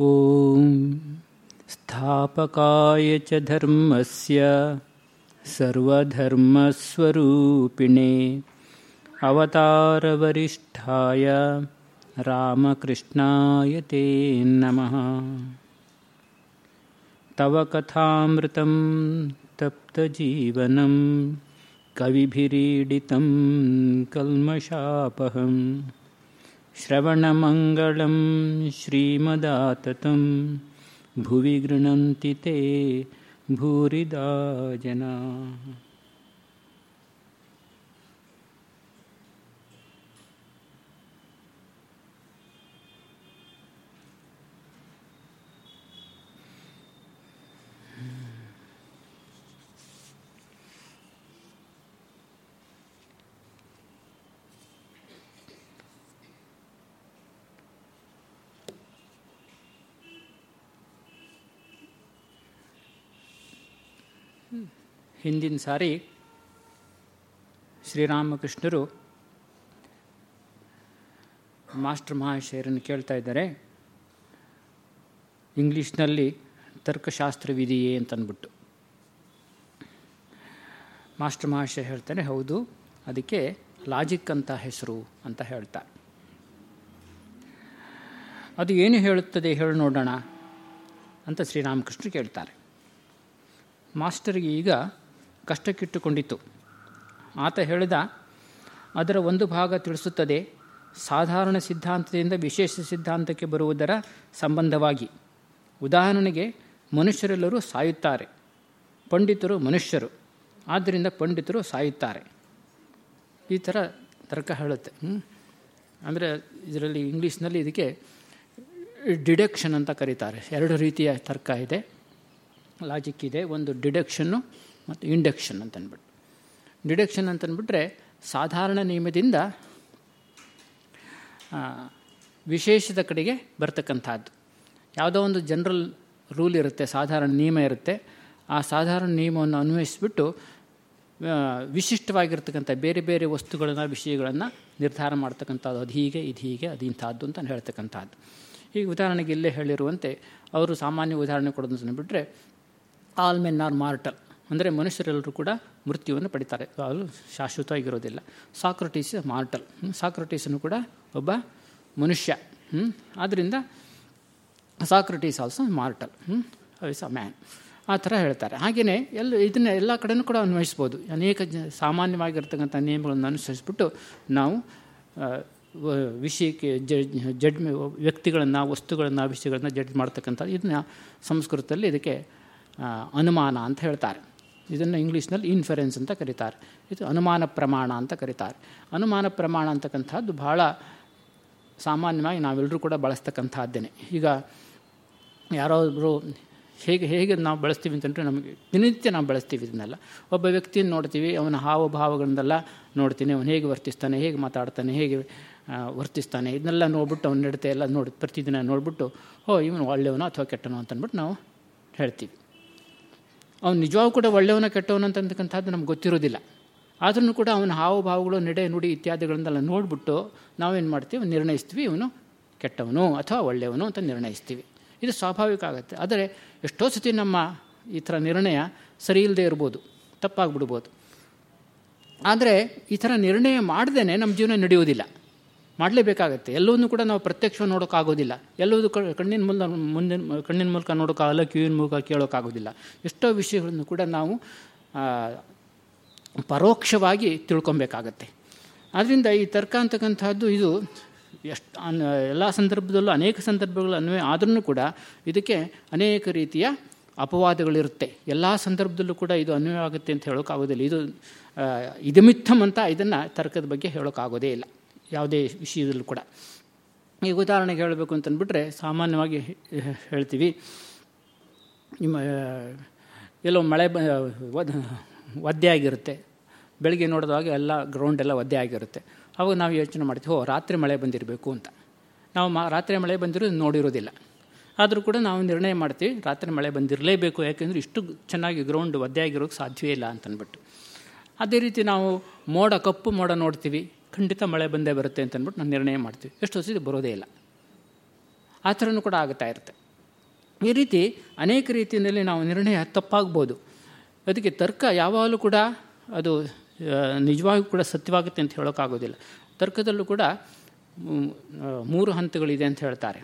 ॐ स्थापकाय च धर्मस्य सर्वधर्मस्वरूपिणे अवतारवरिष्ठाय रामकृष्णाय ते नमः। तव कथामृतं तप्तजीवनं कविभिरीडितं कल्मषापहं श्रवणमङ्गलं श्रीमदाततं भुवि गृह्णन्ति ते भूरिदा जना ಹಿಂದಿನ ಸಾರಿ ಶ್ರೀರಾಮಕೃಷ್ಣರು ಮಾಸ್ಟರ್ ಮಹಾಶಯರನ್ನು ಕೇಳ್ತಾ ಇದ್ದಾರೆ. ಇಂಗ್ಲೀಷ್ನಲ್ಲಿ ತರ್ಕಶಾಸ್ತ್ರವಿದೆಯೇ ಅಂತನ್ಬಿಟ್ಟು. ಮಾಸ್ಟರ್ ಮಹಾಶಯ ಹೇಳ್ತಾರೆ ಹೌದು, ಅದಕ್ಕೆ ಲಾಜಿಕ್ ಅಂತ ಹೆಸರು ಅಂತ ಹೇಳ್ತಾರೆ ಅದು ಏನು ಹೇಳುತ್ತದೆ ಹೇಳಿ ನೋಡೋಣ ಅಂತ ಶ್ರೀರಾಮಕೃಷ್ಣ ಕೇಳ್ತಾರೆ. ಮಾಸ್ಟರ್ಗೆ ಈಗ ಕಷ್ಟಕ್ಕಿಟ್ಟುಕೊಂಡಿತ್ತು. ಆತ ಹೇಳಿದ, ಅದರ ಒಂದು ಭಾಗ ತಿಳಿಸುತ್ತದೆ, ಸಾಧಾರಣ ಸಿದ್ಧಾಂತದಿಂದ ವಿಶೇಷ ಸಿದ್ಧಾಂತಕ್ಕೆ ಬರುವುದರ ಸಂಬಂಧವಾಗಿ. ಉದಾಹರಣೆಗೆ, ಮನುಷ್ಯರೆಲ್ಲರೂ ಸಾಯುತ್ತಾರೆ. ಪಂಡಿತರು ಮನುಷ್ಯರು. ಆದ್ದರಿಂದ ಪಂಡಿತರು ಸಾಯುತ್ತಾರೆ. ಈ ಥರ ತರ್ಕ ಹೇಳುತ್ತೆ. ಅಂದರೆ ಇದರಲ್ಲಿ ಇಂಗ್ಲೀಷ್ನಲ್ಲಿ ಇದಕ್ಕೆ ಡಿಡಕ್ಷನ್ ಅಂತ ಕರೀತಾರೆ. ಎರಡು ರೀತಿಯ ತರ್ಕ ಇದೆ. ಲಾಜಿಕ್ ಇದೆ. ಒಂದು ಡಿಡಕ್ಷನ್ನು ಮತ್ತು ಇಂಡಕ್ಷನ್ ಅಂತ ಡಿಡಕ್ಷನ್ ಅಂತಂದ್ಬಿಟ್ರೆ ಸಾಧಾರಣ ನಿಯಮದಿಂದ ವಿಶೇಷದ ಕಡೆಗೆ ಬರ್ತಕ್ಕಂಥದ್ದು. ಯಾವುದೋ ಒಂದು ಜನರಲ್ ರೂಲ್ ಇರುತ್ತೆ, ಸಾಧಾರಣ ನಿಯಮ ಇರುತ್ತೆ. ಆ ಸಾಧಾರಣ ನಿಯಮವನ್ನು ಅನ್ವಯಿಸಿಬಿಟ್ಟು ವಿಶಿಷ್ಟವಾಗಿರ್ತಕ್ಕಂಥ ಬೇರೆ ಬೇರೆ ವಸ್ತುಗಳನ್ನು, ವಿಷಯಗಳನ್ನು ನಿರ್ಧಾರ ಮಾಡ್ತಕ್ಕಂಥದ್ದು. ಅದು ಹೀಗೆ, ಇದು ಹೀಗೆ, ಅದು ಇಂಥದ್ದು ಅಂತ ಹೇಳ್ತಕ್ಕಂಥದ್ದು. ಈಗ ಉದಾಹರಣೆಗೆ ಇಲ್ಲೇ ಹೇಳಿರುವಂತೆ, ಅವರು ಸಾಮಾನ್ಯ ಉದಾಹರಣೆ ಕೊಡೋದನ್ನು ಬಿಟ್ಟರೆ ಆಲ್ ಮೆನ್ ಆರ್ ಮಾರ್ಟಲ್ ಅಂದರೆ ಮನುಷ್ಯರೆಲ್ಲರೂ ಕೂಡ ಮೃತ್ಯುವನ್ನು ಪಡಿತಾರೆ. ಅದು ಶಾಶ್ವತವಾಗಿರೋದಿಲ್ಲ. Socrates mortal. ಸಾಕ್ರಟೀಸನು ಕೂಡ ಒಬ್ಬ ಮನುಷ್ಯ. ಆದ್ದರಿಂದ Socrates also mortal. Is a man. ಆ ಥರ ಹೇಳ್ತಾರೆ. ಹಾಗೆಯೇ ಎಲ್ಲ ಇದನ್ನ ಎಲ್ಲ ಕಡೆಯೂ ಕೂಡ ಅನ್ವಯಿಸ್ಬೋದು. ಅನೇಕ ಜ ಸಾಮಾನ್ಯವಾಗಿರ್ತಕ್ಕಂಥ ನಿಯಮಗಳನ್ನು ಅನುಸರಿಸ್ಬಿಟ್ಟು ನಾವು ವಿಷಯಕ್ಕೆ ಜಡ್, ವ್ಯಕ್ತಿಗಳನ್ನು, ವಸ್ತುಗಳನ್ನು, ವಿಷಯಗಳನ್ನು ಜಡ್ಜ್ ಮಾಡ್ತಕ್ಕಂಥದ್ದು. ಇದನ್ನ ಸಂಸ್ಕೃತದಲ್ಲಿ ಇದಕ್ಕೆ ಅನುಮಾನ ಅಂತ ಹೇಳ್ತಾರೆ. ಇದನ್ನು ಇಂಗ್ಲೀಷ್ನಲ್ಲಿ ಇನ್ಫರೆನ್ಸ್ ಅಂತ ಕರೀತಾರೆ. ಇದು ಅನುಮಾನ ಪ್ರಮಾಣ ಅಂತ ಕರೀತಾರೆ. ಅನುಮಾನ ಪ್ರಮಾಣ ಅಂತಕ್ಕಂಥದ್ದು ಭಾಳ ಸಾಮಾನ್ಯವಾಗಿ ನಾವೆಲ್ಲರೂ ಕೂಡ ಬಳಸ್ತಕ್ಕಂಥದ್ದೇನೆ. ಈಗ ಯಾರೊಬ್ಬರು ಹೇಗೆ ಹೇಗೆ ನಾವು ಬಳಸ್ತೀವಿ ಅಂತಂದರೆ ನಮಗೆ ದಿನನಿತ್ಯ ನಾವು ಬಳಸ್ತೀವಿ ಇದನ್ನೆಲ್ಲ. ಒಬ್ಬ ವ್ಯಕ್ತಿಯನ್ನು ನೋಡ್ತೀವಿ, ಅವನ ಹಾವಭಾವಗಳನ್ನೆಲ್ಲ ನೋಡ್ತೀನಿ, ಅವನು ಹೇಗೆ ವರ್ತಿಸ್ತಾನೆ, ಹೇಗೆ ಮಾತಾಡ್ತಾನೆ, ಹೇಗೆ ವರ್ತಿಸ್ತಾನೆ, ಇದನ್ನೆಲ್ಲ ನೋಡ್ಬಿಟ್ಟು ಅವ್ನ ನಡತೆ ಎಲ್ಲ ನೋಡಿ, ಪ್ರತಿದಿನ ನೋಡ್ಬಿಟ್ಟು, ಓ, ಇವನು ಒಳ್ಳೆಯವನೋ ಅಥವಾ ಕೆಟ್ಟನೋ ಅಂತಂದ್ಬಿಟ್ಟು ನಾವು ಹೇಳ್ತೀವಿ. ಅವ್ನು ನಿಜವಾಗೂ ಕೂಡ ಒಳ್ಳೆಯವನ ಕೆಟ್ಟವನ ಅಂತಕ್ಕಂಥದ್ದು ನಮ್ಗೆ ಗೊತ್ತಿರೋದಿಲ್ಲ. ಆದ್ರೂ ಕೂಡ ಅವನ ಹಾವಭಾವಗಳು, ನಡೆ, ನುಡಿ ಇತ್ಯಾದಿಗಳನ್ನೆಲ್ಲ ನೋಡಿಬಿಟ್ಟು ನಾವೇನು ಮಾಡ್ತೀವಿ? ನಿರ್ಣಯಿಸ್ತೀವಿ, ಇವನು ಕೆಟ್ಟವನು ಅಥವಾ ಒಳ್ಳೆಯವನು ಅಂತ ನಿರ್ಣಯಿಸ್ತೀವಿ. ಇದು ಸ್ವಾಭಾವಿಕ ಆಗುತ್ತೆ. ಆದರೆ ಎಷ್ಟೋ ಸತಿ ನಮ್ಮ ಈ ಥರ ನಿರ್ಣಯ ಸರಿ ಇಲ್ಲದೆ ಇರ್ಬೋದು, ತಪ್ಪಾಗ್ಬಿಡ್ಬೋದು. ಆದರೆ ಈ ಥರ ನಿರ್ಣಯ ಮಾಡ್ದೇ ನಮ್ಮ ಜೀವನ ನಡೆಯುವುದಿಲ್ಲ. ಮಾಡಲೇಬೇಕಾಗತ್ತೆ. ಎಲ್ಲವನ್ನೂ ಕೂಡ ನಾವು ಪ್ರತ್ಯಕ್ಷ ನೋಡೋಕ್ಕಾಗೋದಿಲ್ಲ. ಎಲ್ಲವೂ ಕಣ್ಣಿನ ಮುಂದೆ ಮುಂದಿನ, ಕಣ್ಣಿನ ಮೂಲಕ ನೋಡೋಕ್ಕಾಗಲ್ಲ, ಕಿವಿನ ಮೂಲಕ ಕೇಳೋಕ್ಕಾಗೋದಿಲ್ಲ. ಎಷ್ಟೋ ವಿಷಯಗಳನ್ನು ಕೂಡ ನಾವು ಪರೋಕ್ಷವಾಗಿ ತಿಳ್ಕೊಬೇಕಾಗತ್ತೆ. ಆದ್ದರಿಂದ ಈ ತರ್ಕ ಅಂತಕ್ಕಂಥದ್ದು ಇದು ಎಷ್ಟು ಎಲ್ಲ ಸಂದರ್ಭದಲ್ಲೂ ಅನೇಕ ಸಂದರ್ಭಗಳು ಅನ್ವಯ ಆದ್ರೂ ಕೂಡ ಇದಕ್ಕೆ ಅನೇಕ ರೀತಿಯ ಅಪವಾದಗಳಿರುತ್ತೆ. ಎಲ್ಲ ಸಂದರ್ಭದಲ್ಲೂ ಕೂಡ ಇದು ಅನ್ವಯ ಆಗುತ್ತೆ ಅಂತ ಹೇಳೋಕ್ಕಾಗೋದಿಲ್ಲ. ಇದು ಇದಮಿತ್ತಮ್ ಅಂತ ಇದನ್ನು ತರ್ಕದ ಬಗ್ಗೆ ಹೇಳೋಕ್ಕಾಗೋದೇ ಇಲ್ಲ. ಯಾವುದೇ ವಿಷಯದಲ್ಲೂ ಕೂಡ. ಈಗ ಉದಾಹರಣೆಗೆ ಹೇಳಬೇಕು ಅಂತಂದ್ಬಿಟ್ರೆ ಸಾಮಾನ್ಯವಾಗಿ ಹೇಳ್ತೀವಿ. ನಿಮ್ಮ, ಎಲ್ಲೋ ಮಳೆ ಒದ್ದೆ ಆಗಿರುತ್ತೆ. ಬೆಳಗ್ಗೆ ನೋಡಿದಾಗ ಎಲ್ಲ ಗ್ರೌಂಡ್ ಎಲ್ಲ ಒದ್ದೆ ಆಗಿರುತ್ತೆ. ಅವಾಗ ನಾವು ಯೋಚನೆ ಮಾಡ್ತೀವಿ, ಓ, ರಾತ್ರಿ ಮಳೆ ಬಂದಿರಬೇಕು ಅಂತ. ನಾವು ಮಾ, ರಾತ್ರಿ ಮಳೆ ಬಂದಿರೋದು ನೋಡಿರೋದಿಲ್ಲ. ಆದರೂ ಕೂಡ ನಾವು ನಿರ್ಣಯ ಮಾಡ್ತೀವಿ, ರಾತ್ರಿ ಮಳೆ ಬಂದಿರಲೇಬೇಕು. ಯಾಕೆಂದರೆ ಇಷ್ಟು ಚೆನ್ನಾಗಿ ಗ್ರೌಂಡ್ ಒದ್ದೆ ಆಗಿರೋಕ್ಕೆ ಸಾಧ್ಯವೇ ಇಲ್ಲ ಅಂತಂದ್ಬಿಟ್ಟು. ಅದೇ ರೀತಿ ನಾವು ಮೋಡ, ಕಪ್ಪು ಮೋಡ ನೋಡ್ತೀವಿ. ಖಂಡಿತ ಮಳೆ ಬಂದೇ ಬರುತ್ತೆ ಅಂತ ಅಂದ್ಬಿಟ್ಟು ನಾನು ನಿರ್ಣಯ ಮಾಡ್ತೀವಿ. ಎಷ್ಟು ಹೊಸ ಬರೋದೇ ಇಲ್ಲ. ಆ ಥರನೂ ಕೂಡ ಆಗುತ್ತಾ ಇರುತ್ತೆ. ಈ ರೀತಿ ಅನೇಕ ರೀತಿಯಲ್ಲಿ ನಾವು ನಿರ್ಣಯ ತಪ್ಪಾಗ್ಬೋದು. ಅದಕ್ಕೆ ತರ್ಕ ಯಾವಾಗಲೂ ಕೂಡ ಅದು ನಿಜವಾಗಿಯೂ ಕೂಡ ಸತ್ಯವಾಗುತ್ತೆ ಅಂತ ಹೇಳೋಕ್ಕಾಗೋದಿಲ್ಲ. ತರ್ಕದಲ್ಲೂ ಕೂಡ ಮೂರು ಹಂತಗಳಿದೆ ಅಂತ ಹೇಳ್ತಾರೆ.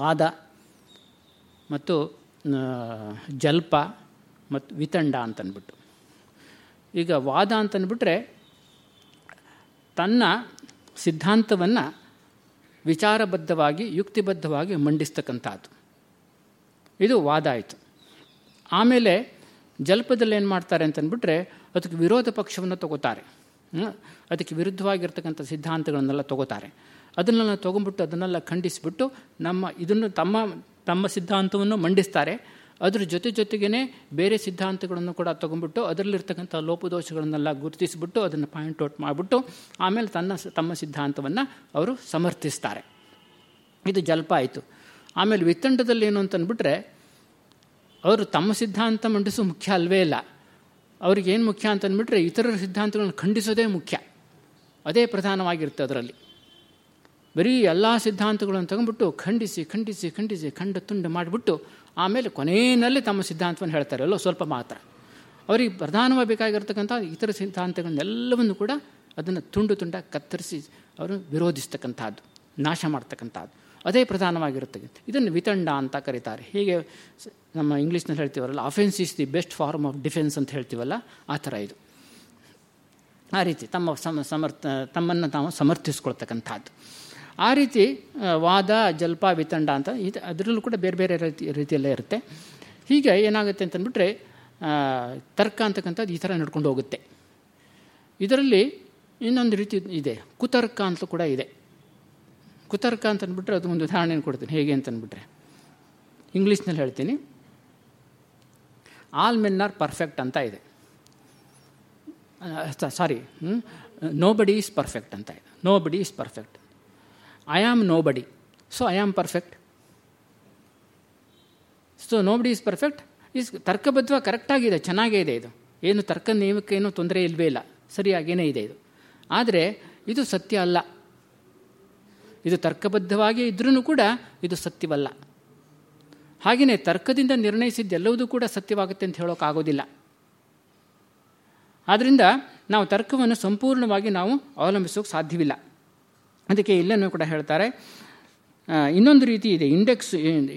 ವಾದ ಮತ್ತು ಜಲ್ಪ ಮತ್ತು ವಿತಂಡ ಅಂತನ್ಬಿಟ್ಟು. ಈಗ ವಾದ ಅಂತಂದ್ಬಿಟ್ರೆ ತನ್ನ ಸಿದ್ಧಾಂತವನ್ನು ವಿಚಾರಬದ್ಧವಾಗಿ, ಯುಕ್ತಿಬದ್ಧವಾಗಿ ಮಂಡಿಸ್ತಕ್ಕಂಥದ್ದು. ಇದು ವಾದ ಆಯಿತು. ಆಮೇಲೆ ಜಲ್ಪದಲ್ಲಿ ಏನು ಮಾಡ್ತಾರೆ ಅಂತಂದ್ಬಿಟ್ರೆ, ಅದಕ್ಕೆ ವಿರೋಧ ಪಕ್ಷವನ್ನು ತಗೋತಾರೆ. ಅದಕ್ಕೆ ವಿರುದ್ಧವಾಗಿರ್ತಕ್ಕಂಥ ಸಿದ್ಧಾಂತಗಳನ್ನೆಲ್ಲ ತಗೋತಾರೆ. ಅದನ್ನೆಲ್ಲ ತೊಗೊಂಡ್ಬಿಟ್ಟು ಅದನ್ನೆಲ್ಲ ಖಂಡಿಸಿಬಿಟ್ಟು ನಮ್ಮ ಇದನ್ನು ತಮ್ಮ ತಮ್ಮ ಸಿದ್ಧಾಂತವನ್ನು ಮಂಡಿಸ್ತಾರೆ. ಅದರ ಜೊತೆ ಜೊತೆಗೇ ಬೇರೆ ಸಿದ್ಧಾಂತಗಳನ್ನು ಕೂಡ ತೊಗೊಂಡ್ಬಿಟ್ಟು ಅದರಲ್ಲಿರ್ತಕ್ಕಂಥ ಲೋಪದೋಷಗಳನ್ನೆಲ್ಲ ಗುರುತಿಸಿಬಿಟ್ಟು ಅದನ್ನು ಪಾಯಿಂಟ್ ಔಟ್ ಮಾಡಿಬಿಟ್ಟು ಆಮೇಲೆ ತನ್ನ ತಮ್ಮ ಸಿದ್ಧಾಂತವನ್ನು ಅವರು ಸಮರ್ಥಿಸ್ತಾರೆ. ಇದು ಜಲ್ಪ ಆಯಿತು. ಆಮೇಲೆ ವಿತ್ತಂಡದಲ್ಲಿ ಏನು ಅಂತಂದ್ಬಿಟ್ರೆ, ಅವರು ತಮ್ಮ ಸಿದ್ಧಾಂತ ಮಂಡಿಸೋ ಮುಖ್ಯ ಅಲ್ವೇ ಇಲ್ಲ. ಅವ್ರಿಗೇನು ಮುಖ್ಯ ಅಂತಂದ್ಬಿಟ್ರೆ, ಇತರರ ಸಿದ್ಧಾಂತಗಳನ್ನು ಖಂಡಿಸೋದೇ ಮುಖ್ಯ. ಅದೇ ಪ್ರಧಾನವಾಗಿರುತ್ತೆ ಅದರಲ್ಲಿ. ಬರೀ ಎಲ್ಲ ಸಿದ್ಧಾಂತಗಳನ್ನು ತಗೊಂಡ್ಬಿಟ್ಟು ಖಂಡಿಸಿ ಖಂಡಿಸಿ ಖಂಡಿಸಿ, ಖಂಡ, ತುಂಡು ಮಾಡಿಬಿಟ್ಟು ಆಮೇಲೆ ಕೊನೆಯಲ್ಲಿ ತಮ್ಮ ಸಿದ್ಧಾಂತವನ್ನು ಹೇಳ್ತಾರೆ ಅಲ್ಲೋ ಸ್ವಲ್ಪ ಮಾತ್ರ. ಅವರಿಗೆ ಪ್ರಧಾನವಾಗಿ ಬೇಕಾಗಿರ್ತಕ್ಕಂಥ ಇತರ ಸಿದ್ಧಾಂತಗಳನ್ನೆಲ್ಲವನ್ನು ಕೂಡ ಅದನ್ನು ತುಂಡು ತುಂಡ ಕತ್ತರಿಸಿ ಅವರು ವಿರೋಧಿಸ್ತಕ್ಕಂಥದ್ದು, ನಾಶ ಮಾಡ್ತಕ್ಕಂಥದ್ದು. ಅದೇ ಪ್ರಧಾನವಾಗಿರುತ್ತೆ. ಇದನ್ನು ವಿತಂಡ ಅಂತ ಕರೀತಾರೆ. ಹೀಗೆ ನಮ್ಮ ಇಂಗ್ಲೀಷ್ನಲ್ಲಿ ಹೇಳ್ತೀವಲ್ಲ offence is the best form of defence ಅಂತ ಹೇಳ್ತೀವಲ್ಲ, ಆ ಥರ ಇದು. ಆ ರೀತಿ ತಮ್ಮ ಸಮ ಸಮರ್ಥ ತಮ್ಮನ್ನು ತಾವು ಸಮರ್ಥಿಸ್ಕೊಳ್ತಕ್ಕಂಥದ್ದು. ಆ ರೀತಿ ವಾದ, ಜಲ್ಪ, ವಿತಂಡ ಅಂತ ಇದು ಅದರಲ್ಲೂ ಕೂಡ ಬೇರೆ ಬೇರೆ ರೀತಿ, ರೀತಿಯಲ್ಲೇ ಇರುತ್ತೆ. ಹೀಗೆ ಏನಾಗುತ್ತೆ ಅಂತಂದ್ಬಿಟ್ರೆ ತರ್ಕ ಅಂತಕ್ಕಂಥದ್ದು ಈ ಥರ ನಡ್ಕೊಂಡು ಹೋಗುತ್ತೆ. ಇದರಲ್ಲಿ ಇನ್ನೊಂದು ರೀತಿ ಇದೆ. ಕುತರ್ಕ ಅಂತ ಕೂಡ ಇದೆ. ಕುತರ್ಕ ಅಂತಂದ್ಬಿಟ್ರೆ ಅದು ಒಂದು ಉದಾಹರಣೆಯನ್ನು ಕೊಡ್ತೀನಿ. ಹೇಗೆ ಅಂತಂದ್ಬಿಟ್ರೆ, ಇಂಗ್ಲೀಷ್ನಲ್ಲಿ ಹೇಳ್ತೀನಿ. ಆಲ್ ಮೆನ್ ಆರ್ ಪರ್ಫೆಕ್ಟ್ ಅಂತ ಇದೆ. Sorry nobody is perfect ಅಂತ ಇದೆ. Nobody is perfect I am nobody so I am perfect so nobody is perfect is ತರ್ಕಬದ್ಧ ಕರೆಕ್ಟಾಗಿದೆ ಚೆನ್ನಾಗೇ ಇದೆ ಇದು. ಏನು ತರ್ಕ ನಿಯಮಕ್ಕೇನು ತೊಂದರೆ ಇಲ್ಲವೇ ಇಲ್ಲ. ಸರಿಯಾಗೇನೇ ಇದೆ ಇದು. ಆದರೆ, ಇದು ಸತ್ಯ ಅಲ್ಲ. ಇದು ತರ್ಕಬದ್ಧವಾಗಿ ಇದ್ರೂ ಕೂಡ ಇದು ಸತ್ಯವಲ್ಲ. ಹಾಗೆಯೇ ತರ್ಕದಿಂದ ನಿರ್ಣಯಿಸಿದ್ದೆಲ್ಲವೂ ಕೂಡ ಸತ್ಯವಾಗುತ್ತೆ ಅಂತ ಹೇಳೋಕ್ಕಾಗೋದಿಲ್ಲ ಆದ್ದರಿಂದ ನಾವು ತರ್ಕವನ್ನು ಸಂಪೂರ್ಣವಾಗಿ ನಾವು ಅವಲಂಬಿಸೋಕೆ ಸಾಧ್ಯವಿಲ್ಲ. ಅದಕ್ಕೆ ಇಲ್ಲೇನೂ ಕೂಡ ಹೇಳ್ತಾರೆ. ಇನ್ನೊಂದು ರೀತಿ ಇದೆ. ಇಂಡೆಕ್ಸ್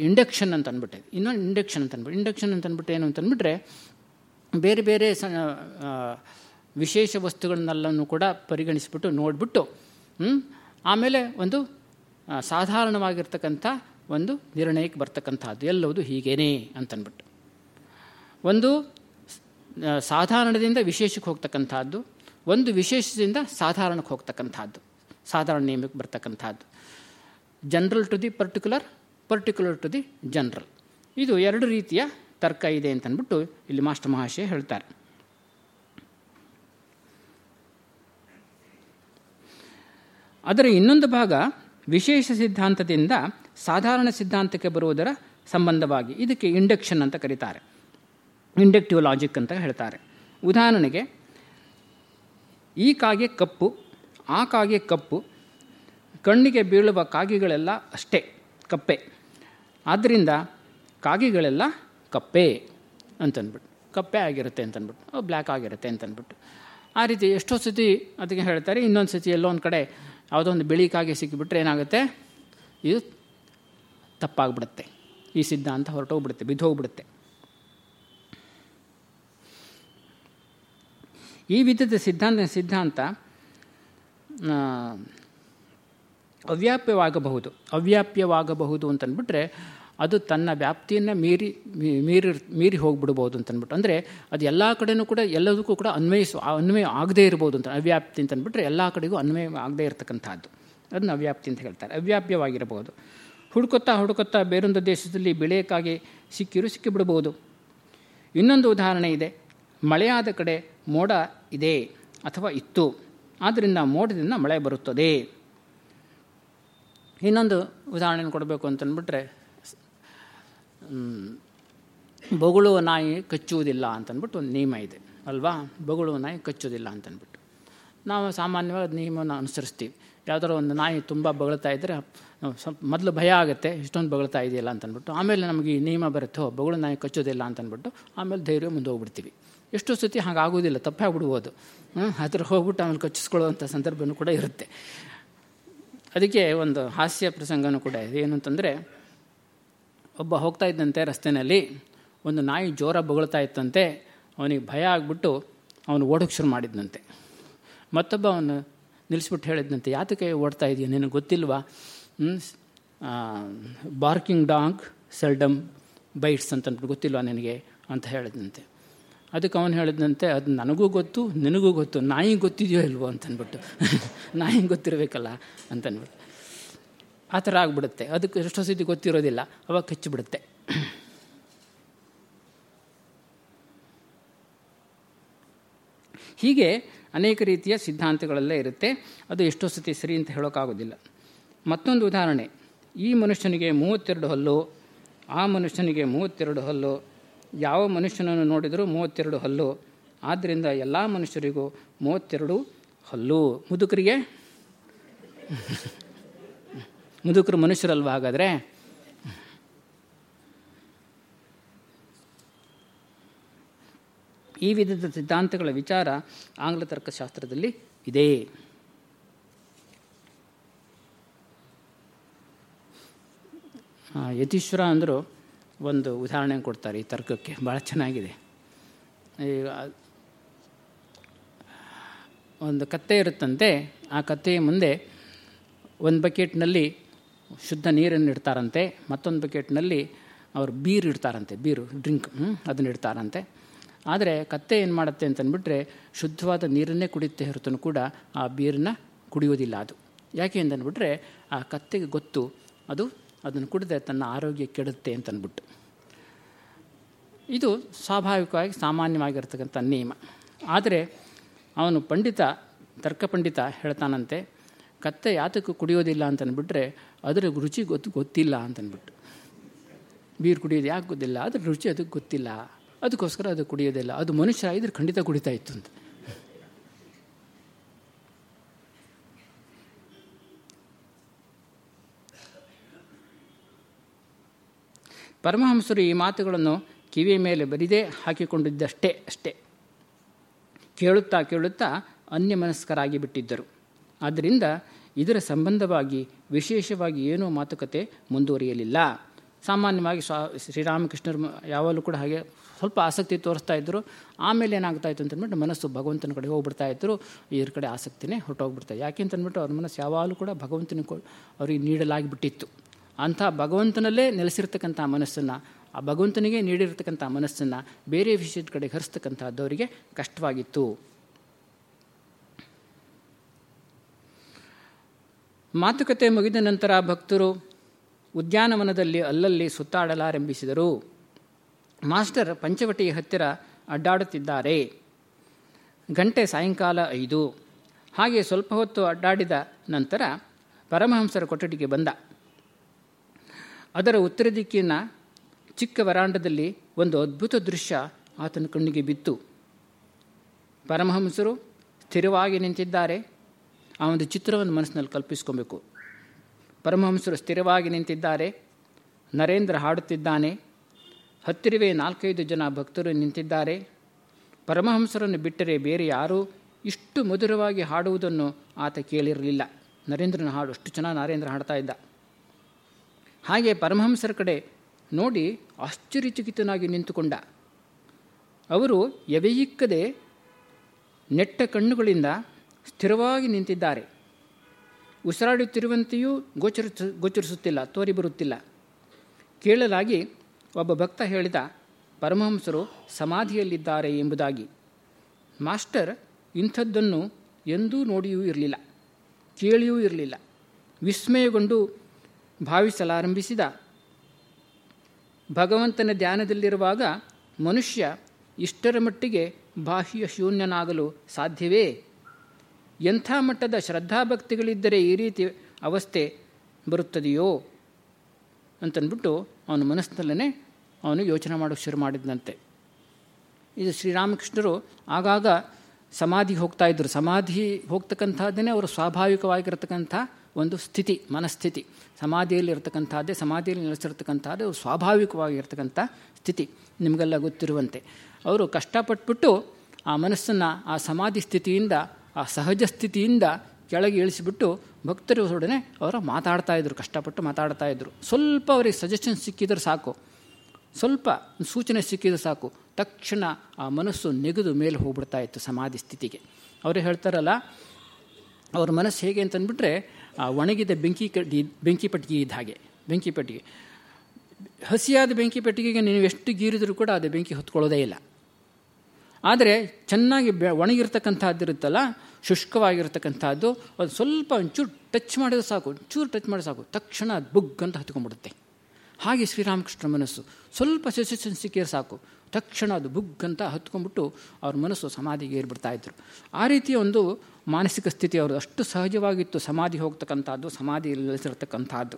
ಇಂಡಕ್ಷನ್ ಅಂತ ಅಂದ್ಬಿಟ್ಟೆ. ಇನ್ನೊಂದು ಇಂಡಕ್ಷನ್ ಅಂತ ಅಂದ್ಬಿಟ್ಟು. ಇಂಡಕ್ಷನ್ ಅಂತ ಅಂದ್ಬಿಟ್ಟು ಏನು ಅಂತಂದ್ಬಿಟ್ರೆ ಬೇರೆ ಬೇರೆ ಸ ವಿಶೇಷ ವಸ್ತುಗಳನ್ನೆಲ್ಲನೂ ಕೂಡ ಪರಿಗಣಿಸಿಬಿಟ್ಟು ನೋಡಿಬಿಟ್ಟು ಆಮೇಲೆ ಒಂದು ಸಾಧಾರಣವಾಗಿರ್ತಕ್ಕಂಥ ಒಂದು ನಿರ್ಣಯಕ್ಕೆ ಬರ್ತಕ್ಕಂಥದ್ದು. ಎಲ್ಲವುದು ಹೀಗೇನೇ ಅಂತನ್ಬಿಟ್ಟು ಒಂದು ಸಾಧಾರಣದಿಂದ ವಿಶೇಷಕ್ಕೆ ಹೋಗ್ತಕ್ಕಂಥದ್ದು. ಒಂದು ವಿಶೇಷದಿಂದ ಸಾಧಾರಣಕ್ಕೆ ಹೋಗ್ತಕ್ಕಂಥದ್ದು. ಸಾಧಾರಣ ನಿಯಮಕ್ಕೆ ಬರ್ತಕ್ಕಂಥದ್ದು. General to the particular particular to the general ಇದು ಎರಡು ರೀತಿಯ ತರ್ಕ ಇದೆ ಅಂತಂದ್ಬಿಟ್ಟು ಇಲ್ಲಿ ಮಾಸ್ಟರ್ ಮಹಾಶಯ ಹೇಳ್ತಾರೆ. ಅದರ ಇನ್ನೊಂದು ಭಾಗ ವಿಶೇಷ ಸಿದ್ಧಾಂತದಿಂದ ಸಾಧಾರಣ ಸಿದ್ಧಾಂತಕ್ಕೆ ಬರುವುದರ ಸಂಬಂಧವಾಗಿ ಇದಕ್ಕೆ ಇಂಡಕ್ಷನ್ ಅಂತ ಕರೀತಾರೆ. ಇಂಡಕ್ಟಿವ್ ಲಾಜಿಕ್ ಅಂತ ಹೇಳ್ತಾರೆ. ಉದಾಹರಣೆಗೆ ಈ ಕಾಗೆ ಕಪ್ಪು ಆ ಕಾಗೆ ಕಪ್ಪು, ಕಣ್ಣಿಗೆ ಬೀಳುವ ಕಾಗೆಗಳೆಲ್ಲ ಅಷ್ಟೇ, ಕಪ್ಪೆ. ಆದ್ದರಿಂದ ಕಾಗೆಗಳೆಲ್ಲ ಕಪ್ಪೆ ಅಂತಂದ್ಬಿಟ್ಟು ಕಪ್ಪೆ ಆಗಿರುತ್ತೆ ಅಂತಂದ್ಬಿಟ್ಟು ಬ್ಲ್ಯಾಕ್ ಆಗಿರುತ್ತೆ ಅಂತಂದ್ಬಿಟ್ಟು ಆ ರೀತಿ ಎಷ್ಟೋ ಸತಿ ಅದಕ್ಕೆ ಹೇಳ್ತಾರೆ, ಇನ್ನೊಂದು ಸತಿ ಎಲ್ಲೋ ಒಂದು ಕಡೆ ಯಾವುದೋ ಒಂದು ಬಿಳಿ ಕಾಗೆ ಸಿಕ್ಕಿಬಿಟ್ರೆ ಏನಾಗುತ್ತೆ? ಇದು ತಪ್ಪಾಗ್ಬಿಡುತ್ತೆ. ಈ ಸಿದ್ಧಾಂತ ಹೊರಟೋಗ್ಬಿಡುತ್ತೆ, ಬಿದ್ದೋಗ್ಬಿಡುತ್ತೆ. ಈ ವಿಧದ ಸಿದ್ಧಾಂತ ಸಿದ್ಧಾಂತ ಅವ್ಯಾಪ್ಯವಾಗಬಹುದು ಅವ್ಯಾಪ್ಯವಾಗಬಹುದು ಅಂತಂದ್ಬಿಟ್ರೆ ಅದು ತನ್ನ ವ್ಯಾಪ್ತಿಯನ್ನು ಮೀರಿ ಮೀರಿ ಮೀರಿ ಹೋಗ್ಬಿಡ್ಬೋದು ಅಂತಂದ್ಬಿಟ್ಟು. ಅಂದರೆ ಅದು ಎಲ್ಲ ಕಡೆಯೂ ಕೂಡ ಎಲ್ಲದಕ್ಕೂ ಕೂಡ ಅನ್ವಯಿಸ ಅನ್ವಯ ಆಗದೇ ಇರ್ಬೋದು ಅಂತ, ಅವ್ಯಾಪ್ತಿ ಅಂತಂದ್ಬಿಟ್ರೆ ಎಲ್ಲ ಕಡೆಗೂ ಅನ್ವಯ ಆಗದೇ ಇರತಕ್ಕಂಥದ್ದು ಅದನ್ನು ಅವ್ಯಾಪ್ತಿ ಅಂತ ಹೇಳ್ತಾರೆ, ಅವ್ಯಾಪ್ಯವಾಗಿರಬಹುದು. ಹುಡುಕುತ್ತಾ ಹುಡುಕುತ್ತಾ ಬೇರೊಂದು ದೇಶದಲ್ಲಿ ಬೆಳೆಯಕ್ಕಾಗಿ ಸಿಕ್ಕಿರು ಸಿಕ್ಕಿಬಿಡ್ಬೋದು. ಇನ್ನೊಂದು ಉದಾಹರಣೆ ಇದೆ, ಮಳೆಯಾದ ಕಡೆ ಮೋಡ ಇದೆ ಅಥವಾ ಇತ್ತು. ಆದ್ದರಿಂದ ಮೋಡದಿಂದ ಮಳೆ ಬರುತ್ತದೆ. ಇನ್ನೊಂದು ಉದಾಹರಣೆ ಕೊಡಬೇಕು ಅಂತಂದ್ಬಿಟ್ರೆ ಬೊಗಳುವ ನಾಯಿ ಕಚ್ಚುವುದಿಲ್ಲ ಅಂತಂದ್ಬಿಟ್ಟು ಒಂದು ನಿಯಮ ಇದೆ, ಅಲ್ವಾ? ಬೊಗಳುವ ನಾಯಿ ಕಚ್ಚುವುದಿಲ್ಲ ಅಂತಂದ್ಬಿಟ್ಟು. ನಾವು ಸಾಮಾನ್ಯವಾಗಿ ನಿಯಮವನ್ನು ಅನುಸರಿಸ್ತೀವಿ. ಯಾವುದಾದ್ರು ಒಂದು ನಾಯಿ ತುಂಬ ಬಗಳ್ತಾ ಇದ್ದರೆ ಸ್ವಲ್ಪ ಮೊದಲು ಭಯ ಆಗುತ್ತೆ, ಇಷ್ಟೊಂದು ಬಗಳ್ತಾ ಇದೆಯಲ್ಲ ಅಂತಂದ್ಬಿಟ್ಟು, ಆಮೇಲೆ ನಮಗೆ ಈ ನಿಯಮ ಬರುತ್ತೋ, ಬಗಳು ನಾಯಿ ಕಚ್ಚೋದಿಲ್ಲ ಅಂತಂದ್ಬಿಟ್ಟು, ಆಮೇಲೆ ಧೈರ್ಯ ಮುಂದೆ ಹೋಗ್ಬಿಡ್ತೀವಿ. ಎಷ್ಟೋ ಸತಿ ಹಾಗೆ ಆಗೋದಿಲ್ಲ ತಪ್ಪಾಗ್ಬಿಡ್ಬೋದು ಹತ್ರ ಹೋಗ್ಬಿಟ್ಟು ಆಮೇಲೆ ಕಚ್ಚಿಸ್ಕೊಳ್ಳುವಂಥ ಸಂದರ್ಭನೂ ಕೂಡ ಇರುತ್ತೆ. ಅದಕ್ಕೆ ಒಂದು ಹಾಸ್ಯ ಪ್ರಸಂಗನೂ ಕೂಡ ಇದೆ. ಏನು ಅಂತಂದರೆ, ಒಬ್ಬ ಹೋಗ್ತಾ ಇದ್ದಂತೆ ರಸ್ತೆಯಲ್ಲಿ ಒಂದು ನಾಯಿ ಜೋರ ಬೊಗಳ್ತಾ ಇತ್ತಂತೆ. ಅವನಿಗೆ ಭಯ ಆಗಿಬಿಟ್ಟು ಅವನು ಓಡೋಕೆ ಶುರು ಮಾಡಿದ್ನಂತೆ. ಮತ್ತೊಬ್ಬ ಅವನು ನಿಲ್ಲಿಸ್ಬಿಟ್ಟು ಹೇಳಿದ್ನಂತೆ, ಯಾತಕ್ಕೆ ಓಡ್ತಾ ಇದೆಯಾ? ನಿನಗೆ ಗೊತ್ತಿಲ್ವಾ? ಬಾರ್ಕಿಂಗ್ ಡಾಂಗ್ ಸೆಲ್ಡಮ್ ಬೈಟ್ಸ್ ಅಂತಂದ್ಬಿಟ್ಟು ಗೊತ್ತಿಲ್ವಾ ನಿನಗೆ? ಅಂತ ಹೇಳಿದ್ನಂತೆ. ಅದಕ್ಕೆ ಅವನು ಹೇಳಿದಂತೆ ಅದು ನನಗೂ ಗೊತ್ತು, ನಿನಗೂ ಗೊತ್ತು, ನಾಯಿ ಗೊತ್ತಿದೆಯೋ ಇಲ್ವೋ? ಅಂತನ್ಬಿಟ್ಟು. ನಾಯಿ ಗೊತ್ತಿರಬೇಕಲ್ಲ ಅಂತನ್ಬಿಟ್ಟು. ಆ ಥರ ಆಗಿಬಿಡುತ್ತೆ. ಅದಕ್ಕೆ ಎಷ್ಟೋ ಸತಿ ಗೊತ್ತಿರೋದಿಲ್ಲ. ಅವಾಗ ಕಚ್ಚಿಬಿಡುತ್ತೆ. ಹೀಗೆ ಅನೇಕ ರೀತಿಯ ಸಿದ್ಧಾಂತಗಳಲ್ಲೇ ಇರುತ್ತೆ. ಅದು ಎಷ್ಟೋ ಸತಿ ಸರಿ ಅಂತ ಹೇಳೋಕ್ಕಾಗೋದಿಲ್ಲ. ಮತ್ತೊಂದು ಉದಾಹರಣೆ. ಈ ಮನುಷ್ಯನಿಗೆ ಮೂವತ್ತೆರಡು ಹಲ್ಲು, ಆ ಮನುಷ್ಯನಿಗೆ ಮೂವತ್ತೆರಡು ಹಲ್ಲು ಯಾವ ಮನುಷ್ಯನನ್ನು ನೋಡಿದರೂ ಮೂವತ್ತೆರಡು ಹಲ್ಲು. ಆದ್ದರಿಂದ ಎಲ್ಲ ಮನುಷ್ಯರಿಗೂ ಮೂವತ್ತೆರಡು ಹಲ್ಲು. ಮುದುಕರಿಗೆ? ಮುದುಕರು ಮನುಷ್ಯರಲ್ವ ಹಾಗಾದರೆ? ಈ ವಿಧದ ಸಿದ್ಧಾಂತಗಳ ವಿಚಾರ ಆಂಗ್ಲ ತರ್ಕಶಾಸ್ತ್ರದಲ್ಲಿ ಇದೆ. ಯತೀಶ್ವರ ಅಂದರು ಒಂದು ಉದಾಹರಣೆ ಕೊಡ್ತಾರೆ ಈ ತರ್ಕಕ್ಕೆ. ಭಾಳ ಚೆನ್ನಾಗಿದೆ. ಈಗ ಒಂದು ಕತ್ತೆ ಇರುತ್ತಂತೆ, ಆ ಕತ್ತೆಯ ಮುಂದೆ ಒಂದು ಬಕೆಟ್ನಲ್ಲಿ ಶುದ್ಧ ನೀರನ್ನು ಇಡ್ತಾರಂತೆ, ಮತ್ತೊಂದು ಬಕೆಟ್ನಲ್ಲಿ ಅವರು ಬೀರ್ ಇಡ್ತಾರಂತೆ, ಬೀರು, ಡ್ರಿಂಕ್ ಅದನ್ನು ಇಡ್ತಾರಂತೆ. ಆದರೆ ಕತ್ತೆ ಏನು ಮಾಡುತ್ತೆ ಅಂತಂದ್ಬಿಟ್ರೆ ಶುದ್ಧವಾದ ನೀರನ್ನೇ ಕುಡಿಯುತ್ತೆ ಹೊರತನು ಕೂಡ ಆ ಬೀರನ್ನ ಕುಡಿಯೋದಿಲ್ಲ ಅದು. ಯಾಕೆ ಅಂತಂದ್ಬಿಟ್ರೆ ಆ ಕತ್ತೆಗೆ ಗೊತ್ತು, ಅದು ಅದನ್ನು ಕುಡಿದ್ರೆ ತನ್ನ ಆರೋಗ್ಯ ಕೆಡುತ್ತೆ ಅಂತನ್ಬಿಟ್ಟು. ಇದು ಸ್ವಾಭಾವಿಕವಾಗಿ ಸಾಮಾನ್ಯವಾಗಿರ್ತಕ್ಕಂಥ ನಿಯಮ. ಆದರೆ ಅವನು ಪಂಡಿತ, ತರ್ಕ ಪಂಡಿತ ಹೇಳ್ತಾನಂತೆ, ಕತ್ತೆ ಯಾತಕ್ಕೆ ಕುಡಿಯೋದಿಲ್ಲ ಅಂತನ್ಬಿಟ್ರೆ ಅದರ ರುಚಿ ಗೊತ್ತು ಗೊತ್ತಿಲ್ಲ ಅಂತನ್ಬಿಟ್ಟು. ಬೀರು ಕುಡಿಯೋದು ಯಾಕೆ ಗೊತ್ತಿಲ್ಲ? ಅದ್ರ ರುಚಿ ಅದಕ್ಕೆ ಗೊತ್ತಿಲ್ಲ. ಅದಕ್ಕೋಸ್ಕರ ಅದು ಕುಡಿಯೋದಿಲ್ಲ. ಅದು ಮನುಷ್ಯ ಇದ್ರೆ ಖಂಡಿತ ಕುಡಿತಾ ಇತ್ತು ಅಂತ. ಪರಮಹಂಸರು ಈ ಮಾತುಗಳನ್ನು ಕಿವಿಯ ಮೇಲೆ ಬರಿದೇ ಹಾಕಿಕೊಂಡಿದ್ದಷ್ಟೇ ಅಷ್ಟೇ. ಕೇಳುತ್ತಾ ಕೇಳುತ್ತಾ ಅನ್ಯಮನಸ್ಕರಾಗಿ ಬಿಟ್ಟಿದ್ದರು. ಆದ್ದರಿಂದ ಇದರ ಸಂಬಂಧವಾಗಿ ವಿಶೇಷವಾಗಿ ಏನೂ ಮಾತುಕತೆ ಮುಂದುವರಿಯಲಿಲ್ಲ. ಸಾಮಾನ್ಯವಾಗಿ ಸ್ವಾ ಶ್ರೀರಾಮಕೃಷ್ಣರು ಯಾವಾಗಲೂ ಕೂಡ ಹಾಗೆ ಸ್ವಲ್ಪ ಆಸಕ್ತಿ ತೋರಿಸ್ತಾ ಇದ್ದರು. ಆಮೇಲೆ ಏನಾಗ್ತಾ ಇತ್ತು ಅಂತಂದ್ಬಿಟ್ಟು ಮನಸ್ಸು ಭಗವಂತನ ಕಡೆ ಹೋಗ್ಬಿಡ್ತಾ ಇದ್ದರು ಇದ್ರ ಕಡೆ ಆಸಕ್ತಿನೇ ಹೊರಟೋಗ್ಬಿಡ್ತಾ. ಯಾಕೆ ಅಂತಂದ್ಬಿಟ್ಟು ಅವ್ರ ಮನಸ್ಸು ಯಾವಾಗಲೂ ಕೂಡ ಭಗವಂತನ ಅವರಿಗೆ ನೀಡಲಾಗಿಬಿಟ್ಟಿತ್ತು. ಅಂಥ ಭಗವಂತನಲ್ಲೇ ನೆಲೆಸಿರ್ತಕ್ಕಂಥ ಮನಸ್ಸನ್ನು, ಆ ಭಗವಂತನಿಗೆ ನೀಡಿರ್ತಕ್ಕಂಥ ಮನಸ್ಸನ್ನು ಬೇರೆ ವಿಷಯದ ಕಡೆ ಹರಿಸ್ತಕ್ಕಂಥದ್ದವರಿಗೆ ಕಷ್ಟವಾಗಿತ್ತು. ಮಾತುಕತೆ ಮುಗಿದ ನಂತರ ಭಕ್ತರು ಉದ್ಯಾನವನದಲ್ಲಿ ಅಲ್ಲಲ್ಲಿ ಸುತ್ತಾಡಲಾರಂಭಿಸಿದರು. ಮಾಸ್ಟರ್ ಪಂಚವಟಿಯ ಹತ್ತಿರ ಅಡ್ಡಾಡುತ್ತಿದ್ದಾರೆ. ಗಂಟೆ ಸಾಯಂಕಾಲ ಐದು. ಹಾಗೆ ಸ್ವಲ್ಪ ಹೊತ್ತು ಅಡ್ಡಾಡಿದ ನಂತರ ಪರಮಹಂಸರ ಕೊಠಡಿಗೆ ಬಂದ. ಅದರ ಉತ್ತರ ದಿಕ್ಕಿನ ಚಿಕ್ಕ ವರಾಂಡದಲ್ಲಿ ಒಂದು ಅದ್ಭುತ ದೃಶ್ಯ ಆತನ ಕಣ್ಣಿಗೆ ಬಿತ್ತು. ಪರಮಹಂಸರು ಸ್ಥಿರವಾಗಿ ನಿಂತಿದ್ದಾರೆ. ಆ ಒಂದು ಚಿತ್ರವನ್ನು ಮನಸ್ಸಿನಲ್ಲಿ ಕಲ್ಪಿಸ್ಕೊಬೇಕು. ಪರಮಹಂಸರು ಸ್ಥಿರವಾಗಿ ನಿಂತಿದ್ದಾರೆ. ನರೇಂದ್ರ ಹಾಡುತ್ತಿದ್ದಾನೆ. ಹತ್ತಿರವೇ ನಾಲ್ಕೈದು ಜನ ಭಕ್ತರು ನಿಂತಿದ್ದಾರೆ. ಪರಮಹಂಸರನ್ನು ಬಿಟ್ಟರೆ ಬೇರೆ ಯಾರೂ ಇಷ್ಟು ಮಧುರವಾಗಿ ಹಾಡುವುದನ್ನು ಆತ ಕೇಳಿರಲಿಲ್ಲ. ನರೇಂದ್ರನ ಹಾಡು ಅಷ್ಟು ಚೆನ್ನಾಗಿ ನರೇಂದ್ರ ಹಾಡ್ತಾ ಇದ್ದ. ಹಾಗೆ ಪರಮಹಂಸರ ಕಡೆ ನೋಡಿ ಆಶ್ಚರ್ಯಚಕಿತನಾಗಿ ನಿಂತುಕೊಂಡ. ಅವರು ಎವೆಯಿಕ್ಕದೆ ನೆಟ್ಟ ಕಣ್ಣುಗಳಿಂದ ಸ್ಥಿರವಾಗಿ ನಿಂತಿದ್ದಾರೆ. ಉಸಿರಾಡುತ್ತಿರುವಂತೆಯೂ ಗೋಚರಿಸ, ಗೋಚರಿಸುತ್ತಿಲ್ಲ, ತೋರಿ ಬರುತ್ತಿಲ್ಲ. ಕೇಳಲಾಗಿ ಒಬ್ಬ ಭಕ್ತ ಹೇಳಿದ, ಪರಮಹಂಸರು ಸಮಾಧಿಯಲ್ಲಿದ್ದಾರೆ ಎಂಬುದಾಗಿ. ಮಾಸ್ಟರ್, ಇಂಥದ್ದನ್ನು ಎಂದೂ ನೋಡಿಯೂ ಇರಲಿಲ್ಲ, ಕೇಳಿಯೂ ಇರಲಿಲ್ಲ. ವಿಸ್ಮಯಗೊಂಡು ಭಾವಿಸಲಾರಂಭಿಸಿದ. ಭಗವಂತನ ಧ್ಯಾನದಲ್ಲಿರುವಾಗ ಮನುಷ್ಯ ಇಷ್ಟರ ಮಟ್ಟಿಗೆ ಬಾಹ್ಯ ಶೂನ್ಯನಾಗಲು ಸಾಧ್ಯವೇ? ಎಂಥ ಮಟ್ಟದ ಶ್ರದ್ಧಾಭಕ್ತಿಗಳಿದ್ದರೆ ಈ ರೀತಿ ಅವಸ್ಥೆ ಬರುತ್ತದೆಯೋ? ಅಂತನ್ಬಿಟ್ಟು ಅವನ ಮನಸ್ಸಿನಲ್ಲೇ ಅವನು ಯೋಚನೆ ಮಾಡೋಕ್ಕೆ ಶುರು ಮಾಡಿದಂತೆ. ಇದು ಶ್ರೀರಾಮಕೃಷ್ಣರು ಆಗಾಗ ಸಮಾಧಿಗೆ ಹೋಗ್ತಾ ಇದ್ದರು. ಸಮಾಧಿ ಹೋಗ್ತಕ್ಕಂಥದ್ದನ್ನೇ ಅವರು ಸ್ವಾಭಾವಿಕವಾಗಿರ್ತಕ್ಕಂಥ ಒಂದು ಸ್ಥಿತಿ, ಮನಸ್ಥಿತಿ. ಸಮಾಧಿಯಲ್ಲಿ ಇರತಕ್ಕಂಥದ್ದೇ ಸಮಾಧಿಯಲ್ಲಿ ನೆಲೆಸಿರ್ತಕ್ಕಂಥದ್ದೇ ಸ್ವಾಭಾವಿಕವಾಗಿರ್ತಕ್ಕಂಥ ಸ್ಥಿತಿ ನಿಮಗೆಲ್ಲ ಗೊತ್ತಿರುವಂತೆ. ಅವರು ಕಷ್ಟಪಟ್ಟುಬಿಟ್ಟು ಆ ಮನಸ್ಸನ್ನು ಆ ಸಮಾಧಿ ಸ್ಥಿತಿಯಿಂದ, ಆ ಸಹಜ ಸ್ಥಿತಿಯಿಂದ ಕೆಳಗೆ ಇಳಿಸಿಬಿಟ್ಟು ಭಕ್ತರೊಡನೆ ಅವರು ಮಾತಾಡ್ತಾಯಿದ್ರು ಕಷ್ಟಪಟ್ಟು ಮಾತಾಡ್ತಾ ಮಾತಾಡ್ತಾಯಿದ್ರು ಸ್ವಲ್ಪ ಅವರಿಗೆ ಸಜೆಷನ್ ಸಿಕ್ಕಿದ್ರೆ ಸಾಕು. ಸ್ವಲ್ಪ ಸೂಚನೆ ಸಿಕ್ಕಿದ್ರೆ ಸಾಕು. ತಕ್ಷಣ ಆ ಮನಸ್ಸು ನೆಗೆದು ಮೇಲೆ ಹೋಗ್ಬಿಡ್ತಾ ಇತ್ತು ಸಮಾಧಿ ಸ್ಥಿತಿಗೆ. ಅವರೇ ಹೇಳ್ತಾರಲ್ಲ, ಅವ್ರ ಮನಸ್ಸು ಹೇಗೆ ಅಂತಂದ್ಬಿಟ್ರೆ ಆ, ಒಣಗಿದ ಬೆಂಕಿ ಕಡ್ಡಿ ಬೆಂಕಿ ಪಟ್ಟಿಗೆ ಇದ್ದ ಹಾಗೆ. ಬೆಂಕಿ ಪಟ್ಟಿಗೆ. ಹಸಿಯಾದ ಬೆಂಕಿ ಪೆಟ್ಟಿಗೆಗೆ ನೀವು ಎಷ್ಟು ಗೀರಿದರೂ ಕೂಡ ಅದು ಬೆಂಕಿ ಹೊತ್ಕೊಳ್ಳೋದೇ ಇಲ್ಲ. ಆದರೆ ಚೆನ್ನಾಗಿ ಬೆ ಒಣಗಿರ್ತಕ್ಕಂಥದ್ದಿರುತ್ತಲ್ಲ ಶುಷ್ಕವಾಗಿರ್ತಕ್ಕಂಥದ್ದು, ಅದು ಸ್ವಲ್ಪ ಒಂಚೂರು ಟಚ್ ಮಾಡಿದ್ರೆ ಸಾಕು, ಒಂಚೂರು ಟಚ್ ಮಾಡಿದ್ರೆ ಸಾಕು, ತಕ್ಷಣ ಅದು ಬುಗ್ ಅಂತ ಹತ್ಕೊಂಡ್ಬಿಡುತ್ತೆ. ಹಾಗೆ ಶ್ರೀರಾಮಕೃಷ್ಣ ಮನಸ್ಸು. ಸ್ವಲ್ಪ ಸೆಸೆಷನ್ ಸಿಕ್ಕಿದ್ರೆ ಸಾಕು. ತಕ್ಷಣ ಅದು ಬುಗ್ ಅಂತ ಹತ್ಕೊಂಡ್ಬಿಟ್ಟು ಅವ್ರ ಮನಸ್ಸು ಸಮಾಧಿಗೆ ಏರ್ಬಿಡ್ತಾ ಇದ್ರು. ಆ ರೀತಿಯ ಒಂದು ಮಾನಸಿಕ ಸ್ಥಿತಿ ಅವರು ಅಷ್ಟು ಸಹಜವಾಗಿತ್ತು ಸಮಾಧಿ ಹೋಗ್ತಕ್ಕಂಥದ್ದು, ಸಮಾಧಿ ಇಲ್ಲಿರ್ತಕ್ಕಂಥದ್ದು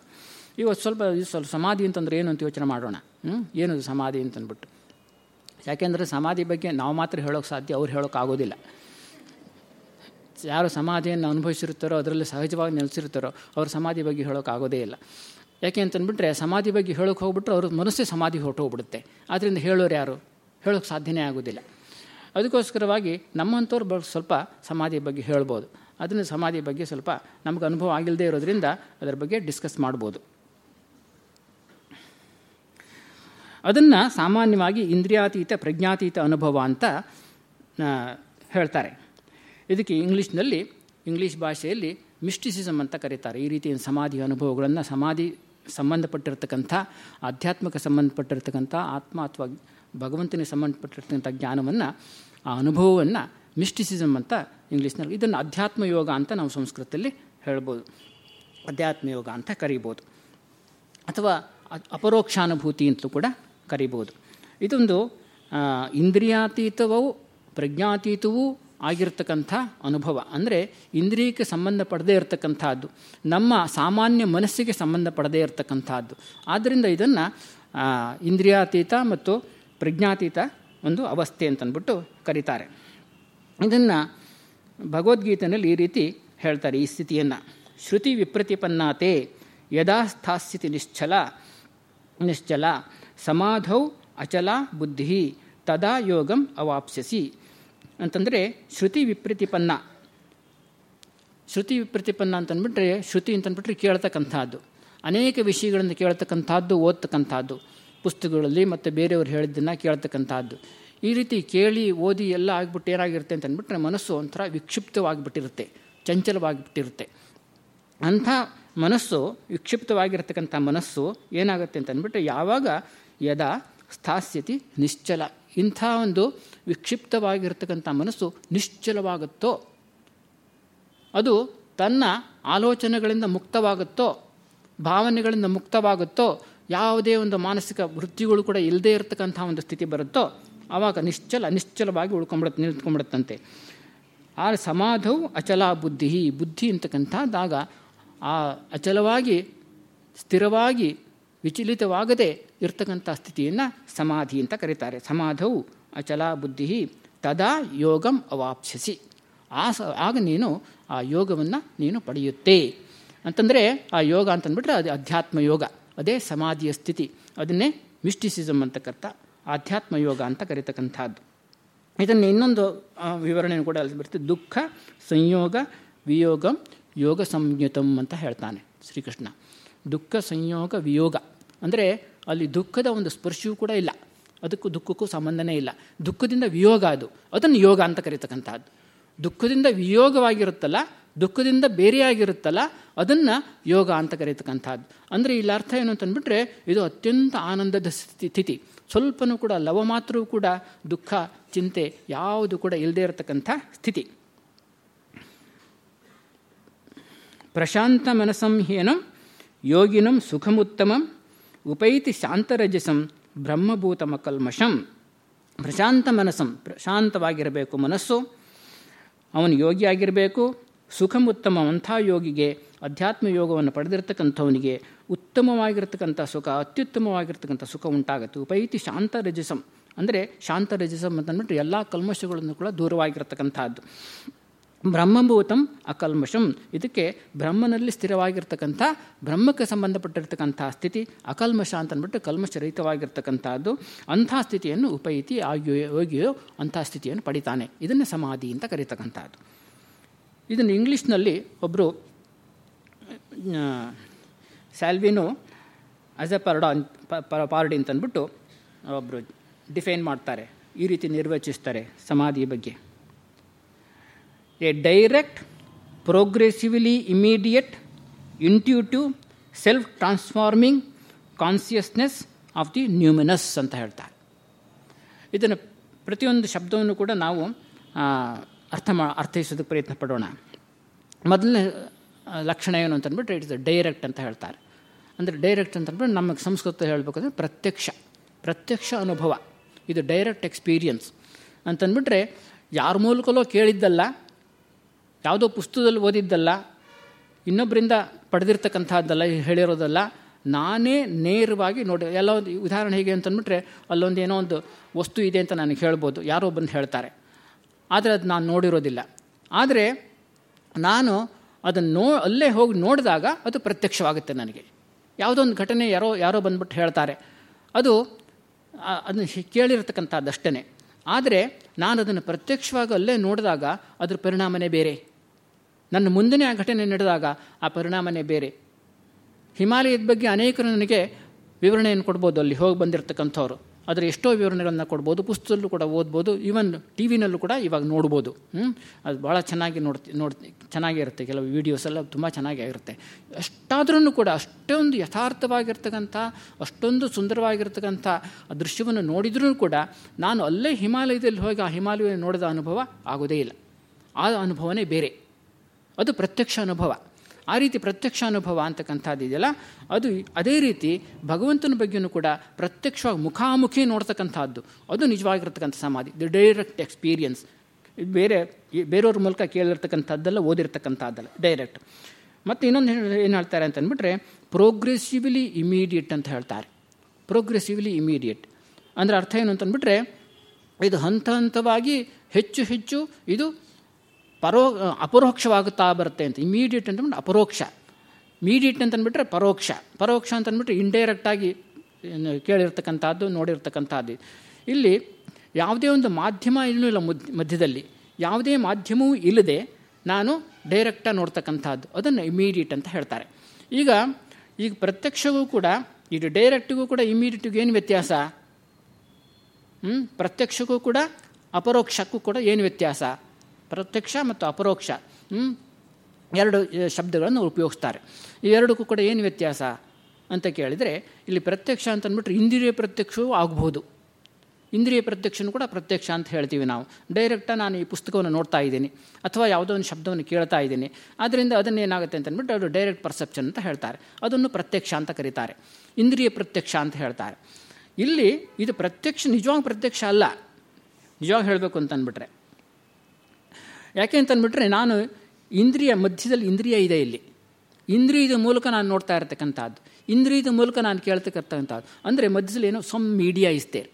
ಇವತ್ತು ಸ್ವಲ್ಪ ಸ್ವಲ್ಪ ಸಮಾಧಿ ಅಂತಂದ್ರೆ ಏನು ಅಂತ ಯೋಚನೆ ಮಾಡೋಣ. ಏನದು ಸಮಾಧಿ ಅಂತಂದ್ಬಿಟ್ಟು. ಯಾಕೆಂದರೆ ಸಮಾಧಿ ಬಗ್ಗೆ ನಾವು ಮಾತ್ರ ಹೇಳೋಕೆ ಸಾಧ್ಯ, ಅವ್ರು ಹೇಳೋಕ್ಕಾಗೋದಿಲ್ಲ ಯಾರು ಸಮಾಧಿಯನ್ನು ಅನುಭವಿಸಿರ್ತಾರೋ ಅದರಲ್ಲಿ ಸಹಜವಾಗಿ ನೆಲೆಸಿರ್ತಾರೋ ಅವ್ರ ಸಮಾಧಿ ಬಗ್ಗೆ ಹೇಳೋಕ್ಕಾಗೋದೇ ಇಲ್ಲ. ಯಾಕೆ ಅಂತಂದ್ಬಿಟ್ರೆ ಸಮಾಧಿ ಬಗ್ಗೆ ಹೇಳೋಕೆ ಹೋಗ್ಬಿಟ್ರೆ ಅವ್ರ ಮನಸ್ಸೇ ಸಮಾಧಿ ಹೊರಟೋಗ್ಬಿಡುತ್ತೆ. ಆದ್ದರಿಂದ ಹೇಳೋರು ಯಾರು? ಹೇಳೋಕ್ಕೆ ಸಾಧ್ಯನೇ ಆಗೋದಿಲ್ಲ. ಅದಕ್ಕೋಸ್ಕರವಾಗಿ ನಮ್ಮಂಥವ್ರು ಬ, ಸ್ವಲ್ಪ ಸಮಾಧಿ ಬಗ್ಗೆ ಹೇಳ್ಬೋದು. ಅದನ್ನು ಸಮಾಧಿ ಬಗ್ಗೆ ಸ್ವಲ್ಪ ನಮಗೆ ಅನುಭವ ಆಗಿಲ್ಲದೆ ಇರೋದ್ರಿಂದ ಅದರ ಬಗ್ಗೆ ಡಿಸ್ಕಸ್ ಮಾಡ್ಬೋದು. ಅದನ್ನು ಸಾಮಾನ್ಯವಾಗಿ ಇಂದ್ರಿಯಾತೀತ, ಪ್ರಜ್ಞಾತೀತ ಅನುಭವ ಅಂತ ಹೇಳ್ತಾರೆ. ಇದಕ್ಕೆ ಇಂಗ್ಲೀಷ್ನಲ್ಲಿ, ಇಂಗ್ಲೀಷ್ ಭಾಷೆಯಲ್ಲಿ ಮಿಸ್ಟಿಸಿಸಮ್ ಅಂತ ಕರೀತಾರೆ. ಈ ರೀತಿಯ ಸಮಾಧಿ ಅನುಭವಗಳನ್ನು, ಸಮಾಧಿ ಸಂಬಂಧಪಟ್ಟಿರ್ತಕ್ಕಂಥ ಆಧ್ಯಾತ್ಮಕ್ಕೆ ಸಂಬಂಧಪಟ್ಟಿರ್ತಕ್ಕಂಥ, ಆತ್ಮ ಅಥವಾ ಭಗವಂತನಿಗೆ ಸಂಬಂಧಪಟ್ಟಿರ್ತಕ್ಕಂಥ ಜ್ಞಾನವನ್ನು, ಆ ಅನುಭವವನ್ನು ಮಿಸ್ಟಿಸಿಸಮ್ ಅಂತ ಇಂಗ್ಲೀಷ್ನಲ್ಲಿ, ಇದನ್ನು ಅಧ್ಯಾತ್ಮ ಯೋಗ ಅಂತ ನಾವು ಸಂಸ್ಕೃತದಲ್ಲಿ ಹೇಳ್ಬೋದು. ಅಧ್ಯಾತ್ಮ ಯೋಗ ಅಂತ ಕರೀಬೋದು. ಅಥವಾ ಅಪರೋಕ್ಷಾನುಭೂತಿ ಅಂತಲೂ ಕೂಡ ಕರಿಬೋದು. ಇದೊಂದು ಇಂದ್ರಿಯಾತೀತವೂ ಪ್ರಜ್ಞಾತೀತವೂ ಆಗಿರ್ತಕ್ಕಂಥ ಅನುಭವ. ಅಂದರೆ ಇಂದ್ರಿಯಕ್ಕೆ ಸಂಬಂಧಪಡದೇ ಇರತಕ್ಕಂಥದ್ದು. ನಮ್ಮ ಸಾಮಾನ್ಯ ಮನಸ್ಸಿಗೆ ಸಂಬಂಧಪಡದೇ ಇರತಕ್ಕಂಥದ್ದು. ಆದ್ದರಿಂದ ಇದನ್ನು ಇಂದ್ರಿಯಾತೀತ ಮತ್ತು ಪ್ರಜ್ಞಾತೀತ ಒಂದು ಅವಸ್ಥೆ ಅಂತಂದ್ಬಿಟ್ಟು ಕರೀತಾರೆ. ಇದನ್ನು ಭಗವದ್ಗೀತೆಯಲ್ಲಿ ಈ ರೀತಿ ಹೇಳ್ತಾರೆ ಈ ಸ್ಥಿತಿಯನ್ನು. ಶ್ರುತಿ ವಿಪ್ರತಿಪನ್ನಾತೆ ಯದಾ ಸ್ಥಾಸ್ಥಿತಿ ನಿಶ್ಚಲ ನಿಶ್ಚಲ, ಸಮಾಧೌ ಅಚಲ ಬುದ್ಧಿ ತದಾ ಯೋಗಂ ಅವಾಪ್ಸ್ಯಸಿ. ಅಂತಂದರೆ ಶ್ರುತಿ ವಿಪ್ರತಿಪನ್ನ. ಶ್ರುತಿ ವಿಪ್ರತಿಪನ್ನ ಅಂತಂದ್ಬಿಟ್ರೆ, ಶ್ರುತಿ ಅಂತಂದ್ಬಿಟ್ರೆ ಕೇಳ್ತಕ್ಕಂಥದ್ದು. ಅನೇಕ ವಿಷಯಗಳನ್ನು ಕೇಳ್ತಕ್ಕಂಥದ್ದು, ಓದ್ತಕ್ಕಂಥದ್ದು. ಪುಸ್ತಕಗಳಲ್ಲಿ ಮತ್ತು ಬೇರೆಯವರು ಹೇಳಿದ್ದನ್ನು ಕೇಳ್ತಕ್ಕಂಥದ್ದು. ಈ ರೀತಿ ಕೇಳಿ, ಓದಿ ಎಲ್ಲ ಆಗಿಬಿಟ್ಟು ಏನಾಗಿರುತ್ತೆ ಅಂತ ಅಂದ್ಬಿಟ್ರೆ ಮನಸ್ಸು ಒಂಥರ ವಿಕ್ಷಿಪ್ತವಾಗಿಬಿಟ್ಟಿರುತ್ತೆ, ಚಂಚಲವಾಗಿಬಿಟ್ಟಿರುತ್ತೆ. ಅಂಥ ಮನಸ್ಸು, ವಿಕ್ಷಿಪ್ತವಾಗಿರ್ತಕ್ಕಂಥ ಮನಸ್ಸು ಏನಾಗುತ್ತೆ ಅಂತಂದ್ಬಿಟ್ರೆ, ಯಾವಾಗ ಯದ ಸ್ಥಾಸ್ಯತಿ ನಿಶ್ಚಲ. ಇಂಥ ಒಂದು ವಿಕ್ಷಿಪ್ತವಾಗಿರ್ತಕ್ಕಂಥ ಮನಸ್ಸು ನಿಶ್ಚಲವಾಗುತ್ತೋ, ಅದು ತನ್ನ ಆಲೋಚನೆಗಳಿಂದ ಮುಕ್ತವಾಗುತ್ತೋ, ಭಾವನೆಗಳಿಂದ ಮುಕ್ತವಾಗುತ್ತೋ, ಯಾವುದೇ ಒಂದು ಮಾನಸಿಕ ವೃತ್ತಿಗಳು ಕೂಡ ಇಲ್ಲದೇ ಇರತಕ್ಕಂಥ ಒಂದು ಸ್ಥಿತಿ ಬರುತ್ತೋ, ಆವಾಗ ನಿಶ್ಚಲ, ನಿಶ್ಚಲವಾಗಿ ಉಳ್ಕೊಂಬಿಡುತ್ತೆ ನಿಂತ್ಕೊಂಡ್ಬಿಡುತ್ತಂತೆ ಆ ಸಮಾಧವು ಅಚಲ ಬುದ್ಧಿ ಬುದ್ಧಿ ಅಂತಕ್ಕಂಥದ್ದಾಗ ಆ ಅಚಲವಾಗಿ, ಸ್ಥಿರವಾಗಿ ವಿಚಲಿತವಾಗದೆ ಇರ್ತಕ್ಕಂಥ ಸ್ಥಿತಿಯನ್ನು ಸಮಾಧಿ ಅಂತ ಕರೀತಾರೆ. ಸಮಾಧವು ಅಚಲ ಬುದ್ಧಿ ತದಾ ಯೋಗಂ ಅವಾಪ್ಸಿಸಿ ಆ ಆಗ ನೀನು ಆ ಯೋಗವನ್ನು ನೀನು ಪಡೆಯುತ್ತೆ. ಅಂತಂದರೆ ಆ ಯೋಗ ಅಂತಂದ್ಬಿಟ್ರೆ ಅದು ಅಧ್ಯಾತ್ಮ ಯೋಗ, ಅದೇ ಸಮಾಧಿಯ ಸ್ಥಿತಿ. ಅದನ್ನೇ ಮಿಸ್ಟಿಸಿಸಮ್ ಅಂತ ಕರ್ತ, ಆಧ್ಯಾತ್ಮ ಯೋಗ ಅಂತ ಕರೀತಕ್ಕಂಥದ್ದು. ಇದನ್ನು ಇನ್ನೊಂದು ವಿವರಣೆಯನ್ನು ಕೂಡ ಅಲ್ಲಿ ದುಃಖ, ಸಂಯೋಗ, ವಿಯೋಗಂ, ಯೋಗ ಸಂಯುತಂ ಅಂತ ಹೇಳ್ತಾನೆ ಶ್ರೀಕೃಷ್ಣ. ದುಃಖ, ಸಂಯೋಗ, ವಿಯೋಗ. ಅಂದರೆ ಅಲ್ಲಿ ದುಃಖದ ಒಂದು ಸ್ಪರ್ಶವೂ ಕೂಡ ಇಲ್ಲ. ಅದಕ್ಕೂ ದುಃಖಕ್ಕೂ ಸಂಬಂಧನೇ ಇಲ್ಲ. ದುಃಖದಿಂದ ವಿಯೋಗ ಅದು. ಅದನ್ನು ಯೋಗ ಅಂತ ಕರೀತಕ್ಕಂಥದ್ದು ದುಃಖದಿಂದ ವಿಯೋಗವಾಗಿರುತ್ತಲ್ಲ, ದುಃಖದಿಂದ ಬೇರೆಯಾಗಿರುತ್ತಲ್ಲ, ಅದನ್ನು ಯೋಗ ಅಂತ ಕರೀತಕ್ಕಂಥದ್ದು ಅಂದರೆ ಇಲ್ಲಿ ಅರ್ಥ ಏನು ಅಂತಂದ್ಬಿಟ್ರೆ ಇದು ಅತ್ಯಂತ ಆನಂದದ ಸ್ಥಿತಿ ಸ್ವಲ್ಪನೂ ಕೂಡ ಲವ ಮಾತ್ರವೂ ಕೂಡ ದುಃಖ, ಚಿಂತೆ ಯಾವುದು ಕೂಡ ಇಲ್ಲದೇ ಇರತಕ್ಕಂಥ ಸ್ಥಿತಿ. ಪ್ರಶಾಂತ ಮನಸಂ ಯೋಗಿನಂ ಸುಖಮುತ್ತಮಂ ಉಪೈತಿ ಶಾಂತರಜಸಂ. ಬ್ರಹ್ಮಭೂತಮ ಕಲ್ಮಷಂ ಪ್ರಶಾಂತ ಮನಸ್ಸಂ. ಪ್ರಶಾಂತವಾಗಿರಬೇಕು ಮನಸ್ಸು. ಅವನು ಯೋಗಿಯಾಗಿರಬೇಕು. ಸುಖಮುತ್ತಮ ಅಂಥ ಯೋಗಿಗೆ ಅಧ್ಯಾತ್ಮ ಯೋಗವನ್ನು ಪಡೆದಿರ್ತಕ್ಕಂಥವನಿಗೆ ಉತ್ತಮವಾಗಿರ್ತಕ್ಕಂಥ ಸುಖ, ಅತ್ಯುತ್ತಮವಾಗಿರ್ತಕ್ಕಂಥ ಸುಖ ಉಂಟಾಗುತ್ತೆ. ಉಪೈತಿ ಶಾಂತ ರಜಸಂ. ಅಂದರೆ ಶಾಂತ ರಜಸಂ ಅಂತಂದ್ಬಿಟ್ಟು ಎಲ್ಲ ಕಲ್ಮಶಗಳನ್ನು ಕೂಡ ದೂರವಾಗಿರ್ತಕ್ಕಂಥದ್ದು. ಬ್ರಹ್ಮಭೂತಂ ಅಕಲ್ಮಷಂ. ಇದಕ್ಕೆ ಬ್ರಹ್ಮನಲ್ಲಿ ಸ್ಥಿರವಾಗಿರ್ತಕ್ಕಂಥ, ಬ್ರಹ್ಮಕ್ಕೆ ಸಂಬಂಧಪಟ್ಟಿರ್ತಕ್ಕಂಥ ಸ್ಥಿತಿ ಅಕಲ್ಮಷ ಅಂತಂದ್ಬಿಟ್ಟು ಕಲ್ಮಷರಹಿತವಾಗಿರ್ತಕ್ಕಂಥದ್ದು. ಅಂಥ ಸ್ಥಿತಿಯನ್ನು ಉಪಯಿತಿ ಆಗಿಯೋ ಯೋಗಿಯೋ ಅಂಥ ಸ್ಥಿತಿಯನ್ನು ಪಡಿತಾನೆ. ಇದನ್ನು ಸಮಾಧಿ ಅಂತ ಕರೀತಕ್ಕಂಥದ್ದು. ಇದನ್ನು ಇಂಗ್ಲೀಷ್ನಲ್ಲಿ ಒಬ್ಬರು ಸ್ಯಾಲ್ವಿನು ಆಸ್ ಎ ಪರ್ಡ ಪಾರ್ಡಿ ಅಂತಂದ್ಬಿಟ್ಟು ಒಬ್ಬರು ಡಿಫೈನ್ ಮಾಡ್ತಾರೆ. ಈ ರೀತಿ ನಿರ್ವಚಿಸ್ತಾರೆ ಸಮಾಧಿ ಬಗ್ಗೆ. A direct, progressively immediate, intuitive self transforming consciousness of the numinous ಅಂತ ಹೇಳ್ತಾರೆ. ಇದನ್ನು ಪ್ರತಿಯೊಂದು ಶಬ್ದವನ್ನು ಕೂಡ ನಾವು ಅರ್ಥ ಮಾ, ಅರ್ಥೈಸೋದಕ್ಕೆ ಪ್ರಯತ್ನ ಪಡೋಣ. ಮೊದಲನೇ ಲಕ್ಷಣ ಏನು ಅಂತಂದ್ಬಿಟ್ರೆ ಇಟ್ಸ್ ಡೈರೆಕ್ಟ್ ಅಂತ ಹೇಳ್ತಾರೆ. ಅಂದರೆ ಡೈರೆಕ್ಟ್ ಅಂತಂದ್ಬಿಟ್ಟು ನಮಗೆ ಸಂಸ್ಕೃತ ಹೇಳಬೇಕಂದ್ರೆ ಪ್ರತ್ಯಕ್ಷ ಪ್ರತ್ಯಕ್ಷ ಅನುಭವ. ಇದು ಡೈರೆಕ್ಟ್ ಎಕ್ಸ್ಪೀರಿಯನ್ಸ್. ಅಂತಂದ್ಬಿಟ್ರೆ ಯಾರ ಮೂಲಕಲೋ ಕೇಳಿದ್ದಲ್ಲ ಯಾವುದೋ ಪುಸ್ತಕದಲ್ಲಿ ಓದಿದ್ದಲ್ಲ, ಇನ್ನೊಬ್ಬರಿಂದ ಪಡೆದಿರ್ತಕ್ಕಂಥದ್ದಲ್ಲ, ಹೇಳಿರೋದಲ್ಲ, ನಾನೇ ನೇರವಾಗಿ ನೋಡಿ, ಎಲ್ಲ ಒಂದು ಉದಾಹರಣೆ ಹೇಗೆ ಅಂತಂದ್ಬಿಟ್ರೆ ಅಲ್ಲೊಂದು ಏನೋ ಒಂದು ವಸ್ತು ಇದೆ ಅಂತ ನನಗೆ ಹೇಳ್ಬೋದು, ಯಾರೋ ಬಂದು ಹೇಳ್ತಾರೆ. ಆದರೆ ಅದು ನಾನು ನೋಡಿರೋದಿಲ್ಲ. ಆದರೆ ನಾನು ಅದನ್ನು ನೋ, ಅಲ್ಲೇ ಹೋಗಿ ನೋಡಿದಾಗ ಅದು ಪ್ರತ್ಯಕ್ಷವಾಗುತ್ತೆ ನನಗೆ. ಯಾವುದೋ ಒಂದು ಘಟನೆ ಯಾರೋ ಯಾರೋ ಬಂದ್ಬಿಟ್ಟು ಹೇಳ್ತಾರೆ. ಅದು ಅದನ್ನು ಕೇಳಿರ್ತಕ್ಕಂಥದ್ದಷ್ಟೇ ಆದರೆ ನಾನು ಅದನ್ನು ಪ್ರತ್ಯಕ್ಷವಾಗಿ ಅಲ್ಲೇ ನೋಡಿದಾಗ ಅದ್ರ ಪರಿಣಾಮನೇ ಬೇರೆ. ನನ್ನ ಮುಂದಿನ ಆ ಘಟನೆ ನಡೆದಾಗ ಆ ಪರಿಣಾಮನೇ ಬೇರೆ. ಹಿಮಾಲಯದ ಬಗ್ಗೆ ಅನೇಕರು ನನಗೆ ವಿವರಣೆಯನ್ನು ಕೊಡ್ಬೋದು. ಅಲ್ಲಿ ಹೋಗಿ ಬಂದಿರತಕ್ಕಂಥವ್ರು. ಅದರ ಎಷ್ಟೋ ವಿವರಣೆಗಳನ್ನು ಕೊಡ್ಬೋದು. ಪುಸ್ತಕದಲ್ಲೂ ಕೂಡ ಓದ್ಬೋದು. ಈವನ್ ಟಿ ವಿನಲ್ಲೂ ಕೂಡ ಇವಾಗ ನೋಡ್ಬೋದು. ಅದು ಭಾಳ ಚೆನ್ನಾಗಿ ನೋಡ್ತಿ ನೋಡ್ತಿ ಚೆನ್ನಾಗಿರುತ್ತೆ ಕೆಲವು ವೀಡಿಯೋಸ್ ಎಲ್ಲ ತುಂಬ ಚೆನ್ನಾಗಿರುತ್ತೆ ಅಷ್ಟಾದ್ರೂ ಕೂಡ ಅಷ್ಟೊಂದು ಯಥಾರ್ಥವಾಗಿರ್ತಕ್ಕಂಥ, ಅಷ್ಟೊಂದು ಸುಂದರವಾಗಿರ್ತಕ್ಕಂಥ ಆ ದೃಶ್ಯವನ್ನು ನೋಡಿದ್ರೂ ಕೂಡ ನಾನು ಅಲ್ಲೇ ಹಿಮಾಲಯದಲ್ಲಿ ಹೋಗಿ ಆ ಹಿಮಾಲಯ ನೋಡಿದ ಅನುಭವ ಆಗೋದೇ ಇಲ್ಲ. ಆ ಅನುಭವನೇ ಬೇರೆ. ಅದು ಪ್ರತ್ಯಕ್ಷ ಅನುಭವ. ಆ ರೀತಿ ಪ್ರತ್ಯಕ್ಷ ಅನುಭವ ಅಂತಕ್ಕಂಥದ್ದು ಇದೆಯಲ್ಲ, ಅದು ಅದೇ ರೀತಿ ಭಗವಂತನ ಬಗ್ಗೆಯೂ ಕೂಡ ಪ್ರತ್ಯಕ್ಷವಾಗಿ ಮುಖಾಮುಖಿ ನೋಡ್ತಕ್ಕಂಥದ್ದು. ಅದು ನಿಜವಾಗಿರ್ತಕ್ಕಂಥ ಸಮಾಧಿ. ದಿ ಡೈರೆಕ್ಟ್ ಎಕ್ಸ್ಪೀರಿಯನ್ಸ್ ಬೇರೆ, ಬೇರೆಯವ್ರ ಮೂಲಕ ಕೇಳಿರ್ತಕ್ಕಂಥದ್ದೆಲ್ಲ ಓದಿರ್ತಕ್ಕಂಥದ್ದಲ್ಲ ಡೈರೆಕ್ಟ್ ಮತ್ತು ಇನ್ನೊಂದು ಏನು ಹೇಳ್ತಾರೆ ಅಂತಂದ್ಬಿಟ್ರೆ ಪ್ರೋಗ್ರೆಸಿವ್ಲಿ ಇಮಿಡಿಯೇಟ್ ಅಂತ ಹೇಳ್ತಾರೆ. ಪ್ರೋಗ್ರೆಸಿವ್ಲಿ ಇಮಿಡಿಯೇಟ್ ಅಂದರೆ ಅರ್ಥ ಏನು ಅಂತಂದ್ಬಿಟ್ರೆ ಇದು ಹಂತ ಹಂತವಾಗಿ ಹೆಚ್ಚು ಹೆಚ್ಚು ಇದು ಪರೋ, ಅಪರೋಕ್ಷವಾಗುತ್ತಾ ಬರುತ್ತೆ ಅಂತ. ಇಮಿಡಿಯೇಟ್ ಅಂತಂದ್ಬಿಟ್ಟು ಅಪರೋಕ್ಷ. ಮೀಡಿಯೇಟ್ ಅಂತಂದ್ಬಿಟ್ರೆ ಪರೋಕ್ಷ. ಪರೋಕ್ಷ ಅಂತಂದ್ಬಿಟ್ರೆ ಇಂಡೈರೆಕ್ಟಾಗಿ ಕೇಳಿರ್ತಕ್ಕಂಥದ್ದು, ನೋಡಿರ್ತಕ್ಕಂಥದ್ದು. ಇಲ್ಲಿ ಯಾವುದೇ ಒಂದು ಮಾಧ್ಯಮ ಇನ್ನೂ ಇಲ್ಲ ಮಧ್ಯದಲ್ಲಿ. ಯಾವುದೇ ಮಾಧ್ಯಮವೂ ಇಲ್ಲದೆ ನಾನು ಡೈರೆಕ್ಟಾಗಿ ನೋಡ್ತಕ್ಕಂಥದ್ದು. ಅದನ್ನು ಇಮಿಡಿಯೇಟ್ ಅಂತ ಹೇಳ್ತಾರೆ. ಈಗ ಈಗ ಪ್ರತ್ಯಕ್ಷವೂ ಕೂಡ, ಇದು ಡೈರೆಕ್ಟಿಗೂ ಕೂಡ ಇಮಿಡಿಯೇಟಿಗೂ ಏನು ವ್ಯತ್ಯಾಸ? ಪ್ರತ್ಯಕ್ಷಕ್ಕೂ ಕೂಡ, ಅಪರೋಕ್ಷಕ್ಕೂ ಕೂಡ ಏನು ವ್ಯತ್ಯಾಸ? ಪ್ರತ್ಯಕ್ಷ ಮತ್ತು ಅಪರೋಕ್ಷ ಎರಡು ಶಬ್ದಗಳನ್ನು ಉಪಯೋಗಿಸ್ತಾರೆ. ಈ ಎರಡಕ್ಕೂ ಕೂಡ ಏನು ವ್ಯತ್ಯಾಸ ಅಂತ ಕೇಳಿದರೆ, ಇಲ್ಲಿ ಪ್ರತ್ಯಕ್ಷ ಅಂತಂದ್ಬಿಟ್ರೆ ಇಂದ್ರಿಯ ಪ್ರತ್ಯಕ್ಷವೂ ಆಗಬಹುದು ಇಂದ್ರಿಯ ಪ್ರತ್ಯಕ್ಷನೂ ಕೂಡ ಪ್ರತ್ಯಕ್ಷ ಅಂತ ಹೇಳ್ತೀವಿ ನಾವು. ಡೈರೆಕ್ಟಾಗಿ ನಾನು ಈ ಪುಸ್ತಕವನ್ನು ನೋಡ್ತಾ ಇದ್ದೀನಿ, ಅಥವಾ ಯಾವುದೋ ಒಂದು ಶಬ್ದವನ್ನು ಕೇಳ್ತಾ ಇದ್ದೀನಿ. ಆದ್ದರಿಂದ ಅದನ್ನೇನಾಗುತ್ತೆ ಅಂತಂದ್ಬಿಟ್ಟು ಅದು ಡೈರೆಕ್ಟ್ ಪರ್ಸೆಪ್ಷನ್ ಅಂತ ಹೇಳ್ತಾರೆ. ಅದನ್ನು ಪ್ರತ್ಯಕ್ಷ ಅಂತ ಕರೀತಾರೆ. ಇಂದ್ರಿಯ ಪ್ರತ್ಯಕ್ಷ ಅಂತ ಹೇಳ್ತಾರೆ. ಇಲ್ಲಿ ಇದು ಪ್ರತ್ಯಕ್ಷ, ನಿಜವಾಗಿ ಪ್ರತ್ಯಕ್ಷ ಅಲ್ಲ. ನಿಜವಾಗಿ ಹೇಳಬೇಕು ಅಂತ ಅಂದ್ಬಿಟ್ರೆ ಯಾಕೆ ಅಂತಂದ್ಬಿಟ್ರೆ ನಾನು ಇಂದ್ರಿಯ ಮಧ್ಯದಲ್ಲಿ ಇಂದ್ರಿಯ ಇದೆ ಇಲ್ಲಿ. ಇಂದ್ರಿಯದ ಮೂಲಕ ನಾನು ನೋಡ್ತಾ ಇರ್ತಕ್ಕಂಥದ್ದು. ಇಂದ್ರಿಯದ ಮೂಲಕ ನಾನು ಕೇಳ್ತಕ್ಕಂಥದ್ದು. ಅಂದರೆ ಮಧ್ಯದಲ್ಲಿ ಏನೋ? ಸಮ್ ಮೀಡಿಯಾ ಇಸ್ತೆ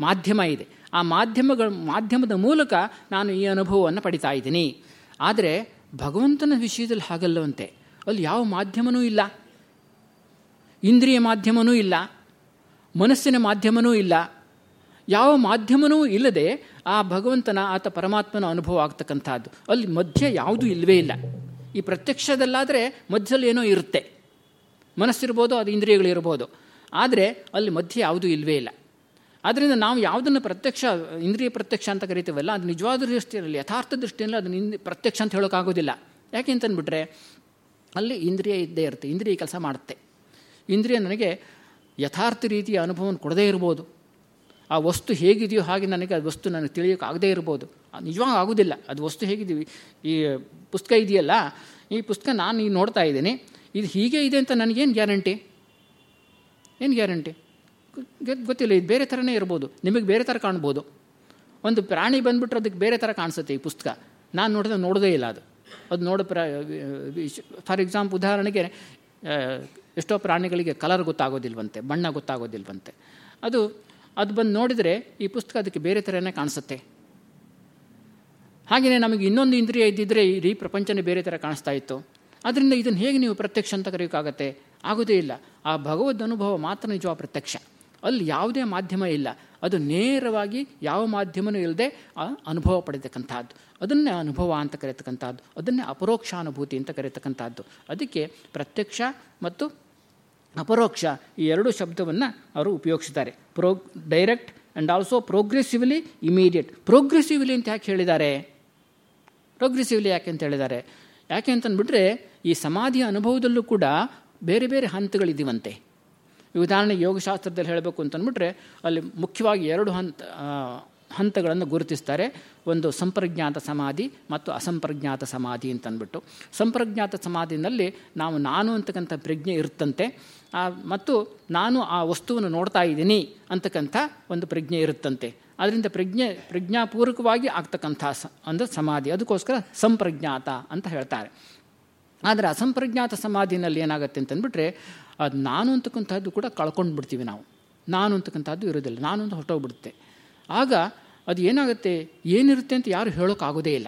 ಮಾಧ್ಯಮ ಇದೆ. ಆ ಮಾಧ್ಯಮಗಳ, ಮಾಧ್ಯಮದ ಮೂಲಕ ನಾನು ಈ ಅನುಭವವನ್ನು ಪಡಿತಾ ಇದ್ದೀನಿ. ಆದರೆ ಭಗವಂತನ ವಿಷಯದಲ್ಲಿ ಹಾಗಲ್ಲವಂತೆ ಅಲ್ಲಿ ಯಾವ ಮಾಧ್ಯಮನೂ ಇಲ್ಲ. ಇಂದ್ರಿಯ ಮಾಧ್ಯಮನೂ ಇಲ್ಲ. ಮನಸ್ಸಿನ ಮಾಧ್ಯಮನೂ ಇಲ್ಲ. ಯಾವ ಮಾಧ್ಯಮನೂ ಇಲ್ಲದೆ ಆ ಭಗವಂತನ, ಆತ ಪರಮಾತ್ಮನ ಅನುಭವ ಆಗ್ತಕ್ಕಂಥದ್ದು. ಅಲ್ಲಿ ಮಧ್ಯ ಯಾವುದೂ ಇಲ್ಲವೇ ಇಲ್ಲ. ಈ ಪ್ರತ್ಯಕ್ಷದಲ್ಲಾದರೆ ಮಧ್ಯದಲ್ಲಿ ಏನೋ ಇರುತ್ತೆ. ಮನಸ್ಸಿರ್ಬೋದು, ಅದು ಇಂದ್ರಿಯಗಳಿರ್ಬೋದು. ಆದರೆ ಅಲ್ಲಿ ಮಧ್ಯೆ ಯಾವುದೂ ಇಲ್ಲವೇ ಇಲ್ಲ. ಆದ್ದರಿಂದ ನಾವು ಯಾವುದನ್ನು ಪ್ರತ್ಯಕ್ಷ, ಇಂದ್ರಿಯ ಪ್ರತ್ಯಕ್ಷ ಅಂತ ಕರಿತೀವಲ್ಲ, ಅದು ನಿಜವಾದ ದೃಷ್ಟಿಯಲ್ಲಿ, ಯಥಾರ್ಥ ದೃಷ್ಟಿಯಲ್ಲಿ ಅದನ್ನು ಇಂದ್ ಪ್ರತ್ಯಕ್ಷ ಅಂತ ಹೇಳೋಕ್ಕಾಗೋದಿಲ್ಲ ಯಾಕೆ ಅಂತಂದ್ಬಿಟ್ರೆ, ಅಲ್ಲಿ ಇಂದ್ರಿಯ ಇದ್ದೇ ಇರುತ್ತೆ. ಇಂದ್ರಿಯ ಕೆಲಸ ಮಾಡುತ್ತೆ. ಇಂದ್ರಿಯ ನನಗೆ ಯಥಾರ್ಥ ರೀತಿಯ ಅನುಭವವನ್ನು ಕೊಡದೇ ಇರ್ಬೋದು. ಆ ವಸ್ತು ಹೇಗಿದೆಯೋ ಹಾಗೆ ನನಗೆ ಅದು ವಸ್ತು ನನಗೆ ತಿಳಿಯೋಕ್ಕಾಗದೇ ಇರ್ಬೋದು. ನಿಜವಾಗ ಆಗೋದಿಲ್ಲ. ಅದು ವಸ್ತು ಹೇಗಿದ್ದೀವಿ ಈ ಪುಸ್ತಕ ಇದೆಯಲ್ಲ, ಈ ಪುಸ್ತಕ ನಾನು ಈಗ ನೋಡ್ತಾ ಇದ್ದೀನಿ. ಇದು ಹೀಗೆ ಇದೆ ಅಂತ ನನಗೇನು ಗ್ಯಾರಂಟಿ? ಏನು ಗ್ಯಾರಂಟಿ? ಗೊತ್ತಿಲ್ಲ, ಇದು ಬೇರೆ ಥರನೇ ಇರ್ಬೋದು. ನಿಮಗೆ ಬೇರೆ ಥರ ಕಾಣ್ಬೋದು. ಒಂದು ಪ್ರಾಣಿ ಬಂದುಬಿಟ್ರೆ ಅದಕ್ಕೆ ಬೇರೆ ಥರ ಕಾಣಿಸುತ್ತೆ ಈ ಪುಸ್ತಕ. ನಾನು ನೋಡಿದ್ರೆ ನೋಡೋದೇ ಇಲ್ಲ ಅದು. ಅದು ನೋಡೋ ಫಾರ್ ಎಕ್ಸಾಂಪಲ್, ಉದಾಹರಣೆಗೆ ಎಷ್ಟೋ ಪ್ರಾಣಿಗಳಿಗೆ ಕಲರ್ ಗೊತ್ತಾಗೋದಿಲ್ವಂತೆ, ಬಣ್ಣ ಗೊತ್ತಾಗೋದಿಲ್ವಂತೆ. ಅದು ಅದು ಬಂದು ನೋಡಿದರೆ ಈ ಪುಸ್ತಕ ಅದಕ್ಕೆ ಬೇರೆ ಥರನೇ ಕಾಣಿಸುತ್ತೆ. ಹಾಗೆಯೇ ನಮಗೆ ಇನ್ನೊಂದು ಇಂದ್ರಿಯ ಇದ್ದಿದ್ದರೆ ಇಡೀ ಪ್ರಪಂಚನೇ ಬೇರೆ ಥರ ಕಾಣಿಸ್ತಾ ಇತ್ತು. ಅದರಿಂದ ಇದನ್ನು ಹೇಗೆ ನೀವು ಪ್ರತ್ಯಕ್ಷ ಅಂತ ಕರೆಯೋಕ್ಕಾಗತ್ತೆ? ಆಗೋದೇ ಇಲ್ಲ. ಆ ಭಗವದ್ ಅನುಭವ ಮಾತ್ರ ನಿಜವಾದ ಪ್ರತ್ಯಕ್ಷ. ಅಲ್ಲಿ ಯಾವುದೇ ಮಾಧ್ಯಮ ಇಲ್ಲ. ಅದು ನೇರವಾಗಿ ಯಾವ ಮಾಧ್ಯಮನೂ ಇಲ್ಲದೆ ಆ ಅನುಭವ ಪಡೆತಕ್ಕಂಥದ್ದು ಅದನ್ನೇ ಅನುಭವ ಅಂತ ಕರೀತಕ್ಕಂಥದ್ದು ಅದನ್ನೇ ಅಪರೋಕ್ಷಾನುಭೂತಿ ಅಂತ ಕರೀತಕ್ಕಂಥದ್ದು ಅದಕ್ಕೆ ಪ್ರತ್ಯಕ್ಷ ಮತ್ತು ಅಪರೋಕ್ಷ ಈ ಎರಡು ಶಬ್ದವನ್ನು ಅವರು ಉಪಯೋಗಿಸಿದ್ದಾರೆ pro, direct and also progressively immediate. Progressively ಅಂತ ಯಾಕೆ ಹೇಳಿದ್ದಾರೆ? ಪ್ರೋಗ್ರೆಸಿವ್ಲಿ ಯಾಕೆ ಅಂತ ಹೇಳಿದ್ದಾರೆ? ಯಾಕೆ ಅಂತಂದ್ಬಿಟ್ರೆ ಈ ಸಮಾಧಿಯ ಅನುಭವದಲ್ಲೂ ಕೂಡ ಬೇರೆ ಬೇರೆ ಹಂತಗಳಿದ್ದೀವಂತೆ. ಉದಾಹರಣೆಗೆ ಯೋಗಶಾಸ್ತ್ರದಲ್ಲಿ ಹೇಳಬೇಕು ಅಂತಂದ್ಬಿಟ್ರೆ ಅಲ್ಲಿ ಮುಖ್ಯವಾಗಿ ಎರಡು ಹಂತ ಹಂತಗಳನ್ನು ಗುರುತಿಸ್ತಾರೆ. ಒಂದು ಸಂಪ್ರಜ್ಞಾತ ಸಮಾಧಿ ಮತ್ತು ಅಸಂಪ್ರಜ್ಞಾತ ಸಮಾಧಿ ಅಂತಂದ್ಬಿಟ್ಟು. ಸಂಪ್ರಜ್ಞಾತ ಸಮಾಧಿನಲ್ಲಿ ನಾವು ನಾನು ಅಂತಕ್ಕಂಥ ಪ್ರಜ್ಞೆ ಇರುತ್ತಂತೆ. ಮತ್ತು ನಾನು ಆ ವಸ್ತುವನ್ನು ನೋಡ್ತಾ ಇದ್ದೀನಿ ಅಂತಕ್ಕಂಥ ಒಂದು ಪ್ರಜ್ಞೆ ಇರುತ್ತಂತೆ. ಅದರಿಂದ ಪ್ರಜ್ಞೆ, ಪ್ರಜ್ಞಾಪೂರ್ವಕವಾಗಿ ಆಗ್ತಕ್ಕಂಥ ಸ, ಅಂದರೆ ಸಮಾಧಿ. ಅದಕ್ಕೋಸ್ಕರ ಸಂಪ್ರಜ್ಞಾತ ಅಂತ ಹೇಳ್ತಾರೆ. ಆದರೆ ಅಸಂಪ್ರಜ್ಞಾತ ಸಮಾಧಿನಲ್ಲಿ ಏನಾಗುತ್ತೆ ಅಂತಂದ್ಬಿಟ್ರೆ, ಅದು ನಾನು ಅಂತಕ್ಕಂಥದ್ದು ಕೂಡ ಕಳ್ಕೊಂಡು ಬಿಡ್ತೀವಿ ನಾವು. ನಾನು ಅಂತಕ್ಕಂಥದ್ದು ಇರೋದಿಲ್ಲ ನಾನು ಅಂತ ಹೊರಟೋಗ್ಬಿಡುತ್ತೆ. ಆಗ ಅದು ಏನಾಗುತ್ತೆ? ಏನಿರುತ್ತೆ ಅಂತ ಯಾರು ಹೇಳೋಕ್ಕಾಗೋದೇ ಇಲ್ಲ.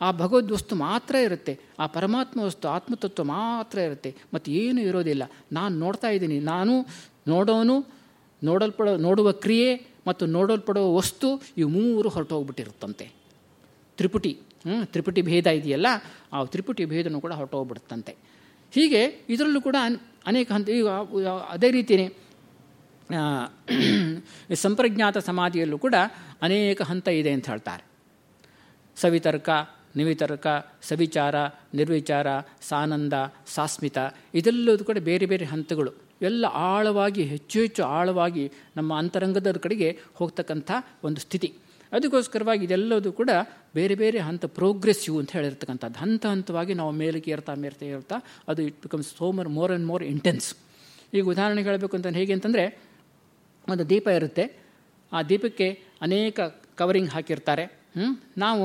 ಆ ಭಗವದ್ ವಸ್ತು ಮಾತ್ರ ಇರುತ್ತೆ. ಆ ಪರಮಾತ್ಮ ವಸ್ತು, ಆತ್ಮತತ್ವ ಮಾತ್ರ ಇರುತ್ತೆ. ಮತ್ತು ಏನೂ ಇರೋದಿಲ್ಲ. ನಾನು ನೋಡ್ತಾ ಇದ್ದೀನಿ. ನಾನು ನೋಡೋನು, ನೋಡಲ್ಪಡೋ, ನೋಡುವ ಕ್ರಿಯೆ ಮತ್ತು ನೋಡಲ್ಪಡುವ ವಸ್ತು ಇವು ಮೂರು ಹೊರಟೋಗ್ಬಿಟ್ಟಿರುತ್ತಂತೆ. ತ್ರಿಪುಟಿ ತ್ರಿಪುಟಿ ಭೇದ ಇದೆಯಲ್ಲ, ಆ ತ್ರಿಪುಟಿ ಭೇದನೂ ಕೂಡ ಹೊರಟೋಗ್ಬಿಡುತ್ತಂತೆ. ಹೀಗೆ ಇದರಲ್ಲೂ ಕೂಡ ಅನೇಕ ಹಂತ, ಈಗ ಅದೇ ರೀತಿಯೇ ಸಂಪ್ರಜ್ಞಾತ ಸಮಾಧಿಯಲ್ಲೂ ಕೂಡ ಅನೇಕ ಹಂತ ಇದೆ ಅಂತ ಹೇಳ್ತಾರೆ. ಸವಿತರ್ಕ, ನಿವಿತರ್ಕ, ಸವಿಚಾರ, ನಿರ್ವಿಚಾರ, ಸಾನಂದ, ಸಾಸ್ಮಿತ ಇದೆಲ್ಲದೂ ಕೂಡ ಬೇರೆ ಬೇರೆ ಹಂತಗಳು. ಎಲ್ಲ ಆಳವಾಗಿ, ಹೆಚ್ಚು ಹೆಚ್ಚು ಆಳವಾಗಿ ನಮ್ಮ ಅಂತರಂಗದ ಕಡೆಗೆ ಹೋಗ್ತಕ್ಕಂಥ ಒಂದು ಸ್ಥಿತಿ. ಅದಕ್ಕೋಸ್ಕರವಾಗಿ ಇದೆಲ್ಲದೂ ಕೂಡ ಬೇರೆ ಬೇರೆ ಹಂತ ಪ್ರೋಗ್ರೆಸಿವ್ ಅಂತ ಹೇಳಿರ್ತಕ್ಕಂಥದ್ದು. ಹಂತ ಹಂತವಾಗಿ ನಾವು ಮೇಲಕ್ಕೆ ಏರ್ತಾ ಮೇರ್ತಾ ಏರ್ತಾ ಅದು it becomes some more more and more intense. ಈಗ ಉದಾಹರಣೆಗೆ ಹೇಳಬೇಕು ಅಂತ ಹೇಗೆ ಅಂತಂದರೆ ಒಂದು ದೀಪ ಇರುತ್ತೆ. ಆ ದೀಪಕ್ಕೆ ಅನೇಕ ಕವರಿಂಗ್ ಹಾಕಿರ್ತಾರೆ. ನಾವು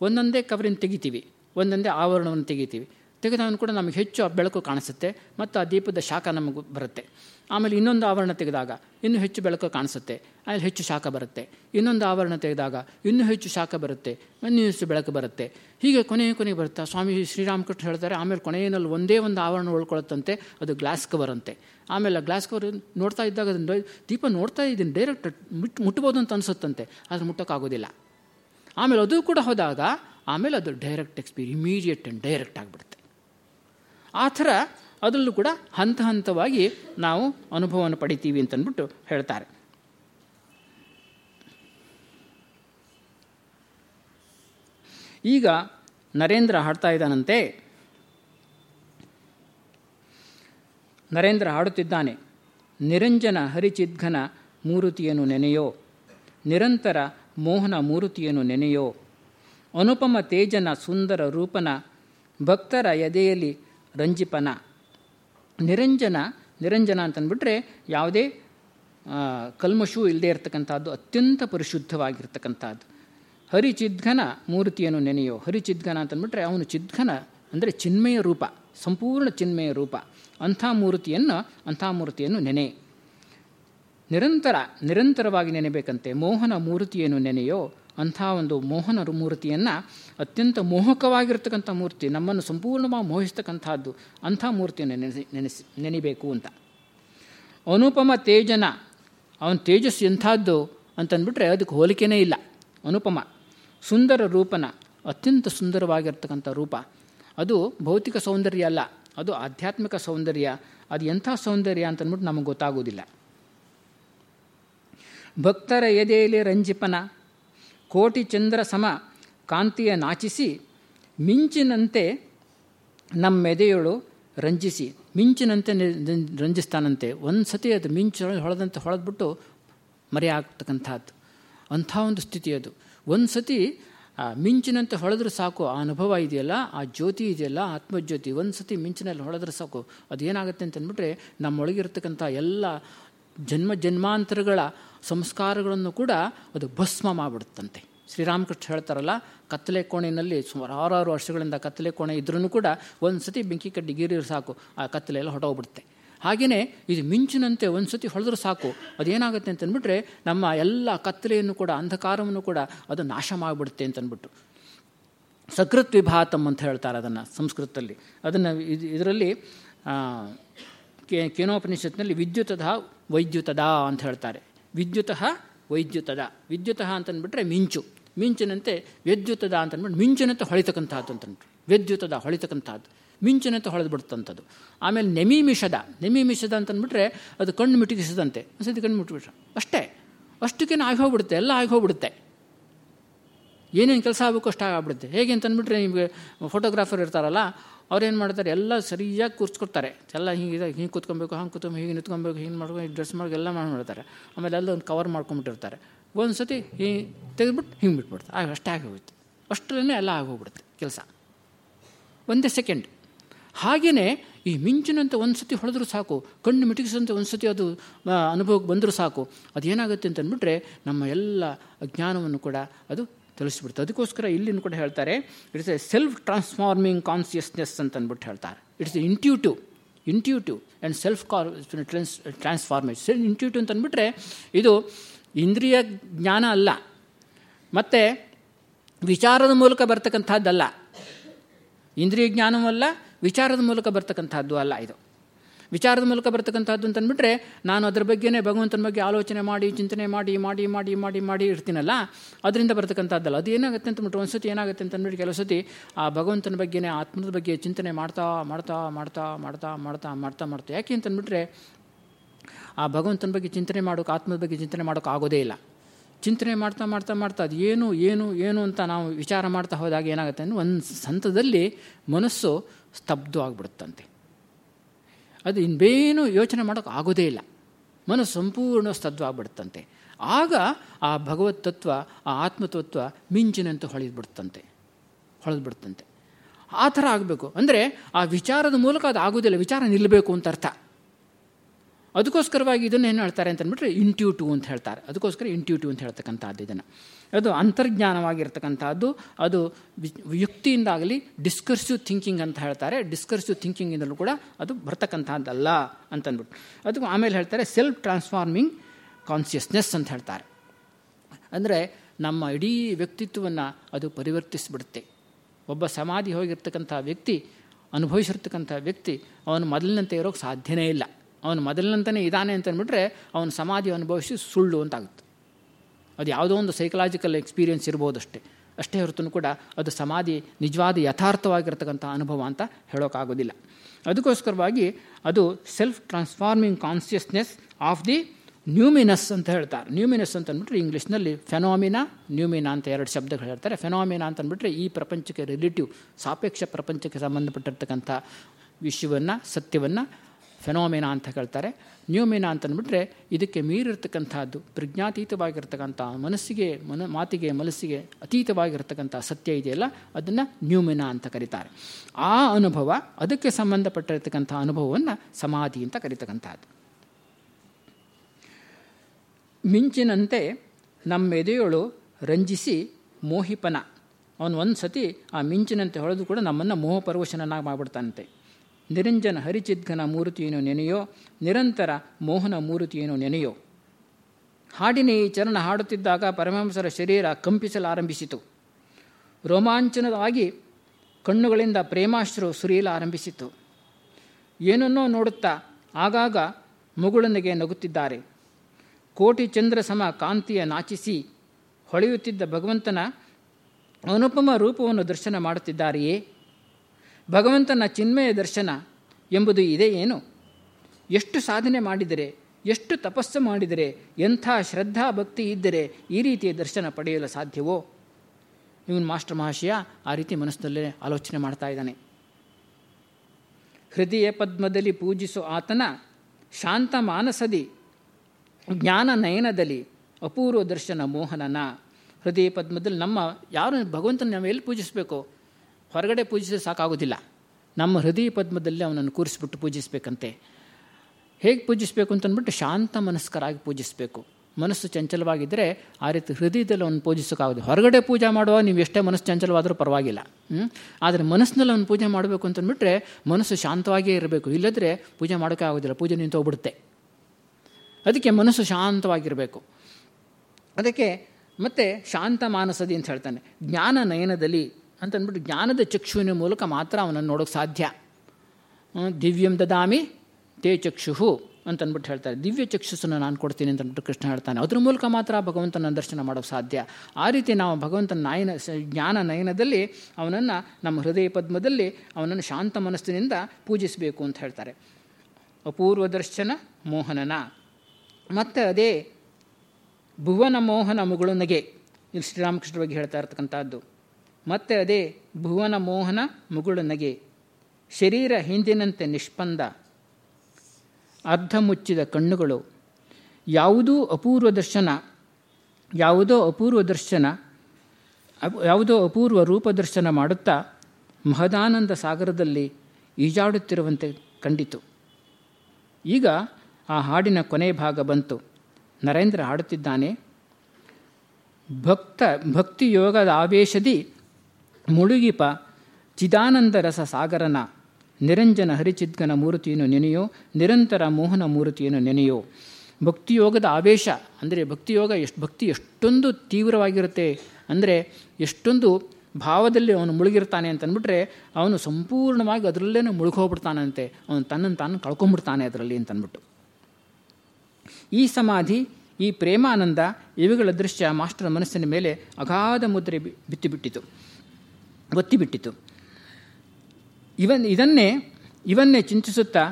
ಒಂದೊಂದೇ ಕವರಿಂಗ್ ತೆಗಿತೀವಿ. ಒಂದೊಂದೇ ಆವರಣವನ್ನು ತೆಗಿತೀವಿ. ತೆಗೆದವನು ಕೂಡ ನಮಗೆ ಹೆಚ್ಚು ಬೆಳಕು ಕಾಣಿಸುತ್ತೆ ಮತ್ತು ಆ ದೀಪದ ಶಾಖ ನಮಗೆ ಬರುತ್ತೆ. ಆಮೇಲೆ ಇನ್ನೊಂದು ಆವರಣ ತೆಗೆದಾಗ ಇನ್ನೂ ಹೆಚ್ಚು ಬೆಳಕು ಕಾಣಿಸುತ್ತೆ. ಅಲ್ಲಿ ಹೆಚ್ಚು ಶಾಖ ಬರುತ್ತೆ. ಇನ್ನೊಂದು ಆವರಣ ತೆಗೆದಾಗ ಇನ್ನೂ ಹೆಚ್ಚು ಶಾಖ ಬರುತ್ತೆ. ಇನ್ನೂ ಹೆಚ್ಚು ಬೆಳಕು ಬರುತ್ತೆ. ಹೀಗೆ ಕೊನೆಯ ಕೊನೆಗೆ ಬರುತ್ತಾ ಸ್ವಾಮಿ ಶ್ರೀರಾಮಕೃಷ್ಣ ಹೇಳ್ತಾರೆ, ಆಮೇಲೆ ಕೊನೆಯಲ್ಲಿ ಒಂದೇ ಒಂದು ಆವರಣ ಉಳ್ಕೊಳುತ್ತಂತೆ ಅದು ಗ್ಲಾಸ್ ಕವರ್ ಅಂತೆ. ಆಮೇಲೆ ಗ್ಲಾಸ್ ಕವರ್ ನೋಡ್ತಾ ಇದ್ದಾಗ ಅದನ್ನು ದೀಪ ನೋಡ್ತಾ ಇದ್ದೀನಿ, ಡೈರೆಕ್ಟ್ ಮುಟ್, ಮುಟ್ಬೋದು ಅಂತ ಅನಿಸುತ್ತಂತೆ, ಆದರೆ ಮುಟ್ಟೋಕ್ಕಾಗೋದಿಲ್ಲ. ಆಮೇಲೆ ಅದು ಕೂಡ ಹೋದಾಗ, ಆಮೇಲೆ ಅದು ಡೈರೆಕ್ಟ್ ಎಕ್ಸ್ಪೀರಿ ಇಮಿಡಿಯೇಟ್ ಆ್ಯಂಡ್ ಡೈರೆಕ್ಟ್ ಆಗಿಬಿಡುತ್ತೆ. ಆ ಥರ ಅದರಲ್ಲೂ ಕೂಡ ಹಂತ ಹಂತವಾಗಿ ನಾವು ಅನುಭವವನ್ನು ಪಡಿತೀವಿ ಅಂತಂದ್ಬಿಟ್ಟು ಹೇಳ್ತಾರೆ. ಈಗ ನರೇಂದ್ರ ಹಾಡ್ತಾ ಇದ್ದಾನಂತೆ. ನರೇಂದ್ರ ಹಾಡುತ್ತಿದ್ದಾನೆ, ನಿರಂಜನ ಹರಿಚಿದ್ಘನ ಮೂರುತಿಯನ್ನು ನೆನೆಯೋ, ನಿರಂತರ ಮೋಹನ ಮೂರುತಿಯನ್ನು ನೆನೆಯೋ, ಅನುಪಮ ತೇಜನ ಸುಂದರ ರೂಪನ ಭಕ್ತರ ಎದೆಯಲ್ಲಿ ರಂಜಿಪನ. ನಿರಂಜನ ನಿರಂಜನ ಅಂತಂದ್ಬಿಟ್ರೆ ಯಾವುದೇ ಕಲ್ಮಶು ಇಲ್ಲದೆ ಇರತಕ್ಕಂಥದ್ದು ಅತ್ಯಂತ ಪರಿಶುದ್ಧವಾಗಿರ್ತಕ್ಕಂಥದ್ದು. ಹರಿಚಿದ್ಘನ ಮೂರ್ತಿಯನ್ನು ನೆನೆಯೋ, ಹರಿಚಿದ್ಘನ ಅಂತಂದ್ಬಿಟ್ರೆ ಅವನು ಚಿದ್ಘನ ಅಂದರೆ ಚಿನ್ಮಯ ರೂಪ, ಸಂಪೂರ್ಣ ಚಿನ್ಮಯ ರೂಪ. ಅಂಥ ಮೂರ್ತಿಯನ್ನು ಅಂಥ ಮೂರ್ತಿಯನ್ನು ನೆನೆ. ನಿರಂತರ, ನಿರಂತರವಾಗಿ ನೆನೆಬೇಕಂತೆ ಮೋಹನ ಮೂರ್ತಿಯನ್ನು ನೆನೆಯೋ ಅಂಥ ಒಂದು ಮೋಹನ ಮೂರ್ತಿಯನ್ನು ಅತ್ಯಂತ ಮೋಹಕವಾಗಿರ್ತಕ್ಕಂಥ ಮೂರ್ತಿ, ನಮ್ಮನ್ನು ಸಂಪೂರ್ಣವಾಗಿ ಮೋಹಿಸ್ತಕ್ಕಂಥದ್ದು ಅಂಥ ಮೂರ್ತಿಯನ್ನು ನೆನೆಸಿ ನೆನೆಸಿ, ನೆನಿಬೇಕು ಅಂತ. ಅನುಪಮ ತೇಜನ, ಅವನ ತೇಜಸ್ಸು ಎಂಥದ್ದು ಅಂತಂದ್ಬಿಟ್ರೆ ಅದಕ್ಕೆ ಹೋಲಿಕೆನೇ ಇಲ್ಲ. ಅನುಪಮ, ಸುಂದರ ರೂಪನ, ಅತ್ಯಂತ ಸುಂದರವಾಗಿರ್ತಕ್ಕಂಥ ರೂಪ. ಅದು ಭೌತಿಕ ಸೌಂದರ್ಯ ಅಲ್ಲ, ಅದು ಆಧ್ಯಾತ್ಮಿಕ ಸೌಂದರ್ಯ, ಅದು ಎಂಥ ಸೌಂದರ್ಯ ಅಂತಂದ್ಬಿಟ್ಟು ನಮಗೆ ಗೊತ್ತಾಗೋದಿಲ್ಲ. ಭಕ್ತರ ಎದೆಯಲ್ಲಿ ರಂಜಿಪನ ಕೋಟಿ ಚಂದ್ರ ಸಮ ಕಾಂತಿಯ ನಾಚಿಸಿ ಮಿಂಚಿನಂತೆ ನಮ್ಮೆದೆಯೊಳು ರಂಜಿಸಿ. ಮಿಂಚಿನಂತೆ ರಂಜಿಸ್ತಾನಂತೆ. ಒಂದು ಸತಿ ಅದು ಮಿಂಚು ಹೊಳೆದಂತೆ ಹೊಳೆದ್ಬಿಟ್ಟು ಮರೆ ಆಗ್ತಕ್ಕಂಥದ್ದು ಅಂಥ ಒಂದು ಸ್ಥಿತಿ ಅದು. ಒಂದು ಸತಿ ಮಿಂಚಿನಂತೆ ಹೊಳೆದ್ರೆ ಸಾಕು. ಆ ಅನುಭವ ಇದೆಯಲ್ಲ, ಆ ಜ್ಯೋತಿ ಇದೆಯಲ್ಲ, ಆತ್ಮಜ್ಯೋತಿ. ಒಂದು ಸತಿ ಮಿಂಚಿನಲ್ಲಿ ಹೊಳೆದ್ರೆ ಸಾಕು. ಅದು ಏನಾಗುತ್ತೆ ಅಂತಂದ್ಬಿಟ್ರೆ, ನಮ್ಮೊಳಗಿರ್ತಕ್ಕಂಥ ಎಲ್ಲ ಜನ್ಮ ಜನ್ಮಾಂತರಗಳ ಸಂಸ್ಕಾರಗಳನ್ನು ಕೂಡ ಅದು ಭಸ್ಮ ಮಾಡಿಬಿಡುತ್ತಂತೆ. ಶ್ರೀರಾಮಕೃಷ್ಣ ಹೇಳ್ತಾರಲ್ಲ, ಕತ್ತಲೆ ಕೋಣೆಯಲ್ಲಿ ಸುಮಾರು ವರ್ಷಗಳಿಂದ ಕತ್ತಲೆ ಕೋಣೆ ಇದ್ರೂ ಕೂಡ ಒಂದು ಸತಿ ಬೆಂಕಿ ಕಡ್ಡಿ ಗೀರಿರು ಸಾಕು, ಆ ಕತ್ತಲೆ ಎಲ್ಲ ಹೊಟ್ಟೋಗ್ಬಿಡುತ್ತೆ ಹಾಗೆಯೇ ಇದು ಮಿಂಚಿನಂತೆ ಒಂದು ಸತಿ ಹೊಳೆದ್ರೂ ಸಾಕು, ಅದೇನಾಗುತ್ತೆ ಅಂತಂದ್ಬಿಟ್ರೆ ನಮ್ಮ ಎಲ್ಲ ಕತ್ತಲೆಯನ್ನು ಕೂಡ, ಅಂಧಕಾರವನ್ನು ಕೂಡ ಅದು ನಾಶ ಮಾಡಿಬಿಡುತ್ತೆ ಅಂತಂದ್ಬಿಟ್ಟು. ಸಕೃತ್ ವಿಭಾತಂ ಅಂತ ಹೇಳ್ತಾರೆ ಅದನ್ನು ಸಂಸ್ಕೃತದಲ್ಲಿ. ಅದನ್ನು ಇದು, ಇದರಲ್ಲಿ ಕೇನೋಪನಿಷತ್ನಲ್ಲಿ ವಿದ್ಯುತದ ವೈದ್ಯುತದ ಅಂತ ಹೇಳ್ತಾರೆ. ವಿದ್ಯುತಃ ವೈದ್ಯುತದ. ವಿದ್ಯುತಃ ಅಂತಂದ್ಬಿಟ್ರೆ ಮಿಂಚು. ಮಿಂಚಿನಂತೆ ವಿದ್ಯುತದ ಅಂತಂದ್ಬಿಟ್ಟು ಮಿಂಚಿನಂತೆ ಹೊಳಿತಕ್ಕಂಥದ್ದು ಅಂತಂದ್ಬಿಟ್ಟು ವಿದ್ಯುತದ ಹೊಳಿತಕ್ಕಂಥದ್ದು ಮಿಂಚಿನಂತೆ ಹೊಳೆದು ಬಿಡ್ತಂಥದ್ದು ಆಮೇಲೆ ನೆಮಿಮಿಷದ. ನೆಮಿಮಿಷದ ಅಂತಂದ್ಬಿಟ್ರೆ ಅದು ಕಣ್ಣು ಮಿಟುಕಿಸದಂತೆ. ಒಂದ್ಸತಿ ಕಣ್ಣು ಮಿಟ್ಬಿಟ್ರೆ ಅಷ್ಟೇ. ಅಷ್ಟಕ್ಕೇನು ಆಗಿ ಹೋಗ್ಬಿಡುತ್ತೆ? ಎಲ್ಲ ಆಗಿ ಹೋಗ್ಬಿಡುತ್ತೆ. ಏನೇನು ಕೆಲಸ ಆಗಬೇಕು ಅಷ್ಟು ಆಗ್ಬಿಡುತ್ತೆ. ಹೇಗೆ ಅಂತಂದ್ಬಿಟ್ರೆ ನಿಮಗೆ ಫೋಟೋಗ್ರಾಫರ್ ಇರ್ತಾರಲ್ಲ ಅವ್ರೇನು ಮಾಡ್ತಾರೆ, ಎಲ್ಲ ಸರಿಯಾಗಿ ಕೂರ್ಸ್ಕೊಡ್ತಾರೆ. ಎಲ್ಲ ಹಿಂಗೆ ಹಿಂಗೆ ಕೂತ್ಕೊಬೇಕು, ಹಂಗೆ ಕೂತ್ಕೊಂಡು ಹಿಂಗೆ ನಿಂತ್ಕೊಬೇಕು, ಹಿಂಗೆ ಮಾಡ್ಕೊಂಡು ಡ್ರೆಸ್ ಮಾಡಿ ಎಲ್ಲ ಮಾಡ್ತಾರೆ ಆಮೇಲೆ ಎಲ್ಲ ಒಂದು ಕವರ್ ಮಾಡ್ಕೊಂಬಿಟ್ಟಿರ್ತಾರೆ. ಒಂದು ಸತಿ ಹಿಂಗೆ ತೆಗೆದ್ಬಿಟ್ಟು ಹಿಂಗೆ ಬಿಟ್ಬಿಡ್ತಾರೆ ಆಗ ಅಷ್ಟೇ ಆಗಿ ಹೋಗುತ್ತೆ ಅಷ್ಟರಲ್ಲೇ ಎಲ್ಲ ಆಗೋಗ್ಬಿಡುತ್ತೆ ಕೆಲಸ. ಒಂದೇ ಸೆಕೆಂಡ್. ಹಾಗೆಯೇ ಈ ಮಿಂಚಿನಂತೆ ಒಂದು ಸತಿ ಹೊಳೆದ್ರೂ ಸಾಕು, ಕಣ್ಣು ಮಿಟುಕಿಸಿದಂತೆ ಒಂದು ಸತಿ ಅದು ಅನುಭವಕ್ಕೆ ಬಂದರೂ ಸಾಕು, ಅದೇನಾಗುತ್ತೆ ಅಂತಂದ್ಬಿಟ್ರೆ ನಮ್ಮ ಎಲ್ಲ ಜ್ಞಾನವನ್ನು ಕೂಡ ಅದು ತಿಳಿಸ್ಬಿಡ್ತು. ಅದಕ್ಕೋಸ್ಕರ ಇಲ್ಲಿನ ಕೂಡ ಹೇಳ್ತಾರೆ it's a self transforming consciousness ಅಂತ ಅಂದ್ಬಿಟ್ಟು ಹೇಳ್ತಾರೆ. It's intuitive intuitive and self car trans transformation intuitive ಅಂತ ಅಂದ್ಬಿಟ್ರೆ ಇದು ಇಂದ್ರಿಯ ಜ್ಞಾನ ಅಲ್ಲ, ಮತ್ತು ವಿಚಾರದ ಮೂಲಕ ಬರ್ತಕ್ಕಂಥದ್ದಲ್ಲ. ಇಂದ್ರಿಯ ಜ್ಞಾನವಲ್ಲ ವಿಚಾರದ ಮೂಲಕ ಬರ್ತಕ್ಕಂಥದ್ದು ಅಲ್ಲ ಇದು. ವಿಚಾರದ ಮೂಲಕ ಬರ್ತಕ್ಕಂಥದ್ದು ಅಂತಂದ್ಬಿಟ್ರೆ ನಾನು ಅದ್ರ ಬಗ್ಗೆನೇ ಭಗವಂತನ ಬಗ್ಗೆ ಆಲೋಚನೆ ಮಾಡಿ, ಚಿಂತನೆ ಮಾಡಿ ಮಾಡಿ ಮಾಡಿ ಮಾಡಿ ಮಾಡಿ ಇರ್ತೀನಲ್ಲ, ಅದರಿಂದ ಬರ್ತಕ್ಕಂಥದ್ದಲ್ಲ ಅದು ಏನಾಗುತ್ತೆ ಅಂತಂದ್ಬಿಟ್ಟು ಒಂದು ಸತಿ ಏನಾಗುತ್ತೆ ಅಂತಂದ್ಬಿಟ್ಟು ಕೆಲವು ಸತಿ ಆ ಭಗವಂತನ ಬಗ್ಗೆನೇ, ಆತ್ಮದ ಬಗ್ಗೆ ಚಿಂತನೆ ಮಾಡ್ತಾ ಮಾಡ್ತಾ ಮಾಡ್ತಾ ಮಾಡ್ತಾ ಮಾಡ್ತಾ ಮಾಡ್ತಾ ಮಾಡ್ತಾ. ಯಾಕೆ ಅಂತಂದ್ಬಿಟ್ರೆ ಆ ಭಗವಂತನ ಬಗ್ಗೆ ಚಿಂತನೆ ಮಾಡೋಕೆ, ಆತ್ಮದ ಬಗ್ಗೆ ಚಿಂತನೆ ಮಾಡೋಕೆ ಆಗೋದೇ ಇಲ್ಲ. ಚಿಂತನೆ ಮಾಡ್ತಾ ಮಾಡ್ತಾ ಮಾಡ್ತಾ, ಅದು ಏನು ಏನು ಏನು ಅಂತ ನಾವು ವಿಚಾರ ಮಾಡ್ತಾ ಹೋದಾಗ ಏನಾಗುತ್ತೆ ಅಂದರೆ, ಒಂದು ಸಂತದಲ್ಲಿ ಮನಸ್ಸು ಸ್ತಬ್ಧವಾಗಿಬಿಡುತ್ತಂತೆ. ಅದು ಇನ್ನೇನು ಯೋಚನೆ ಮಾಡೋಕೆ ಆಗೋದೇ ಇಲ್ಲ. ಮನಸ್ಸು ಸಂಪೂರ್ಣ ಸ್ತಬ್ಧವಾಗಿಬಿಡುತ್ತಂತೆ ಆಗ ಆ ಭಗವತ್ ತತ್ವ, ಆ ಆತ್ಮತತ್ವ ಮಿಂಚಿನಂತೆ ಹೊಳೆದ್ಬಿಡ್ತಂತೆ. ಹೊಳೆದ್ಬಿಡ್ತಂತೆ. ಆ ಥರ ಆಗಬೇಕು. ಅಂದರೆ ಆ ವಿಚಾರದ ಮೂಲಕ ಅದು ಆಗೋದಿಲ್ಲ. ವಿಚಾರ ನಿಲ್ಲಬೇಕು ಅಂತ ಅರ್ಥ. ಅದಕ್ಕೋಸ್ಕರವಾಗಿ ಇದನ್ನು ಏನು ಹೇಳ್ತಾರೆ ಅಂತಂದ್ಬಿಟ್ರೆ ಇಂಟ್ಯೂಟಿವ್ ಅಂತ ಹೇಳ್ತಾರೆ. ಅದಕ್ಕೋಸ್ಕರ ಇಂಟ್ಯೂಟಿವ್ ಅಂತ ಹೇಳ್ತಕ್ಕಂಥದ್ದು ಇದನ್ನು. ಅದು ಅಂತರ್ಜ್ಞಾನವಾಗಿರ್ತಕ್ಕಂಥದ್ದು, ಅದು ಯುಕ್ತಿಯಿಂದಾಗಲಿ ಡಿಸ್ಕರ್ಸಿವ್ ಥಿಂಕಿಂಗ್ ಅಂತ ಹೇಳ್ತಾರೆ. ಡಿಸ್ಕರ್ಸಿವ್ ಥಿಂಕಿಂಗಿಂದಲೂ ಕೂಡ ಅದು ಬರ್ತಕ್ಕಂಥದ್ದಲ್ಲ ಅಂತಂದ್ಬಿಟ್ಟು. ಅದಕ್ಕೂ ಆಮೇಲೆ ಹೇಳ್ತಾರೆ ಸೆಲ್ಫ್ ಟ್ರಾನ್ಸ್ಫಾರ್ಮಿಂಗ್ ಕಾನ್ಸಿಯಸ್ನೆಸ್ ಅಂತ ಹೇಳ್ತಾರೆ. ಅಂದರೆ ನಮ್ಮ ಇಡೀ ವ್ಯಕ್ತಿತ್ವವನ್ನು ಅದು ಪರಿವರ್ತಿಸಿಬಿಡುತ್ತೆ. ಒಬ್ಬ ಸಮಾಧಿ ಹೋಗಿರ್ತಕ್ಕಂಥ ವ್ಯಕ್ತಿ, ಅನುಭವಿಸಿರ್ತಕ್ಕಂಥ ವ್ಯಕ್ತಿ, ಅವನು ಮೊದಲಿನಂತೆ ಇರೋಕ್ಕೆ ಸಾಧ್ಯನೇ ಇಲ್ಲ. ಅವನು ಮೊದಲಿನಂತನೇ ಇದ್ದಾನೆ ಅಂತಂದ್ಬಿಟ್ರೆ ಅವನು ಸಮಾಧಿ ಅನುಭವಿಸಿ ಸುಳ್ಳು ಅಂತಾಗುತ್ತೆ ಅದು ಯಾವುದೋ ಒಂದು ಸೈಕಲಾಜಿಕಲ್ ಎಕ್ಸ್ಪೀರಿಯೆನ್ಸ್ ಇರ್ಬೋದಷ್ಟೇ. ಅಷ್ಟೇ ಹೊರತು ಕೂಡ ಅದು ಸಮಾಧಿ ನಿಜವಾದ ಯಥಾರ್ಥವಾಗಿರ್ತಕ್ಕಂಥ ಅನುಭವ ಅಂತ ಹೇಳೋಕ್ಕಾಗೋದಿಲ್ಲ ಅದಕ್ಕೋಸ್ಕರವಾಗಿ ಅದು self transforming consciousness of the numinous numinous ಹೇಳ್ತಾರೆ. ನ್ಯೂಮಿನಸ್ ಅಂತ ಅಂದ್ಬಿಟ್ರೆ ಇಂಗ್ಲೀಷ್ನಲ್ಲಿ ಫೆನಾಮಿನಾ ನ್ಯೂಮಿನಾ ಅಂತ ಎರಡು ಶಬ್ದಗಳು ಹೇಳ್ತಾರೆ. ಫೆನಾಮಿನಾ ಅಂತ ಅಂದ್ಬಿಟ್ರೆ ಈ ಪ್ರಪಂಚಕ್ಕೆ ರಿಲೇಟಿವ್ ಸಾಪೇಕ್ಷ ಪ್ರಪಂಚಕ್ಕೆ ಸಂಬಂಧಪಟ್ಟಿರ್ತಕ್ಕಂಥ ವಿಷಯವನ್ನು ಸತ್ಯವನ್ನು ಫೆನೋಮಿನಾ ಅಂತ ಹೇಳ್ತಾರೆ. ನ್ಯೂಮಿನಾ ಅಂತಂದ್ಬಿಟ್ರೆ ಇದಕ್ಕೆ ಮೀರಿರ್ತಕ್ಕಂಥದ್ದು, ಪ್ರಜ್ಞಾತೀತವಾಗಿರ್ತಕ್ಕಂಥ ಮನಸ್ಸಿಗೆ, ಮನ, ಮಾತಿಗೆ, ಮನಸ್ಸಿಗೆ ಅತೀತವಾಗಿರ್ತಕ್ಕಂಥ ಸತ್ಯ ಇದೆಯಲ್ಲ, ಅದನ್ನು ನ್ಯೂಮಿನಾ ಅಂತ ಕರೀತಾರೆ. ಆ ಅನುಭವ ಅದಕ್ಕೆ ಸಂಬಂಧಪಟ್ಟಿರ್ತಕ್ಕಂಥ ಅನುಭವವನ್ನು ಸಮಾಧಿ ಅಂತ ಕರೀತಕ್ಕಂಥದ್ದು. ಮಿಂಚಿನಂತೆ ನಮ್ಮ ಎದೆಯೊಳು ರಂಜಿಸಿ ಮೋಹಿಪನ. ಅವನು ಒಂದು ಸತಿ ಆ ಮಿಂಚಿನಂತೆ ಹೊಳೆದು ಕೂಡ ನಮ್ಮನ್ನು ಮೋಹಪರವಶನನ್ನಾಗಿ ಮಾಡಿಬಿಡ್ತಾನಂತೆ. ನಿರಂಜನ ಹರಿಚಿದ್ಘನ ಮೂರ್ತಿಯನ್ನು ನೆನೆಯೋ, ನಿರಂತರ ಮೋಹನ ಮೂರ್ತಿಯನ್ನು ನೆನೆಯೋ. ಹಾಡಿನ ಈ ಚರಣ ಹಾಡುತ್ತಿದ್ದಾಗ ಪರಮಹಂಸರ ಶರೀರ ಕಂಪಿಸಲಾರಂಭಿಸಿತು. ರೋಮಾಂಚನವಾಗಿ ಕಣ್ಣುಗಳಿಂದ ಪ್ರೇಮಾಶ್ರು ಸುರಿಯಲಾರಂಭಿಸಿತು ಏನನ್ನೋ ನೋಡುತ್ತಾ ಆಗಾಗ ಮುಗುಳನಿಗೆ ನಗುತ್ತಿದ್ದಾರೆ. ಕೋಟಿ ಚಂದ್ರ ಸಮ ಕಾಂತಿಯ ನಾಚಿಸಿ ಹೊಳೆಯುತ್ತಿದ್ದ ಭಗವಂತನ ಅನುಪಮ ರೂಪವನ್ನು ದರ್ಶನ ಮಾಡುತ್ತಿದ್ದಾರೆಯೇ? ಭಗವಂತನ ಚಿನ್ಮಯ ದರ್ಶನ ಎಂಬುದು ಇದೆ ಏನು? ಎಷ್ಟು ಸಾಧನೆ ಮಾಡಿದರೆ, ಎಷ್ಟು ತಪಸ್ಸು ಮಾಡಿದರೆ, ಎಂಥ ಶ್ರದ್ಧಾ ಭಕ್ತಿ ಇದ್ದರೆ ಈ ರೀತಿಯ ದರ್ಶನ ಪಡೆಯಲು ಸಾಧ್ಯವೋ? ಇವನು ಮಾಸ್ಟರ್ ಮಹಾಶಯ ಆ ರೀತಿ ಮನಸ್ಸಿನಲ್ಲೇ ಆಲೋಚನೆ ಮಾಡ್ತಾ ಇದ್ದಾನೆ. ಹೃದಯ ಪದ್ಮದಲ್ಲಿ ಪೂಜಿಸೋ ಆತನ ಶಾಂತ ಮಾನಸದಿ ಜ್ಞಾನ ನಯನದಲ್ಲಿ ಅಪೂರ್ವ ದರ್ಶನ ಮೋಹನನ. ಹೃದಯ ಪದ್ಮದಲ್ಲಿ ನಮ್ಮ ಯಾರು ಭಗವಂತನ ನಾವು ಎಲ್ಲಿ ಪೂಜಿಸಬೇಕು ಹೊರಗಡೆ ಪೂಜಿಸಿದ್ರೆ ಸಾಕಾಗೋದಿಲ್ಲ. ನಮ್ಮ ಹೃದಯ ಪದ್ಮದಲ್ಲಿ ಅವನನ್ನು ಕೂರಿಸ್ಬಿಟ್ಟು ಪೂಜಿಸಬೇಕಂತೆ. ಹೇಗೆ ಪೂಜಿಸಬೇಕು ಅಂತಂದ್ಬಿಟ್ಟು ಶಾಂತ ಮನಸ್ಕರಾಗಿ ಪೂಜಿಸಬೇಕು. ಮನಸ್ಸು ಚಂಚಲವಾಗಿದ್ದರೆ ಆ ರೀತಿ ಹೃದಯದಲ್ಲಿ ಅವನು ಪೂಜಿಸೋಕ್ಕಾಗೋದು ಹೊರಗಡೆ ಪೂಜೆ ಮಾಡುವಾಗ ನೀವು ಎಷ್ಟೇ ಮನಸ್ಸು ಚಂಚಲವಾದರೂ ಪರವಾಗಿಲ್ಲ. ಆದರೆ ಮನಸ್ಸಿನಲ್ಲಿ ಅವನು ಪೂಜೆ ಮಾಡಬೇಕು ಅಂತಂದ್ಬಿಟ್ರೆ ಮನಸ್ಸು ಶಾಂತವಾಗಿಯೇ ಇರಬೇಕು. ಇಲ್ಲದ್ರೆ ಪೂಜೆ ಮಾಡೋಕ್ಕೆ ಆಗೋದಿಲ್ಲ. ಪೂಜೆ ನಿಂತು ಹೋಗ್ಬಿಡುತ್ತೆ. ಅದಕ್ಕೆ ಮನಸ್ಸು ಶಾಂತವಾಗಿರಬೇಕು. ಅದಕ್ಕೆ ಮತ್ತು ಶಾಂತ ಮಾನಸದಿ ಅಂತ ಹೇಳ್ತಾನೆ. ಜ್ಞಾನ ನಯನದಲ್ಲಿ ಅಂತಂದ್ಬಿಟ್ಟು ಜ್ಞಾನದ ಚಕ್ಷುವಿನ ಮೂಲಕ ಮಾತ್ರ ಅವನನ್ನು ನೋಡೋಕ್ಕೆ ಸಾಧ್ಯ. ದಿವ್ಯಂ ದದಾಮಿ ತೇ ಚಕ್ಷು ಅಂತಂದ್ಬಿಟ್ಟು ಹೇಳ್ತಾರೆ. ದಿವ್ಯ ಚಕ್ಷುಸನ್ನು ನಾನು ಕೊಡ್ತೀನಿ ಅಂತಂದ್ಬಿಟ್ಟು ಕೃಷ್ಣ ಹೇಳ್ತಾನೆ. ಅದ್ರ ಮೂಲಕ ಮಾತ್ರ ಭಗವಂತನ ದರ್ಶನ ಮಾಡೋಕ್ಕೆ ಸಾಧ್ಯ. ಆ ರೀತಿ ನಾವು ಭಗವಂತನ ನಯನ ಜ್ಞಾನ ನಯನದಲ್ಲಿ ಅವನನ್ನು ನಮ್ಮ ಹೃದಯ ಪದ್ಮದಲ್ಲಿ ಅವನನ್ನು ಶಾಂತ ಮನಸ್ಸಿನಿಂದ ಪೂಜಿಸಬೇಕು ಅಂತ ಹೇಳ್ತಾರೆ. ಅಪೂರ್ವ ದರ್ಶನ ಮೋಹನನ. ಮತ್ತು ಅದೇ ಭುವನ ಮೋಹನ ಮುಗುಳುನಗೆ ಇಲ್ಲಿ ಶ್ರೀರಾಮಕೃಷ್ಣ ಬಗ್ಗೆ ಹೇಳ್ತಾ ಇರ್ತಕ್ಕಂಥದ್ದು. ಮತ್ತು ಅದೇ ಭುವನ ಮೋಹನ ಮುಗುಳು ನಗೆ. ಶರೀರ ಹಿಂದಿನಂತೆ ನಿಷ್ಪಂದ. ಅರ್ಧ ಮುಚ್ಚಿದ ಕಣ್ಣುಗಳು. ಯಾವುದೂ ಅಪೂರ್ವ ದರ್ಶನ, ಯಾವುದೋ ಅಪೂರ್ವ ದರ್ಶನ ಯಾವುದೋ ಅಪೂರ್ವ ರೂಪದರ್ಶನ ಮಾಡುತ್ತಾ ಮಹದಾನಂದ ಸಾಗರದಲ್ಲಿ ಈಜಾಡುತ್ತಿರುವಂತೆ ಕಂಡಿತು. ಈಗ ಆ ಹಾಡಿನ ಕೊನೆ ಭಾಗ ಬಂತು. ನರೇಂದ್ರ ಹಾಡುತ್ತಿದ್ದಾನೆ, ಭಕ್ತ, ಭಕ್ತಿಯೋಗದ ಆವೇಶದಿ ಮುಳುಗಿಪ ಚಿದಾನಂದ ರಸ ಸಾಗರನ, ನಿರಂಜನ ಹರಿಚಿದ್ಗನ ಮೂರ್ತಿಯನ್ನು ನೆನೆಯೋ, ನಿರಂತರ ಮೋಹನ ಮೂರ್ತಿಯನ್ನು ನೆನೆಯೋ. ಭಕ್ತಿಯೋಗದ ಆವೇಶ, ಅಂದರೆ ಭಕ್ತಿಯೋಗ ಎಷ್ಟು, ಭಕ್ತಿ ಎಷ್ಟೊಂದು ತೀವ್ರವಾಗಿರುತ್ತೆ, ಅಂದರೆ ಎಷ್ಟೊಂದು ಭಾವದಲ್ಲಿ ಅವನು ಮುಳುಗಿರ್ತಾನೆ ಅಂತಂದ್ಬಿಟ್ರೆ, ಅವನು ಸಂಪೂರ್ಣವಾಗಿ ಅದರಲ್ಲೇ ಮುಳುಗೋಗ್ಬಿಡ್ತಾನಂತೆ ಅವನು ತನ್ನನ್ನು ತಾನು ಕಳ್ಕೊಂಬಿಡ್ತಾನೆ ಅದರಲ್ಲಿ ಅಂತಂದ್ಬಿಟ್ಟು. ಈ ಸಮಾಧಿ, ಈ ಪ್ರೇಮಾನಂದ ಇವುಗಳ ದೃಶ್ಯ ಮಾಸ್ಟರ್ ಮನಸ್ಸಿನ ಮೇಲೆ ಅಗಾಧ ಮುದ್ರೆ ಬಿತ್ತಿಬಿಟ್ಟಿತು. ಒತ್ತಿಬಿಟ್ಟಿತು ಇವನ್, ಇದನ್ನೇ, ಇವನ್ನೇ ಚಿಂತಿಸುತ್ತಾ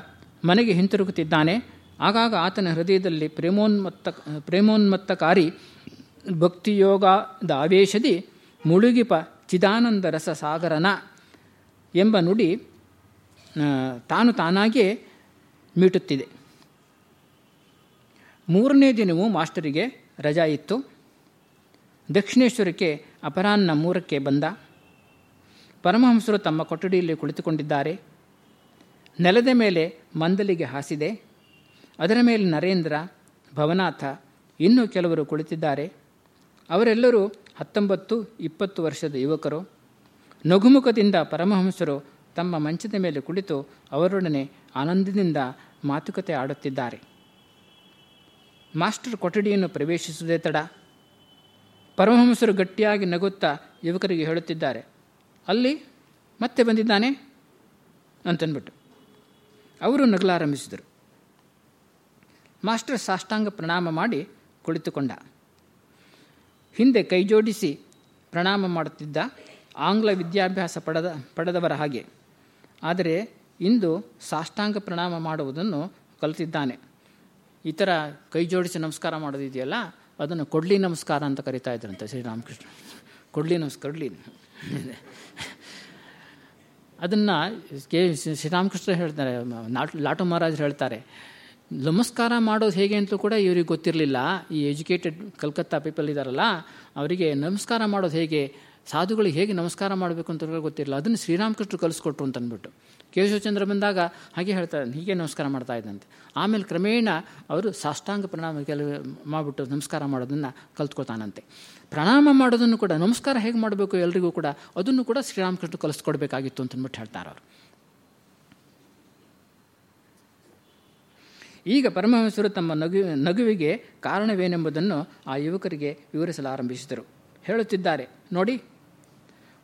ಮನೆಗೆ ಹಿಂತಿರುಗುತ್ತಿದ್ದಾನೆ. ಆಗಾಗ ಆತನ ಹೃದಯದಲ್ಲಿ ಪ್ರೇಮೋನ್ಮತ್ತ, ಪ್ರೇಮೋನ್ಮತ್ತಕಾರಿ ಭಕ್ತಿಯೋಗದ ಆವೇಶದಿ ಮುಳುಗಿಪ ಚಿದಾನಂದ ರಸ ಸಾಗರನ ಎಂಬ ನುಡಿ ತಾನು ತಾನಾಗಿಯೇ ಮೀಟುತ್ತಿದೆ. ಮೂರನೇ ದಿನವೂ ಮಾಸ್ಟರಿಗೆ ರಜಾ ಇತ್ತು. ದಕ್ಷಿಣೇಶ್ವರಕ್ಕೆ ಅಪರಾಹ್ನ ಮೂರಕ್ಕೆ ಬಂದ. ಪರಮಹಂಸರು ತಮ್ಮ ಕೊಠಡಿಯಲ್ಲಿ ಕುಳಿತುಕೊಂಡಿದ್ದಾರೆ. ನೆಲದ ಮೇಲೆ ಮಂದಲಿಗೆ ಹಾಸಿದೆ. ಅದರ ಮೇಲೆ ನರೇಂದ್ರ, ಭವನಾಥ ಇನ್ನೂ ಕೆಲವರು ಕುಳಿತಿದ್ದಾರೆ. ಅವರೆಲ್ಲರೂ ಹತ್ತೊಂಬತ್ತು, ಇಪ್ಪತ್ತು ವರ್ಷದ ಯುವಕರು. ನಗುಮುಖದಿಂದ ಪರಮಹಂಸರು ತಮ್ಮ ಮಂಚದ ಮೇಲೆ ಕುಳಿತು ಅವರೊಡನೆ ಆನಂದದಿಂದ ಮಾತುಕತೆ ಆಡುತ್ತಿದ್ದಾರೆ. ಮಾಸ್ಟರ್ ಕೊಠಡಿಯನ್ನು ಪ್ರವೇಶಿಸುವುದೇ ತಡ. ಪರಮಹಂಸರು ಗಟ್ಟಿಯಾಗಿ ನಗುತ್ತಾ ಯುವಕರಿಗೆ ಹೇಳುತ್ತಿದ್ದಾರೆ. ಅಲ್ಲಿ ಮತ್ತೆ ಬಂದಿದ್ದಾನೆ ಅಂತನ್ಬಿಟ್ಟು. ಅವರು ನಗಲಾರಂಭಿಸಿದರು ಮಾಸ್ಟರ್ ಸಾಷ್ಟಾಂಗ ಪ್ರಣಾಮ ಮಾಡಿ ಕುಳಿತುಕೊಂಡ. ಹಿಂದೆ ಕೈಜೋಡಿಸಿ ಪ್ರಣಾಮ ಮಾಡುತ್ತಿದ್ದ ಆಂಗ್ಲ ವಿದ್ಯಾಭ್ಯಾಸ ಪಡೆದ, ಪಡೆದವರ ಹಾಗೆ. ಆದರೆ ಇಂದು ಸಾಷ್ಟಾಂಗ ಪ್ರಣಾಮ ಮಾಡುವುದನ್ನು ಕಲಿತಿದ್ದಾನೆ. ಈ ಥರ ಕೈ ಜೋಡಿಸಿ ನಮಸ್ಕಾರ ಮಾಡೋದಿದೆಯಲ್ಲ, ಅದನ್ನು ಕೊಡ್ಲಿ ನಮಸ್ಕಾರ ಅಂತ ಕರಿತಾ ಇದ್ರಂತೆ ಶ್ರೀರಾಮಕೃಷ್ಣ. ಕೊಡ್ಲಿ ನಮಸ್ಕಾರ, ಕೊಡ್ಲಿ. ಅದನ್ನು ಕೆ ಶ್ರೀರಾಮಕೃಷ್ಣ ಹೇಳ್ತಾರೆ ಲಾಟು ಮಹಾರಾಜರು ಹೇಳ್ತಾರೆ, ನಮಸ್ಕಾರ ಮಾಡೋದು ಹೇಗೆ ಅಂತಲೂ ಕೂಡ ಇವ್ರಿಗೆ ಗೊತ್ತಿರಲಿಲ್ಲ. ಈ ಎಜುಕೇಟೆಡ್ ಕಲ್ಕತ್ತಾ ಪೀಪಲ್ ಇದ್ದಾರಲ್ಲ ಅವರಿಗೆ ನಮಸ್ಕಾರ ಮಾಡೋದು ಹೇಗೆ ಸಾಧುಗಳಿಗೆ ಹೇಗೆ ನಮಸ್ಕಾರ ಮಾಡಬೇಕು ಅಂತ ಗೊತ್ತಿರಲಿಲ್ಲ. ಅದನ್ನು ಶ್ರೀರಾಮಕೃಷ್ಣ ಕಲಿಸ್ಕೊಟ್ರು ಅಂತ ಅಂದ್ಬಿಟ್ಟು ಕೇಶವಚಂದ್ರ ಬಂದಾಗ ಹಾಗೆ ಹೇಳ್ತಾರೆ, ಹೀಗೆ ನಮಸ್ಕಾರ ಮಾಡ್ತಾ ಇದ್ದಂತೆ. ಆಮೇಲೆ ಕ್ರಮೇಣ ಅವರು ಸಾಷ್ಟಾಂಗ ಪ್ರಣಾಮ ಕೆಲವು ಮಾಡಿಬಿಟ್ಟು ನಮಸ್ಕಾರ ಮಾಡೋದನ್ನು ಕಲ್ತ್ಕೊತಾನಂತೆ. ಪ್ರಣಾಮ ಮಾಡೋದನ್ನು ಕೂಡ, ನಮಸ್ಕಾರ ಹೇಗೆ ಮಾಡಬೇಕು ಎಲ್ರಿಗೂ ಕೂಡ, ಅದನ್ನು ಕೂಡ ಶ್ರೀರಾಮಕೃಷ್ಣ ಕಲಿಸ್ಕೊಡ್ಬೇಕಾಗಿತ್ತು ಅಂತಂದ್ಬಿಟ್ಟು ಹೇಳ್ತಾರೆ ಅವರು. ಈಗ ಪರಮಹಂಸರು ತಮ್ಮ ನಗು, ನಗುವಿಗೆ ಕಾರಣವೇನೆಂಬುದನ್ನು ಆ ಯುವಕರಿಗೆ ವಿವರಿಸಲು ಆರಂಭಿಸಿದರು ಹೇಳುತ್ತಿದ್ದಾರೆ, ನೋಡಿ.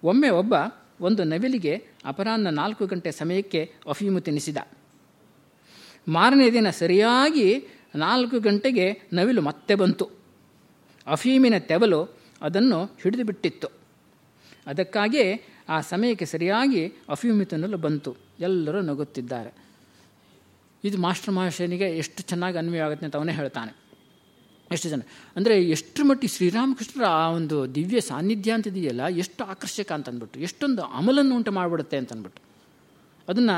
ಒಮ್ಮೆ ಒಬ್ಬ ಒಂದು ನವಿಲಿಗೆ ಅಪರಾಹ್ನ ನಾಲ್ಕು ಗಂಟೆ ಸಮಯಕ್ಕೆ ಅಫೀಮು ತಿನ್ನಿಸಿದ. ಮಾರನೇ ದಿನ ಸರಿಯಾಗಿ ನಾಲ್ಕು ಗಂಟೆಗೆ ನವಿಲು ಮತ್ತೆ ಬಂತು. ಅಫೀಮಿನ ತೆವಲು ಅದನ್ನು ಹಿಡಿದು ಬಿಟ್ಟಿತ್ತು. ಅದಕ್ಕಾಗಿ ಆ ಸಮಯಕ್ಕೆ ಸರಿಯಾಗಿ ಅಫೀಮು ತಿನ್ನಲು ಬಂತು. ಎಲ್ಲರೂ ನಗುತ್ತಿದ್ದಾರೆ. ಇದು ಮಾಸ್ಟರ್ ಮಹಾಶಯನಿಗೆ ಎಷ್ಟು ಚೆನ್ನಾಗಿ ಅನ್ವಯ ಆಗುತ್ತೆ ಅಂತ ಅವನೇ ಹೇಳ್ತಾನೆ. ಎಷ್ಟು ಜನ ಅಂದರೆ ಎಷ್ಟು ಮಟ್ಟಿಗೆ ಶ್ರೀರಾಮಕೃಷ್ಣರ ಆ ಒಂದು ದಿವ್ಯ ಸಾನ್ನಿಧ್ಯ ಅಂತಿದೆಯಲ್ಲ, ಎಷ್ಟು ಆಕರ್ಷಕ ಅಂತ ಅಂದ್ಬಿಟ್ಟು ಎಷ್ಟೊಂದು ಅಮಲನ್ನು ಉಂಟು ಮಾಡಿಬಿಡುತ್ತೆ ಅಂತ ಅಂದ್ಬಿಟ್ಟು ಅದನ್ನು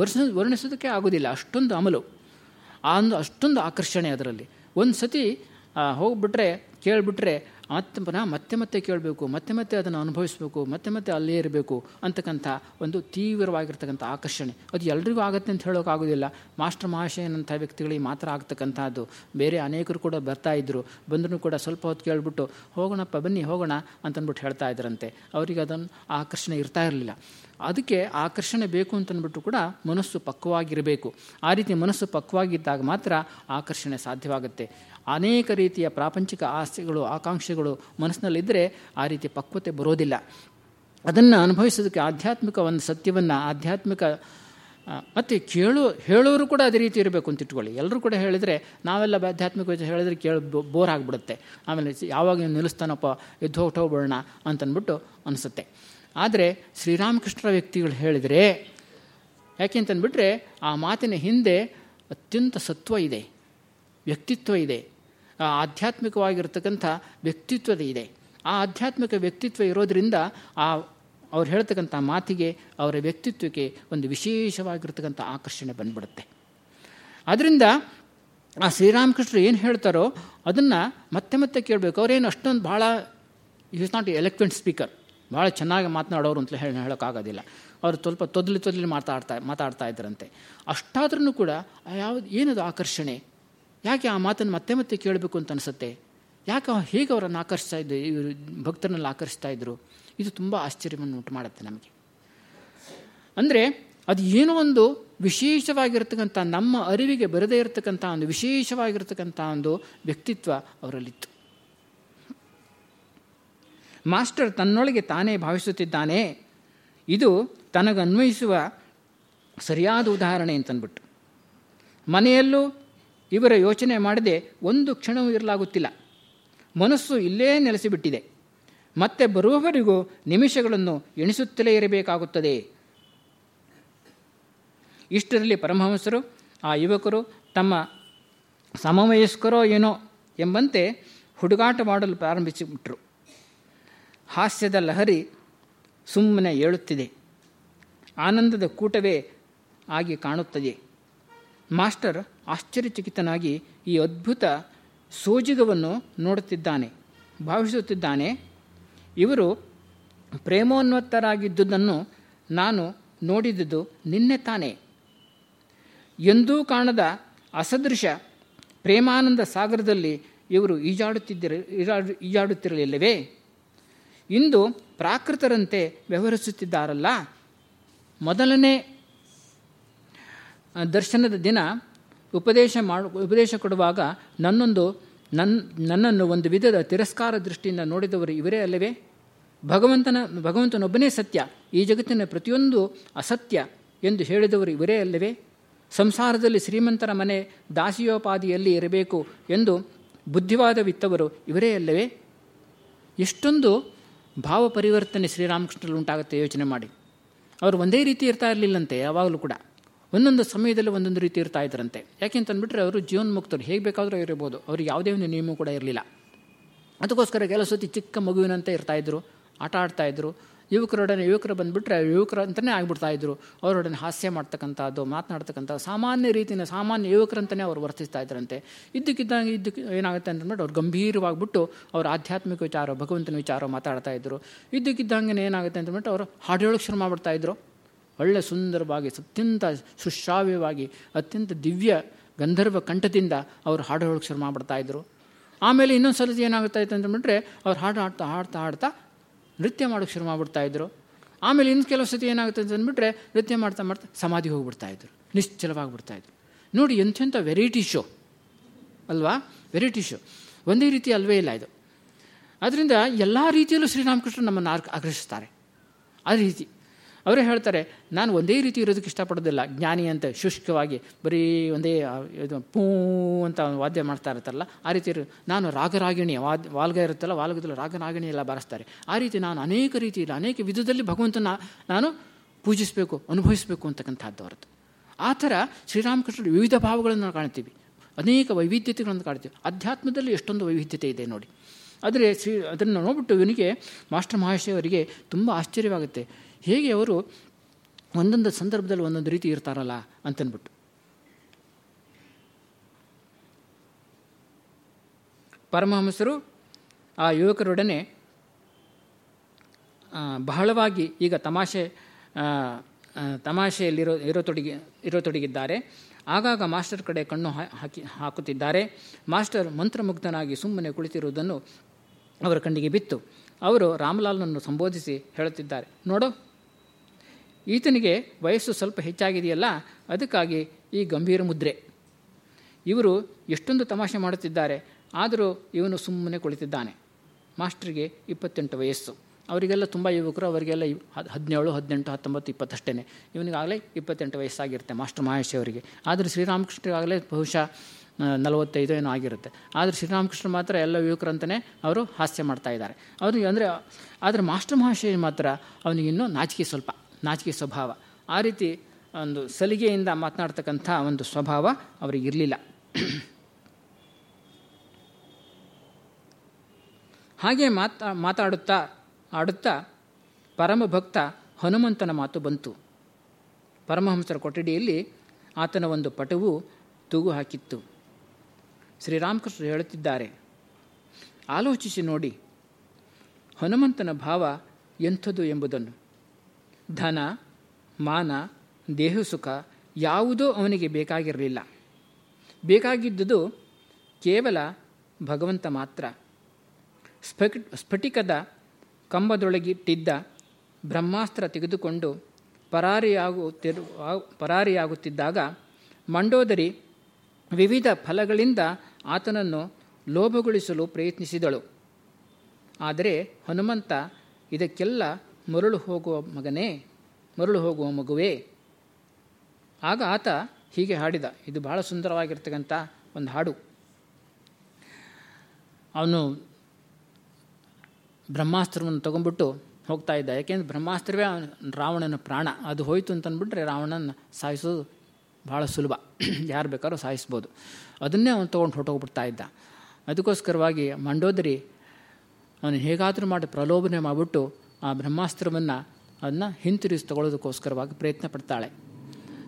ವರ್ಷ ವರ್ಣಿಸೋದಕ್ಕೆ ಆಗೋದಿಲ್ಲ. ಅಷ್ಟೊಂದು ಅಮಲು. ಆ ಒಂದು ಅಷ್ಟೊಂದು ಆಕರ್ಷಣೆ ಅದರಲ್ಲಿ. ಒಂದು ಸತಿ ಹೋಗ್ಬಿಟ್ರೆ, ಕೇಳಿಬಿಟ್ರೆ ಪುನಃ ಮತ್ತೆ ಮತ್ತೆ ಕೇಳಬೇಕು, ಮತ್ತೆ ಮತ್ತೆ ಅದನ್ನು ಅನುಭವಿಸಬೇಕು, ಮತ್ತೆ ಮತ್ತೆ ಅಲ್ಲೇ ಇರಬೇಕು ಅಂತಕ್ಕಂಥ ಒಂದು ತೀವ್ರವಾಗಿರ್ತಕ್ಕಂಥ ಆಕರ್ಷಣೆ. ಅದು ಎಲ್ರಿಗೂ ಆಗುತ್ತೆ ಅಂತ ಹೇಳೋಕ್ಕಾಗೋದಿಲ್ಲ ಮಾಸ್ಟರ್ ಮಹಾಶಯನಂಥ ವ್ಯಕ್ತಿಗಳಿಗೆ ಮಾತ್ರ ಆಗ್ತಕ್ಕಂಥದ್ದು. ಬೇರೆ ಅನೇಕರು ಕೂಡ ಬರ್ತಾ ಇದ್ದರು ಬಂದರೂ ಕೂಡ ಸ್ವಲ್ಪ ಹೊತ್ತು ಕೇಳಿಬಿಟ್ಟು, ಹೋಗೋಣಪ್ಪ, ಬನ್ನಿ, ಹೋಗೋಣ ಅಂತಂದ್ಬಿಟ್ಟು ಹೇಳ್ತಾ ಇದ್ರಂತೆ. ಅವರಿಗೆ ಅದನ್ನು ಆಕರ್ಷಣೆ ಇರ್ತಾ ಇರಲಿಲ್ಲ. ಅದಕ್ಕೆ ಆಕರ್ಷಣೆ ಬೇಕು ಅಂತಂದ್ಬಿಟ್ಟು ಕೂಡ ಮನಸ್ಸು ಪಕ್ವವಾಗಿರಬೇಕು. ಆ ರೀತಿ ಮನಸ್ಸು ಪಕ್ವಾಗಿದ್ದಾಗ ಮಾತ್ರ ಆಕರ್ಷಣೆ ಸಾಧ್ಯವಾಗುತ್ತೆ. ಅನೇಕ ರೀತಿಯ ಪ್ರಾಪಂಚಿಕ ಆಸೆಗಳು ಆಕಾಂಕ್ಷೆಗಳು ಮನಸ್ಸಿನಲ್ಲಿದ್ದರೆ ಆ ರೀತಿ ಪಕ್ವತೆ ಬರೋದಿಲ್ಲ. ಅದನ್ನು ಅನುಭವಿಸೋದಕ್ಕೆ ಆಧ್ಯಾತ್ಮಿಕ ಒಂದು ಸತ್ಯವನ್ನು ಆಧ್ಯಾತ್ಮಿಕ ಮತ್ತು ಕೇಳು ಹೇಳೋರು ಕೂಡ ಅದೇ ರೀತಿ ಇರಬೇಕು ಅಂತ ಇಟ್ಕೊಳ್ಳಿ. ಎಲ್ಲರೂ ಕೂಡ ಹೇಳಿದರೆ, ನಾವೆಲ್ಲ ಆಧ್ಯಾತ್ಮಿಕ ಹೇಳಿದ್ರೆ ಕೇಳಿ ಬೋರ್ ಆಗಿಬಿಡುತ್ತೆ. ಆಮೇಲೆ ಯಾವಾಗ ನಿಲ್ಲಿಸ್ತಾನಪ್ಪ, ಎದ್ದು ಹೋಗ್ಬಿಡೋಣ ಅಂತಂದ್ಬಿಟ್ಟು ಅನಿಸುತ್ತೆ. ಆದರೆ ಶ್ರೀರಾಮಕೃಷ್ಣರ ವ್ಯಕ್ತಿಗಳು ಹೇಳಿದರೆ, ಯಾಕೆ ಅಂತಂದ್ಬಿಟ್ರೆ, ಆ ಮಾತಿನ ಹಿಂದೆ ಅತ್ಯಂತ ಸತ್ವ ಇದೆ, ವ್ಯಕ್ತಿತ್ವ ಇದೆ. ಆಧ್ಯಾತ್ಮಿಕವಾಗಿರ್ತಕ್ಕಂಥ ವ್ಯಕ್ತಿತ್ವದ ಇದೆ. ಆ ಆಧ್ಯಾತ್ಮಿಕ ವ್ಯಕ್ತಿತ್ವ ಇರೋದರಿಂದ ಆ ಅವ್ರು ಹೇಳ್ತಕ್ಕಂಥ ಮಾತಿಗೆ, ಅವರ ವ್ಯಕ್ತಿತ್ವಕ್ಕೆ ಒಂದು ವಿಶೇಷವಾಗಿರ್ತಕ್ಕಂಥ ಆಕರ್ಷಣೆ ಬಂದ್ಬಿಡುತ್ತೆ. ಅದರಿಂದ ಆ ಶ್ರೀರಾಮಕೃಷ್ಣರು ಏನು ಹೇಳ್ತಾರೋ ಅದನ್ನು ಮತ್ತೆ ಮತ್ತೆ ಕೇಳಬೇಕು. ಅವರೇನು ಅಷ್ಟೊಂದು ಭಾಳ ಇಸ್ ನಾಟ್ ಎಲೆಕ್ವೆಂಟ್ ಸ್ಪೀಕರ್ ಭಾಳ ಚೆನ್ನಾಗಿ ಮಾತನಾಡೋರು ಅಂತ ಹೇಳಿ, ಹೇಳೋಕ್ಕಾಗೋದಿಲ್ಲ. ಅವರು ಸ್ವಲ್ಪ ತೊದಲಿ ತೊದಲಿ ಮಾತಾಡ್ತಾ ಮಾತಾಡ್ತಾ ಇದ್ರಂತೆ ಅಷ್ಟಾದ್ರೂ ಕೂಡ ಯಾವುದು, ಏನದು ಆಕರ್ಷಣೆ? ಯಾಕೆ ಆ ಮಾತನ್ನು ಮತ್ತೆ ಮತ್ತೆ ಕೇಳಬೇಕು ಅಂತ ಅನಿಸುತ್ತೆ? ಯಾಕೆ ಹೇಗೆ ಅವರನ್ನು ಆಕರ್ಷಿಸ್ತಾ ಇದ್ದು ಇವರು ಭಕ್ತರನ್ನೆಲ್ಲ ಆಕರ್ಷಿಸ್ತಾ ಇದ್ದರು ಇದು ತುಂಬ ಆಶ್ಚರ್ಯವನ್ನು ಉಂಟು ಮಾಡುತ್ತೆ ನಮಗೆ. ಅಂದರೆ ಅದು ಏನೋ ಒಂದು ವಿಶೇಷವಾಗಿರ್ತಕ್ಕಂಥ ನಮ್ಮ ಅರಿವಿಗೆ ಬರದೇ ಇರತಕ್ಕಂಥ ಒಂದು ವಿಶೇಷವಾಗಿರ್ತಕ್ಕಂಥ ಒಂದು ವ್ಯಕ್ತಿತ್ವ ಅವರಲ್ಲಿತ್ತು. ಮಾಸ್ಟರ್ ತನ್ನೊಳಗೆ ತಾನೇ ಭಾವಿಸುತ್ತಿದ್ದಾನೆ. ಇದು ತನಗನ್ವಯಿಸುವ ಸರಿಯಾದ ಉದಾಹರಣೆ ಅಂತನ್ಬಿಟ್ಟು. ಮನೆಯಲ್ಲೂ ಇವರ ಯೋಚನೆ ಮಾಡದೆ ಒಂದು ಕ್ಷಣವೂ ಇರಲಾಗುತ್ತಿಲ್ಲ. ಮನಸ್ಸು ಇಲ್ಲೇ ನೆಲೆಸಿಬಿಟ್ಟಿದೆ. ಮತ್ತೆ ಬರುವವರಿಗೂ ನಿಮಿಷಗಳನ್ನು ಎಣಿಸುತ್ತಲೇ ಇರಬೇಕಾಗುತ್ತದೆ. ಇಷ್ಟರಲ್ಲಿ ಪರಮಹಂಸರು, ಆ ಯುವಕರು ತಮ್ಮ ಸಮವಯಸ್ಕರೋ ಏನೋ ಎಂಬಂತೆ ಹುಡುಗಾಟ ಮಾಡಲು ಪ್ರಾರಂಭಿಸಿಬಿಟ್ರು. ಹಾಸ್ಯದ ಲಹರಿ ಸುಮ್ಮನೆ ಏಳುತ್ತಿದೆ. ಆನಂದದ ಕೂಟವೇ ಆಗಿ ಕಾಣುತ್ತದೆ. ಮಾಸ್ಟರ್ ಆಶ್ಚರ್ಯಚಕಿತನಾಗಿ ಈ ಅದ್ಭುತ ಸೋಜಿಗವನ್ನು ನೋಡುತ್ತಿದ್ದಾನೆ. ಭಾವಿಸುತ್ತಿದ್ದಾನೆ, ಇವರು ಪ್ರೇಮೋನ್ವತ್ತರಾಗಿದ್ದುದನ್ನು ನಾನು ನೋಡಿದುದು ನಿನ್ನೆ ತಾನೇ. ಎಂದೂ ಕಾಣದ ಅಸದೃಶ ಪ್ರೇಮಾನಂದ ಸಾಗರದಲ್ಲಿ ಇವರು ಈಜಾಡುತ್ತಿದ್ದಿರ ಈಜಾಡುತ್ತಿರಲಿಲ್ಲವೇ? ಇಂದು ಪ್ರಾಕೃತರಂತೆ ವ್ಯವಹರಿಸುತ್ತಿದ್ದಾರಲ್ಲ. ಮೊದಲನೇ ದರ್ಶನದ ದಿನ ಉಪದೇಶ ಮಾಡು, ಉಪದೇಶ ಕೊಡುವಾಗ ನನ್ನೊಂದು ನನ್ನ ನನ್ನನ್ನು ಒಂದು ವಿಧದ ತಿರಸ್ಕಾರ ದೃಷ್ಟಿಯಿಂದ ನೋಡಿದವರು ಇವರೇ ಅಲ್ಲವೇ? ಭಗವಂತನ, ಭಗವಂತನೊಬ್ಬನೇ ಸತ್ಯ, ಈ ಜಗತ್ತಿನ ಪ್ರತಿಯೊಂದು ಅಸತ್ಯ ಎಂದು ಹೇಳಿದವರು ಇವರೇ ಅಲ್ಲವೇ? ಸಂಸಾರದಲ್ಲಿ ಶ್ರೀಮಂತರ ಮನೆ ದಾಸಿಯೋಪಾದಿಯಲ್ಲಿ ಇರಬೇಕು ಎಂದು ಬುದ್ಧಿವಾದವಿತ್ತವರು ಇವರೇ ಅಲ್ಲವೇ? ಎಷ್ಟೊಂದು ಭಾವ ಪರಿವರ್ತನೆ ಶ್ರೀರಾಮಕೃಷ್ಣರಲ್ಲಿ ಉಂಟಾಗುತ್ತೆ ಯೋಚನೆ ಮಾಡಿ. ಅವರು ಒಂದೇ ರೀತಿ ಇರ್ತಾ ಇರಲಿಲ್ಲಂತೆ, ಯಾವಾಗಲೂ ಕೂಡ. ಒಂದೊಂದು ಸಮಯದಲ್ಲಿ ಒಂದೊಂದು ರೀತಿ ಇರ್ತಾ ಇದ್ರಂತೆ. ಯಾಕೆಂತಂದ್ಬಿಟ್ರೆ ಅವರು ಜೀವನ್ಮುಕ್ತರು. ಹೇಗೆ ಬೇಕಾದರೂ ಇರಬಹುದು ಅವ್ರಿಗೆ ಯಾವುದೇ ಒಂದು ನಿಯಮ ಕೂಡ ಇರಲಿಲ್ಲ. ಅದಕ್ಕೋಸ್ಕರ ಕೆಲವು ಸತಿ ಚಿಕ್ಕ ಮಗುವಿನಂತೆ ಇರ್ತಾಯಿದ್ರು ಆಟ ಆಡ್ತಾಯಿದ್ರು ಯುವಕರೊಡನೆ ಯುವಕರು ಬಂದುಬಿಟ್ರೆ ಯುವಕರು ಅಂತಲೇ ಆಗಿಬಿಡ್ತಾಯಿದ್ರು ಅವರೊಡನೆ ಹಾಸ್ಯ ಮಾಡ್ತಕ್ಕಂಥದ್ದು ಮಾತನಾಡ್ತಕ್ಕಂಥ ಸಾಮಾನ್ಯ ರೀತಿಯ ಸಾಮಾನ್ಯ ಯುವಕರಂತಲೇ ಅವರು ವರ್ತಿಸ್ತಾ ಇದ್ರಂತೆ. ಇದ್ದಕ್ಕಿದ್ದಂಗೆ ಇದ್ದಕ್ಕೆ ಏನಾಗುತ್ತೆ ಅಂತಂದ್ಬಿಟ್ಟು ಅವ್ರು ಗಂಭೀರವಾಗಿಬಿಟ್ಟು ಅವ್ರ ಆಧ್ಯಾತ್ಮಿಕ ವಿಚಾರ, ಭಗವಂತನ ವಿಚಾರ ಮಾತಾಡ್ತಾಯಿದ್ರು ಇದ್ದಕ್ಕಿದ್ದಂಗೆ ಏನಾಗುತ್ತೆ ಅಂತಂದ್ಬಿಟ್ಟು ಅವರು ಹಾಡು ಹೇಳೋಕ್ಕೆ ಶುರು ಮಾಡಿಬಿಡ್ತಾಯಿದ್ರು ಒಳ್ಳೆ ಸುಂದರವಾಗಿ, ಅತ್ಯಂತ ಸುಶ್ರಾವ್ಯವಾಗಿ, ಅತ್ಯಂತ ದಿವ್ಯ ಗಂಧರ್ವ ಕಂಠದಿಂದ ಅವರು ಹಾಡು ಹೇಳೋಕ್ಕೆ ಶುರು ಮಾಡಿಬಿಡ್ತಾಯಿದ್ರು ಆಮೇಲೆ ಇನ್ನೊಂದು ಸಲ ಏನಾಗುತ್ತಾ ಇತ್ತು ಅಂತಂದ್ಬಿಟ್ರೆ ಅವ್ರು ಹಾಡು ಹಾಡ್ತಾ ಹಾಡ್ತಾ ಹಾಡ್ತಾ ನೃತ್ಯ ಮಾಡೋಕ್ಕೆ ಶುರು ಇದ್ದರು ಆಮೇಲೆ ಇನ್ನು ಕೆಲವು ಸತಿ ಏನಾಗುತ್ತೆ ಅಂತಂದ್ಬಿಟ್ರೆ ನೃತ್ಯ ಮಾಡ್ತಾ ಮಾಡ್ತಾ ಸಮಾಧಿ ಹೋಗಿಬಿಡ್ತಾಯಿದ್ರು ನಿಶ್ಚಲವಾಗಿಬಿಡ್ತಾಯಿದ್ರು ನೋಡಿ ಎಂಥೆಂಥ ವೆರೈಟಿ ಶೋ ಅಲ್ವಾ? ವೆರೈಟಿ ಶೋ ಒಂದೇ ರೀತಿ ಅಲ್ವೇ ಇಲ್ಲ ಇದು. ಅದರಿಂದ ಎಲ್ಲ ರೀತಿಯಲ್ಲೂ ಶ್ರೀರಾಮಕೃಷ್ಣ ನಮ್ಮನ್ನು ಆಕರ್ಷಿಸ್ತಾರೆ. ಆ ರೀತಿ. ಅವರೇ ಹೇಳ್ತಾರೆ, ನಾನು ಒಂದೇ ರೀತಿ ಇರೋದಕ್ಕೆ ಇಷ್ಟಪಡೋದಿಲ್ಲ. ಜ್ಞಾನಿ ಅಂತ ಶುಷ್ಕವಾಗಿ ಬರೀ ಒಂದೇ ಇದು ಪೂ ಅಂತ ವಾದ್ಯ ಮಾಡ್ತಾ ಇರುತ್ತಲ್ಲ, ಆ ರೀತಿ ನಾನು ರಾಗರಾಗಿಣಿ, ವಾದ್, ವಾಲ್ಗ ಇರುತ್ತಲ್ಲ, ವಾಲ್ಗದಲ್ಲಿ ರಾಗರಾಗಿಣಿ ಎಲ್ಲ ಬಾರಿಸ್ತಾರೆ. ಆ ರೀತಿ ನಾನು ಅನೇಕ ರೀತಿಯಲ್ಲಿ, ಅನೇಕ ವಿಧದಲ್ಲಿ ಭಗವಂತನ ನಾನು ಪೂಜಿಸಬೇಕು, ಅನುಭವಿಸಬೇಕು ಅಂತಕ್ಕಂಥದ್ದು ಹೊರತು ಆ ಥರ ಶ್ರೀರಾಮಕೃಷ್ಣರು ವಿವಿಧ ಭಾವಗಳನ್ನು ಕಾಣ್ತೀವಿ. ಅನೇಕ ವೈವಿಧ್ಯತೆಗಳನ್ನು ಕಾಣ್ತೀವಿ. ಅಧ್ಯಾತ್ಮದಲ್ಲಿ ಎಷ್ಟೊಂದು ವೈವಿಧ್ಯತೆ ಇದೆ ನೋಡಿ. ಆದರೆ ಶ್ರೀ, ಅದನ್ನು ನೋಡ್ಬಿಟ್ಟು ಇವನಿಗೆ ಮಾಸ್ಟರ್ ಮಹಾಶಯವರಿಗೆ ತುಂಬ ಆಶ್ಚರ್ಯವಾಗುತ್ತೆ. ಹೇಗೆ ಅವರು ಒಂದೊಂದು ಸಂದರ್ಭದಲ್ಲಿ ಒಂದೊಂದು ರೀತಿ ಇರ್ತಾರಲ್ಲ ಅಂತನ್ಬಿಟ್ಟು. ಪರಮಹಂಸರು ಆ ಯುವಕರೊಡನೆ ಬಹಳವಾಗಿ ಈಗ ತಮಾಷೆ ತಮಾಷೆಯಲ್ಲಿರೋ, ಇರೋತೊಡಗಿ, ಇರೋತೊಡಗಿದ್ದಾರೆ. ಆಗಾಗ ಮಾಸ್ಟರ್ ಕಡೆ ಕಣ್ಣು ಹಾಕಿ, ಹಾಕುತ್ತಿದ್ದಾರೆ. ಮಾಸ್ಟರ್ ಮಂತ್ರಮುಗ್ಧನಾಗಿ ಸುಮ್ಮನೆ ಕುಳಿತಿರುವುದನ್ನು ಅವರ ಕಣ್ಣಿಗೆ ಬಿತ್ತು. ಅವರು ರಾಮಲಾಲ್ನನ್ನು ಸಂಬೋಧಿಸಿ ಹೇಳುತ್ತಿದ್ದಾರೆ. ನೋಡು ಈತನಿಗೆ ವಯಸ್ಸು ಸ್ವಲ್ಪ ಹೆಚ್ಚಾಗಿದೆಯಲ್ಲ, ಅದಕ್ಕಾಗಿ ಈ ಗಂಭೀರ ಮುದ್ರೆ. ಇವರು ಎಷ್ಟೊಂದು ತಮಾಷೆ ಮಾಡುತ್ತಿದ್ದಾರೆ, ಆದರೂ ಇವನು ಸುಮ್ಮನೆ ಕುಳಿತಿದ್ದಾನೆ. ಮಾಸ್ಟರ್ಗೆ ಇಪ್ಪತ್ತೆಂಟು ವಯಸ್ಸು. ಅವರಿಗೆಲ್ಲ ತುಂಬ ಯುವಕರು, ಅವರಿಗೆಲ್ಲ ಹದಿನೇಳು ಹದಿನೆಂಟು, ಹತ್ತೊಂಬತ್ತು ಇಪ್ಪತ್ತಷ್ಟೇ ಇವನಿಗಾಗಲೇ ಇಪ್ಪತ್ತೆಂಟು ವಯಸ್ಸಾಗಿರುತ್ತೆ ಮಾಸ್ಟರ್ ಮಹೇಶ್ ಅವರಿಗೆ. ಆದರೆ ಶ್ರೀರಾಮಕೃಷ್ಣರಿಗಾಗಲೇ ಬಹುಶಃ ನಲವತ್ತೈದು ಏನೋ ಆಗಿರುತ್ತೆ. ಆದರೆ ಶ್ರೀರಾಮಕೃಷ್ಣ ಮಾತ್ರ ಎಲ್ಲ ಯುವಕರಂತಲೇ ಅವರು ಹಾಸ್ಯ ಮಾಡ್ತಾ ಇದ್ದಾರೆ. ಅವರು ಅಂದರೆ, ಆದರೆ ಮಾಸ್ಟರ್ ಮಹಾಶಯ ಮಾತ್ರ ಅವನಿಗಿನ್ನೂ ನಾಚಿಕೆ ಸ್ವಲ್ಪ. ನಾಚಿಕೆ ಸ್ವಭಾವ. ಆ ರೀತಿ ಒಂದು ಸಲಿಗೆಯಿಂದ ಮಾತನಾಡ್ತಕ್ಕಂಥ ಒಂದು ಸ್ವಭಾವ ಅವರಿಗಿರಲಿಲ್ಲ ಹಾಗೆ ಮಾತಾ, ಮಾತಾಡುತ್ತಾ, ಆಡುತ್ತಾ ಪರಮಭಕ್ತ ಹನುಮಂತನ ಮಾತು ಬಂತು. ಪರಮಹಂಸರ ಕೊಠಡಿಯಲ್ಲಿ ಆತನ ಒಂದು ಪಟವು ತೂಗು ಹಾಕಿತ್ತು. ಶ್ರೀರಾಮಕೃಷ್ಣರು ಹೇಳುತ್ತಿದ್ದಾರೆ, ಆಲೋಚಿಸಿ ನೋಡಿ, ಹನುಮಂತನ ಭಾವ ಎಂಥದ್ದು ಎಂಬುದನ್ನು. ಧನ, ಮಾನ, ದೇಹ ಸುಖ ಯಾವುದೂ ಅವನಿಗೆ ಬೇಕಾಗಿರಲಿಲ್ಲ. ಬೇಕಾಗಿದ್ದುದು ಕೇವಲ ಭಗವಂತ ಮಾತ್ರ. ಸ್ಫಟಿ ಸ್ಫಟಿಕದ ಕಂಬದೊಳಗಿಟ್ಟಿದ್ದ ಬ್ರಹ್ಮಾಸ್ತ್ರ ತೆಗೆದುಕೊಂಡು ಪರಾರಿಯಾಗುತ್ತಿರು ಪರಾರಿಯಾಗುತ್ತಿದ್ದಾಗ ಮಂಡೋದರಿ ವಿವಿಧ ಫಲಗಳಿಂದ ಆತನನ್ನು ಲೋಭಗೊಳಿಸಲು ಪ್ರಯತ್ನಿಸಿದಳು. ಆದರೆ ಹನುಮಂತ ಇದಕ್ಕೆಲ್ಲ ಮರಳು ಹೋಗುವ ಮಗನೇ, ಮರಳು ಹೋಗುವ ಮಗುವೇ. ಆಗ ಆತ ಹೀಗೆ ಹಾಡಿದ. ಇದು ಬಹಳ ಸುಂದರವಾಗಿರ್ತಕ್ಕಂಥ ಒಂದು ಹಾಡು. ಅವನು ಬ್ರಹ್ಮಾಸ್ತ್ರವನ್ನು ತೊಗೊಂಡ್ಬಿಟ್ಟು ಹೋಗ್ತಾ ಇದ್ದ. ಯಾಕೆಂದ್ರೆ ಬ್ರಹ್ಮಾಸ್ತ್ರವೇ ರಾವಣನ ಪ್ರಾಣ. ಅದು ಹೋಯಿತು ಅಂತಂದ್ಬಿಟ್ರೆ ರಾವಣನ ಸಾಯಿಸೋದು ಭಾಳ ಸುಲಭ. ಯಾರು ಬೇಕಾದ್ರೂ ಸಾಯಿಸ್ಬೋದು. ಅದನ್ನೇ ಅವನು ತೊಗೊಂಡು ಹೊಟ್ಟೋಗ್ಬಿಡ್ತಾ ಇದ್ದ. ಅದಕ್ಕೋಸ್ಕರವಾಗಿ ಮಂಡೋದರಿ ಅವನು ಹೇಗಾದರೂ ಮಾಡಿ ಪ್ರಲೋಭನೆ ಮಾಡಿಬಿಟ್ಟು ಆ ಬ್ರಹ್ಮಾಸ್ತ್ರವನ್ನು ಅದನ್ನು ಹಿಂತಿರುಗಿಸಿ ತಗೊಳ್ಳೋದಕ್ಕೋಸ್ಕರವಾಗಿ ಪ್ರಯತ್ನ ಪಡ್ತಾಳೆ.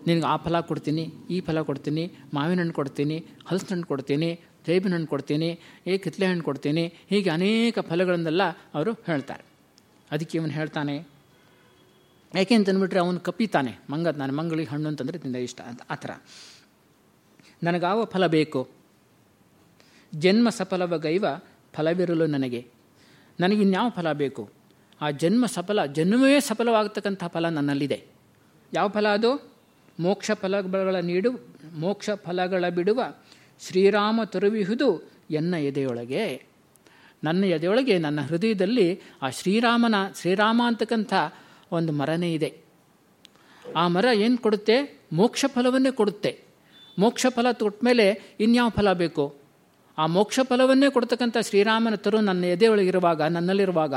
ನಿನಗೆ ಆ ಫಲ ಕೊಡ್ತೀನಿ, ಈ ಫಲ ಕೊಡ್ತೀನಿ, ಮಾವಿನ ಹಣ್ಣು ಕೊಡ್ತೀನಿ ಹಲಸಿನ ಹಣ್ಣು ಕೊಡ್ತೀನಿ ಸೇಬಿನ ಹಣ್ಣು ಕೊಡ್ತೀನಿ, ಏ ಕಿತ್ಲೆ ಹಣ್ಣು ಕೊಡ್ತೀನಿ, ಹೀಗೆ ಅನೇಕ ಫಲಗಳನ್ನೆಲ್ಲ ಅವರು ಹೇಳ್ತಾರೆ. ಅದಕ್ಕೆ ಇವನು ಹೇಳ್ತಾನೆ, ಯಾಕೆ ಅಂತಂದ್ಬಿಟ್ರೆ ಅವನು ಕಪ್ಪಿತಾನೆ, ಮಂಗ, ನಾನು ಮಂಗಳಿಗೆ ಹಣ್ಣು ಅಂತಂದರೆ ತಿಂದ ಇಷ್ಟ ಅಂತ, ಆ ಥರ. ನನಗಾವ ಫಲ ಬೇಕು? ಜನ್ಮ ಸಫಲವ ಗೈವ ಫಲವಿರಲು ನನಗೆ. ನನಗಿನ್ಯಾವ ಫಲ ಬೇಕು? ಆ ಜನ್ಮ ಸಫಲ, ಜನ್ಮವೇ ಸಫಲವಾಗತಕ್ಕಂಥ ಫಲ ನನ್ನಲ್ಲಿದೆ. ಯಾವ ಫಲ ಅದು? ಮೋಕ್ಷ ಫಲಗಳ ನೀಡು, ಮೋಕ್ಷ ಫಲಗಳ ಬಿಡುವ ಶ್ರೀರಾಮ ತರುವಿಹುದು ಎನ್ನ ಎದೆಯೊಳಗೆ. ನನ್ನ ಎದೆಯೊಳಗೆ, ನನ್ನ ಹೃದಯದಲ್ಲಿ ಆ ಶ್ರೀರಾಮನ, ಶ್ರೀರಾಮ ಅಂತಕ್ಕಂಥ ಒಂದು ಮರನೇ ಇದೆ. ಆ ಮರ ಏನು ಕೊಡುತ್ತೆ? ಮೋಕ್ಷ ಫಲವನ್ನೇ ಕೊಡುತ್ತೆ. ಮೋಕ್ಷ ಫಲ ತೊಟ್ಟ ಮೇಲೆ ಇನ್ಯಾವ ಫಲ ಬೇಕು? ಆ ಮೋಕ್ಷ ಫಲವನ್ನೇ ಕೊಡ್ತಕ್ಕಂಥ ಶ್ರೀರಾಮನ ತರು ನನ್ನ ಎದೆಯೊಳಗಿರುವಾಗ ನನ್ನಲ್ಲಿರುವಾಗ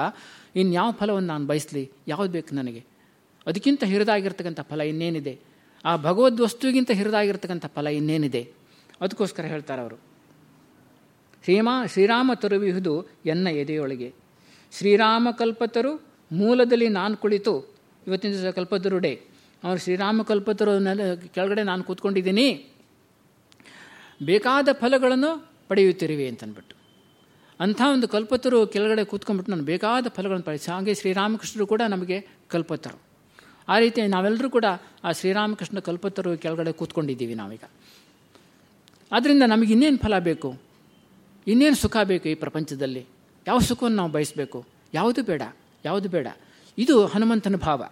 ಇನ್ಯಾವ ಫಲವನ್ನು ನಾನು ಬಯಸಲಿ? ಯಾವುದು ಬೇಕು ನನಗೆ? ಅದಕ್ಕಿಂತ ಹಿರಿದಾಗಿರ್ತಕ್ಕಂಥ ಫಲ ಇನ್ನೇನಿದೆ? ಆ ಭಗವದ್ ವಸ್ತುವಿಗಿಂತ ಹಿರಿದಾಗಿರ್ತಕ್ಕಂಥ ಫಲ ಇನ್ನೇನಿದೆ? ಅದಕ್ಕೋಸ್ಕರ ಹೇಳ್ತಾರೆ ಅವರು. ಶ್ರೀಮಾ, ಶ್ರೀರಾಮ ತರುವಿಹುದು ಎನ್ನ ಎದೆಯೊಳಗೆ. ಶ್ರೀರಾಮ ಕಲ್ಪತರು ಮೂಲದಲ್ಲಿ ನಾನು ಕುಳಿತು, ಇವತ್ತಿನ ದಿವಸ ಕಲ್ಪತರು ಡೇ ಅವರು ಶ್ರೀರಾಮ ಕಲ್ಪತರು ಕೆಳಗಡೆ ನಾನು ಕೂತ್ಕೊಂಡಿದ್ದೀನಿ. ಬೇಕಾದ ಫಲಗಳನ್ನು ಪಡೆಯುತ್ತಿರುವೆ ಅಂತನ್ಬಿಟ್ಟು ಅಂಥ ಒಂದು ಕಲ್ಪತರು ಕೆಳಗಡೆ ಕೂತ್ಕೊಂಡ್ಬಿಟ್ಟು ನಾನು ಬೇಕಾದ ಫಲಗಳನ್ನು ಪಡೆಸಿ. ಹಾಗೆ ಶ್ರೀರಾಮಕೃಷ್ಣರು ಕೂಡ ನಮಗೆ ಕಲ್ಪತರು. ಆ ರೀತಿ ನಾವೆಲ್ಲರೂ ಕೂಡ ಆ ಶ್ರೀರಾಮಕೃಷ್ಣ ಕಲ್ಪತರು ಕೆಳಗಡೆ ಕೂತ್ಕೊಂಡಿದ್ದೀವಿ ನಾವೀಗ. ಆದ್ದರಿಂದ ನಮಗೆ ಇನ್ನೇನು ಫಲ ಬೇಕು? ಇನ್ನೇನು ಸುಖ ಬೇಕು ಈ ಪ್ರಪಂಚದಲ್ಲಿ? ಯಾವ ಸುಖವನ್ನು ನಾವು ಬಯಸಬೇಕು? ಯಾವುದು ಬೇಡ? ಯಾವುದು ಬೇಡ? ಇದು ಹನುಮಂತನ ಭಾವ.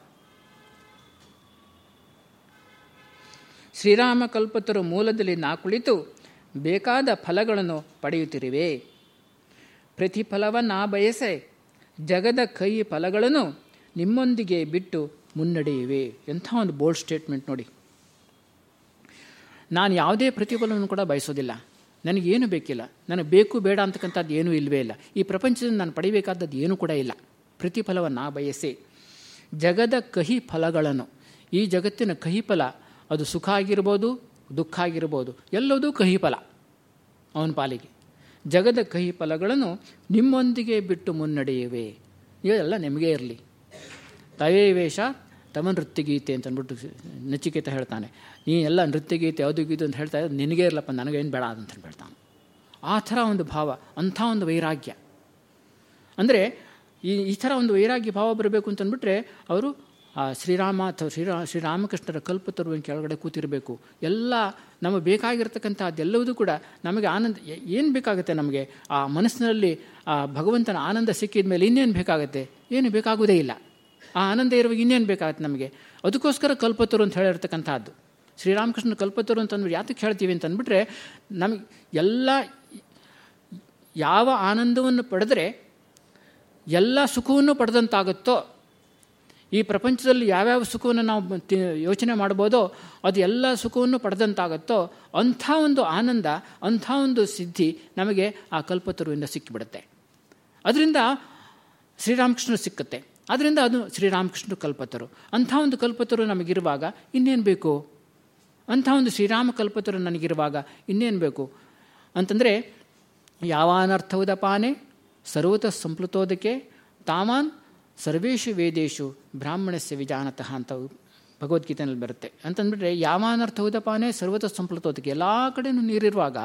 ಶ್ರೀರಾಮ ಕಲ್ಪತರು ಮೂಲದಲ್ಲಿ ನಾ ಕುಳಿತು ಬೇಕಾದ ಫಲಗಳನ್ನು ಪಡೆಯುತ್ತಿರುವೆ. ಪ್ರತಿಫಲವನ್ನು ಬಯಸೆ. ಜಗದ ಕೈ ಫಲಗಳನ್ನು ನಿಮ್ಮೊಂದಿಗೆ ಬಿಟ್ಟು ಮುನ್ನಡೆಯುವೆ. ಎಂಥ ಒಂದು ಬೋಲ್ಡ್ ಸ್ಟೇಟ್ಮೆಂಟ್ ನೋಡಿ. ನಾನು ಯಾವುದೇ ಪ್ರತಿಫಲವನ್ನು ಕೂಡ ಬಯಸೋದಿಲ್ಲ. ನನಗೇನು ಬೇಕಿಲ್ಲ. ನನಗೆ ಬೇಕು ಬೇಡ ಅಂತಕ್ಕಂಥದ್ದು ಏನೂ ಇಲ್ಲವೇ ಇಲ್ಲ. ಈ ಪ್ರಪಂಚದಿಂದ ನಾನು ಪಡಿಬೇಕಾದದ್ದು ಏನೂ ಕೂಡ ಇಲ್ಲ. ಪ್ರತಿಫಲವನ್ನು ಬಯಸಿ. ಜಗದ ಕಹಿ ಫಲಗಳನ್ನು. ಈ ಜಗತ್ತಿನ ಕಹಿ ಫಲ ಅದು ಸುಖ ಆಗಿರ್ಬೋದು ದುಃಖ ಆಗಿರ್ಬೋದು, ಎಲ್ಲದೂ ಕಹಿ ಫಲ ಅವನ ಪಾಲಿಗೆ. ಜಗದ ಕಹಿ ಫಲಗಳನ್ನು ನಿಮ್ಮೊಂದಿಗೆ ಬಿಟ್ಟು ಮುನ್ನಡೆಯುವೆ. ಇವೆಲ್ಲ ನಿಮಗೇ ಇರಲಿ. ತವೇ ವೇಷ ತಮ್ಮ ನೃತ್ಯಗೀತೆ ಅಂತ ಅಂದ್ಬಿಟ್ಟು ನಚಿಕೇತ ಹೇಳ್ತಾನೆ. ನೀ ಎಲ್ಲ ನೃತ್ಯಗೀತೆ ಯಾವುದು ಗೀತೆ ಅಂತ ಹೇಳ್ತಾ ಇದ್ದು ನಿನಗೇ ಇರಲಪ್ಪ, ನನಗೇನು ಬೇಡ ಅಂತ ಹೇಳ್ತಾನೆ. ಆ ಥರ ಒಂದು ಭಾವ, ಅಂಥ ಒಂದು ವೈರಾಗ್ಯ. ಅಂದರೆ ಈ ಈ ಥರ ಒಂದು ವೈರಾಗ್ಯ ಭಾವ ಬರಬೇಕು ಅಂತಂದ್ಬಿಟ್ರೆ ಅವರು ಆ, ಶ್ರೀರಾಮ ಅಥವಾ ಶ್ರೀರಾ, ಶ್ರೀರಾಮಕೃಷ್ಣರ ಕಲ್ಪತರುವಿನ ಕೆಳಗಡೆ ಕೂತಿರಬೇಕು. ಎಲ್ಲ ನಮಗೆ ಬೇಕಾಗಿರ್ತಕ್ಕಂಥದ್ದೆಲ್ಲವೂ ಕೂಡ ನಮಗೆ ಆನಂದ ಏನು ಬೇಕಾಗುತ್ತೆ ನಮಗೆ? ಆ ಮನಸ್ಸಿನಲ್ಲಿ, ಆ, ಭಗವಂತನ ಆನಂದ ಸಿಕ್ಕಿದ ಮೇಲೆ ಇನ್ನೇನು ಬೇಕಾಗುತ್ತೆ? ಏನು ಬೇಕಾಗುವುದೇ ಇಲ್ಲ. ಆ ಆನಂದ ಇರುವಾಗ ಇನ್ನೇನು ಬೇಕಾಗುತ್ತೆ ನಮಗೆ? ಅದಕ್ಕೋಸ್ಕರ ಕಲ್ಪತರು ಅಂತ ಹೇಳಿರ್ತಕ್ಕಂಥದ್ದು. ಶ್ರೀರಾಮಕೃಷ್ಣ ಕಲ್ಪತರು ಅಂತಂದ್ರೆ ಯಾತಕ್ಕೆ ಹೇಳ್ತೀವಿ ಅಂತ ಅಂದ್ಬಿಟ್ರೆ, ನಮಗೆ ಎಲ್ಲ, ಯಾವ ಆನಂದವನ್ನು ಪಡೆದರೆ, ಎಲ್ಲ ಸುಖವನ್ನು ಪಡೆದಂತಾಗುತ್ತೋ ಈ ಪ್ರಪಂಚದಲ್ಲಿ ಯಾವ್ಯಾವ ಸುಖವನ್ನು ನಾವು ಯೋಚನೆ ಮಾಡ್ಬೋದೋ ಅದು ಎಲ್ಲ ಸುಖವನ್ನು ಪಡೆದಂತಾಗುತ್ತೋ ಅಂಥ ಒಂದು ಆನಂದ, ಅಂಥ ಒಂದು ಸಿದ್ಧಿ ನಮಗೆ ಆ ಕಲ್ಪತರುವಿಂದ ಸಿಕ್ಕಿಬಿಡುತ್ತೆ. ಅದರಿಂದ ಶ್ರೀರಾಮಕೃಷ್ಣ ಸಿಕ್ಕುತ್ತೆ. ಅದರಿಂದ ಅದು ಶ್ರೀರಾಮಕೃಷ್ಣ ಕಲ್ಪತರು. ಅಂಥ ಒಂದು ಕಲ್ಪತರು ನಮಗಿರುವಾಗ ಇನ್ನೇನು ಬೇಕು? ಅಂಥ ಒಂದು ಶ್ರೀರಾಮ ಕಲ್ಪತರು ನನಗಿರುವಾಗ ಇನ್ನೇನು ಬೇಕು? ಅಂತಂದರೆ ಯಾವಾನರ್ಥವುದಪಾನೆ ಸರ್ವತಃ ಸಂಪ್ಲುತೋದಕ್ಕೆ ತಾಮಾನ್ ಸರ್ವೇಶು ವೇದೇಶು ಬ್ರಾಹ್ಮಣಸ್ಯ ವಿಜಾನತಃ ಅಂತ ಭಗವದ್ಗೀತೆಯಲ್ಲಿ ಬರುತ್ತೆ. ಅಂತಂದ್ಬಿಟ್ರೆ ಯಾವಾನರ್ಥವುದಪಾನೆ ಸರ್ವತ ಸಂಪ್ಲತೋತಕ್ಕೆ ಎಲ್ಲ ಕಡೆಯೂ ನೀರಿರುವಾಗ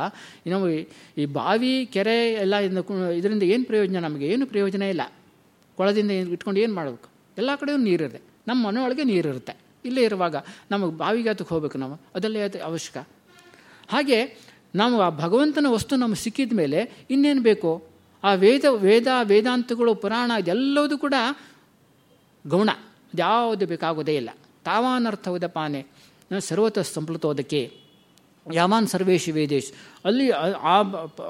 ನಾವು ಈ ಬಾವಿ, ಕೆರೆ ಎಲ್ಲ ಇದರಿಂದ ಏನು ಪ್ರಯೋಜನ? ನಮಗೆ ಏನು ಪ್ರಯೋಜನ ಇಲ್ಲ. ಕೊಳದಿಂದ ಇಟ್ಕೊಂಡು ಏನು ಮಾಡಬೇಕು? ಎಲ್ಲ ಕಡೆಯೂ ನೀರಿರುತ್ತೆ ನಮ್ಮ ಮನೆಯೊಳಗೆ ನೀರಿರುತ್ತೆ. ಇಲ್ಲೇ ಇರುವಾಗ ನಮಗೆ ಬಾವಿಗೆ ಅದಕ್ಕೆ ಹೋಗ್ಬೇಕು ನಾವು. ಅದಲ್ಲೇ ಅದು ಅವಶ್ಯಕ. ಹಾಗೆ ನಾವು ಆ ಭಗವಂತನ ವಸ್ತು ನಮಗೆ ಸಿಕ್ಕಿದ ಮೇಲೆ ಇನ್ನೇನು ಬೇಕು? ಆ ವೇದ ವೇದ, ವೇದಾಂತಗಳು, ಪುರಾಣ ಇದೆಲ್ಲವೂ ಕೂಡ ಗೌಣ. ಯಾವುದು ಬೇಕಾಗೋದೇ ಇಲ್ಲ. ತಾವಾನರ್ಥವುದಪಾನೆ. ಸರ್ವತ ಸಂಪ್ಲುತೋದಕ್ಕೆ ಯಾವಾನ್ ಸರ್ವೇಶು ವೇದೇಶ್. ಅಲ್ಲಿ, ಆ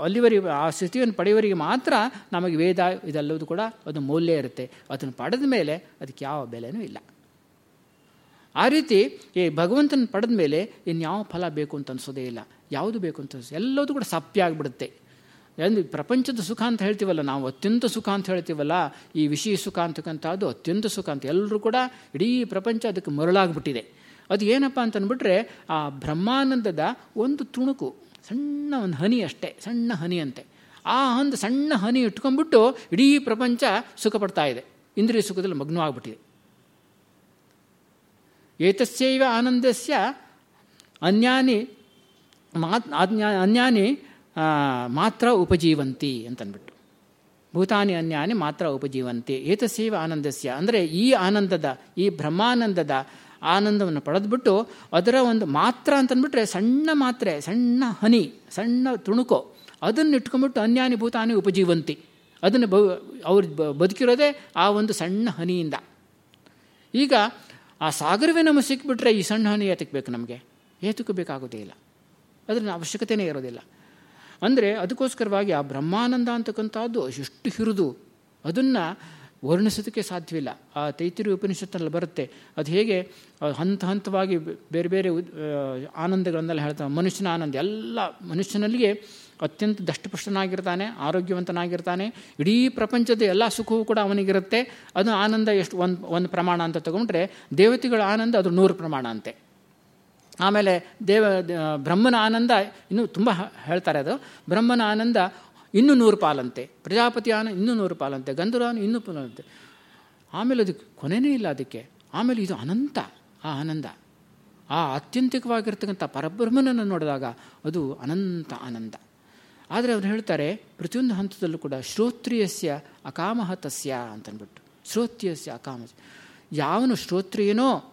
ಅಲ್ಲಿವರೆಗೆ ಆ ಸ್ಥಿತಿಯನ್ನು ಪಡೆಯುವರಿಗೆ ಮಾತ್ರ ನಮಗೆ ವೇದ ಇದೆಲ್ಲವೂ ಕೂಡ ಅದು ಮೌಲ್ಯ ಇರುತ್ತೆ. ಅದನ್ನು ಪಡೆದ ಮೇಲೆ ಅದಕ್ಕೆ ಯಾವ ಬೆಲೆನೂ ಇಲ್ಲ. ಆ ರೀತಿ ಈ ಭಗವಂತನ ಪಡೆದ ಮೇಲೆ ಇನ್ಯಾವ ಫಲ ಬೇಕು ಅಂತ ಅನಿಸೋದೇ ಇಲ್ಲ. ಯಾವುದು ಬೇಕು ಅಂತ ಎಲ್ಲದೂ ಕೂಡ ಸಪ್ಪೆ ಆಗಿಬಿಡುತ್ತೆ ಎಂದು ಪ್ರಪಂಚದ ಸುಖ ಅಂತ ಹೇಳ್ತೀವಲ್ಲ, ನಾವು ಅತ್ಯಂತ ಸುಖ ಅಂತ ಹೇಳ್ತೀವಲ್ಲ, ಈ ವಿಷಯ ಸುಖ ಅಂತಕ್ಕಂಥದ್ದು ಅತ್ಯಂತ ಸುಖ ಅಂತ. ಎಲ್ಲರೂ ಕೂಡ ಇಡೀ ಪ್ರಪಂಚ ಅದಕ್ಕೆ ಮರಳಾಗ್ಬಿಟ್ಟಿದೆ. ಅದು ಏನಪ್ಪ ಅಂತಂದ್ಬಿಟ್ರೆ, ಆ ಬ್ರಹ್ಮಾನಂದದ ಒಂದು ತುಣುಕು, ಸಣ್ಣ ಒಂದು ಹನಿ ಅಷ್ಟೇ, ಸಣ್ಣ ಹನಿ ಅಂತೆ. ಆ ಒಂದು ಸಣ್ಣ ಹನಿ ಇಟ್ಕೊಂಡ್ಬಿಟ್ಟು ಇಡೀ ಪ್ರಪಂಚ ಸುಖ ಪಡ್ತಾ ಇದೆ. ಇಂದ್ರಿಯ ಸುಖದಲ್ಲಿ ಮಗ್ನವಾಗ್ಬಿಟ್ಟಿದೆ ಏತಸ್ಯೈವ ಆನಂದಸ್ಯ ಅನ್ಯಾನಿ ಮಾತ್ ಅನ್ಯಾನಿ ಮಾತ್ರ ಉಪಜೀವಂತಿ ಅಂತನ್ಬಿಟ್ಟು. ಭೂತಾನಿ ಅನ್ಯಾನಿ ಮಾತ್ರ ಉಪಜೀವಂತಿ. ಏತಸೇವ ಆನಂದಸ್ಯ. ಅಂದರೆ ಈ ಆನಂದದ, ಈ ಬ್ರಹ್ಮಾನಂದದ ಆನಂದವನ್ನು ಪಡೆದ್ಬಿಟ್ಟು ಅದರ ಒಂದು ಮಾತ್ರ ಅಂತಂದ್ಬಿಟ್ರೆ ಸಣ್ಣ ಮಾತ್ರೆ, ಸಣ್ಣ ಹನಿ, ಸಣ್ಣ ತುಣುಕೋ. ಅದನ್ನು ಇಟ್ಕೊಂಡ್ಬಿಟ್ಟು ಅನ್ಯಾನಿ, ಭೂತಾನಿ ಉಪಜೀವಂತಿ. ಅದನ್ನು ಬ, ಅವ್ರು ಬದುಕಿರೋದೇ ಆ ಒಂದು ಸಣ್ಣ ಹನಿಯಿಂದ. ಈಗ ಆ ಸಾಗರವೇ ನಮಗೆ ಸಿಕ್ಬಿಟ್ರೆ ಈ ಸಣ್ಣ ಹನಿ ಏತಕ್ಕೆ ಬೇಕು ನಮಗೆ? ಏತಕ್ಕೂ ಬೇಕಾಗೋದೇ ಇಲ್ಲ. ಅದರ ಅವಶ್ಯಕತೆಯೇ ಇರೋದಿಲ್ಲ. ಅಂದರೆ ಅದಕ್ಕೋಸ್ಕರವಾಗಿ ಆ ಬ್ರಹ್ಮಾನಂದ ಅಂತಕ್ಕಂಥದ್ದು ಎಷ್ಟು ಹಿರಿದು, ಅದನ್ನು ವರ್ಣಿಸೋದಕ್ಕೆ ಸಾಧ್ಯವಿಲ್ಲ. ಆ ತೈತಿರಿ ಉಪನಿಷತ್ತಿನಲ್ಲಿ ಬರುತ್ತೆ. ಅದು ಹೇಗೆ ಹಂತ ಹಂತವಾಗಿ ಬೇರೆ ಬೇರೆ ಆನಂದಗಳನ್ನೆಲ್ಲ ಹೇಳ್ತಾನೆ ಮನುಷ್ಯನ ಆನಂದ, ಎಲ್ಲ ಮನುಷ್ಯನಲ್ಲಿಗೆ ಅತ್ಯಂತ ದಷ್ಟಪುಷ್ಟನಾಗಿರ್ತಾನೆ, ಆರೋಗ್ಯವಂತನಾಗಿರ್ತಾನೆ. ಇಡೀ ಪ್ರಪಂಚದ ಎಲ್ಲ ಸುಖವೂ ಕೂಡ ಅವನಿಗಿರುತ್ತೆ. ಅದು ಆನಂದ ಎಷ್ಟು, ಒಂದು ಒಂದು ಪ್ರಮಾಣ ಅಂತ ತಗೊಂಡ್ರೆ ದೇವತೆಗಳ ಆನಂದ ಅದು ನೂರು ಪ್ರಮಾಣ ಅಂತೆ. ಆಮೇಲೆ ದೇವ ಬ್ರಹ್ಮನ ಆನಂದ ಇನ್ನೂ ತುಂಬ ಹೇಳ್ತಾರೆ ಅದು. ಬ್ರಹ್ಮನ ಆನಂದ ಇನ್ನೂ ನೂರು ಪಾಲಂತೆ. ಪ್ರಜಾಪತಿ ಆನ ಇನ್ನೂ ನೂರು ಪಾಲಂತೆ. ಗಂಧರ್ವಾನ ಇನ್ನೂ ಪಾಲಂತೆ. ಆಮೇಲೆ ಅದಕ್ಕೆ ಕೊನೆಯೇ ಇಲ್ಲ ಅದಕ್ಕೆ. ಆಮೇಲೆ ಇದು ಅನಂತ, ಆ ಆನಂದ. ಆ ಆತ್ಯಂತಿಕವಾಗಿರ್ತಕ್ಕಂಥ ಪರಬ್ರಹ್ಮನನ್ನು ನೋಡಿದಾಗ ಅದು ಅನಂತ ಆನಂದ. ಆದರೆ ಅವ್ರು ಹೇಳ್ತಾರೆ, ಪ್ರತಿಯೊಂದು ಹಂತದಲ್ಲೂ ಕೂಡ ಶ್ರೋತ್ರಿಯಸ್ಯ ಅಕಾಮಹ ತಸ್ಯ ಅಂತನ್ಬಿಟ್ಟು. ಶ್ರೋತ್ರಿಯಸ್ಯ ಅಕಾಮ, ಯಾವನು ಶ್ರೋತ್ರಿಯನೋ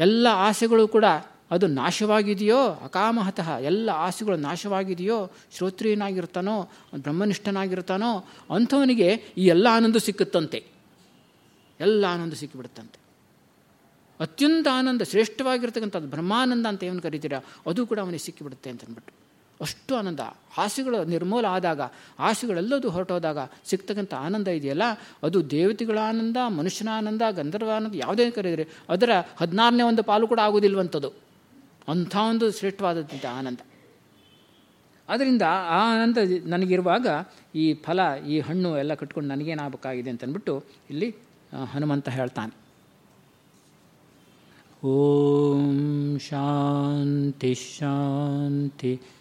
ಎಲ್ಲ ಆಸೆಗಳು ಕೂಡ ಅದು ನಾಶವಾಗಿದೆಯೋ, ಅಕಾಮಹತಃ ಎಲ್ಲ ಆಸೆಗಳು ನಾಶವಾಗಿದೆಯೋ, ಶ್ರೋತ್ರಿಯನಾಗಿರ್ತಾನೋ, ಬ್ರಹ್ಮನಿಷ್ಠನಾಗಿರ್ತಾನೋ, ಅಂಥವನಿಗೆ ಈ ಎಲ್ಲ ಆನಂದ ಸಿಕ್ಕುತ್ತಂತೆ. ಎಲ್ಲ ಆನಂದ ಸಿಕ್ಕಿಬಿಡುತ್ತಂತೆ. ಅತ್ಯಂತ ಆನಂದ ಶ್ರೇಷ್ಠವಾಗಿರ್ತಕ್ಕಂಥದ್ದು ಬ್ರಹ್ಮಾನಂದ ಅಂತ ಏನು ಕರಿತೀರ, ಅದು ಕೂಡ ಅವನಿಗೆ ಸಿಕ್ಕಿಬಿಡುತ್ತೆ ಅಂತ ಅಂದ್ಬಿಟ್ಟು ಅಷ್ಟು ಆನಂದ. ಆಸೆಗಳು ನಿರ್ಮೂಲ ಆದಾಗ, ಆಸೆಗಳೆಲ್ಲದು ಹೊರಟೋದಾಗ ಸಿಗ್ತಕ್ಕಂಥ ಆನಂದ ಇದೆಯಲ್ಲ? ಅದು ದೇವತೆಗಳ ಆನಂದ, ಮನುಷ್ಯನ ಆನಂದ ಗಂಧರ್ವ ಆನಂದ, ಯಾವುದೇ ಕರೆದರೆ ಅದರ ಹದಿನಾರನೇ ಒಂದು ಪಾಲು ಕೂಡ ಆಗೋದಿಲ್ವಂಥದ್ದು ಅಂಥ ಒಂದು ಶ್ರೇಷ್ಠವಾದಂಥ ಆನಂದ. ಅದರಿಂದ ಆ ಆನಂದ ನನಗಿರುವಾಗ ಈ ಫಲ, ಈ ಹಣ್ಣು ಎಲ್ಲ ಕಟ್ಕೊಂಡು ನನಗೇನಾಗಬೇಕಾಗಿದೆ ಅಂತಂದ್ಬಿಟ್ಟು ಇಲ್ಲಿ ಹನುಮಂತ ಹೇಳ್ತಾನೆ. ಓಂ ಶಾಂತಿ ಶಾಂತಿ.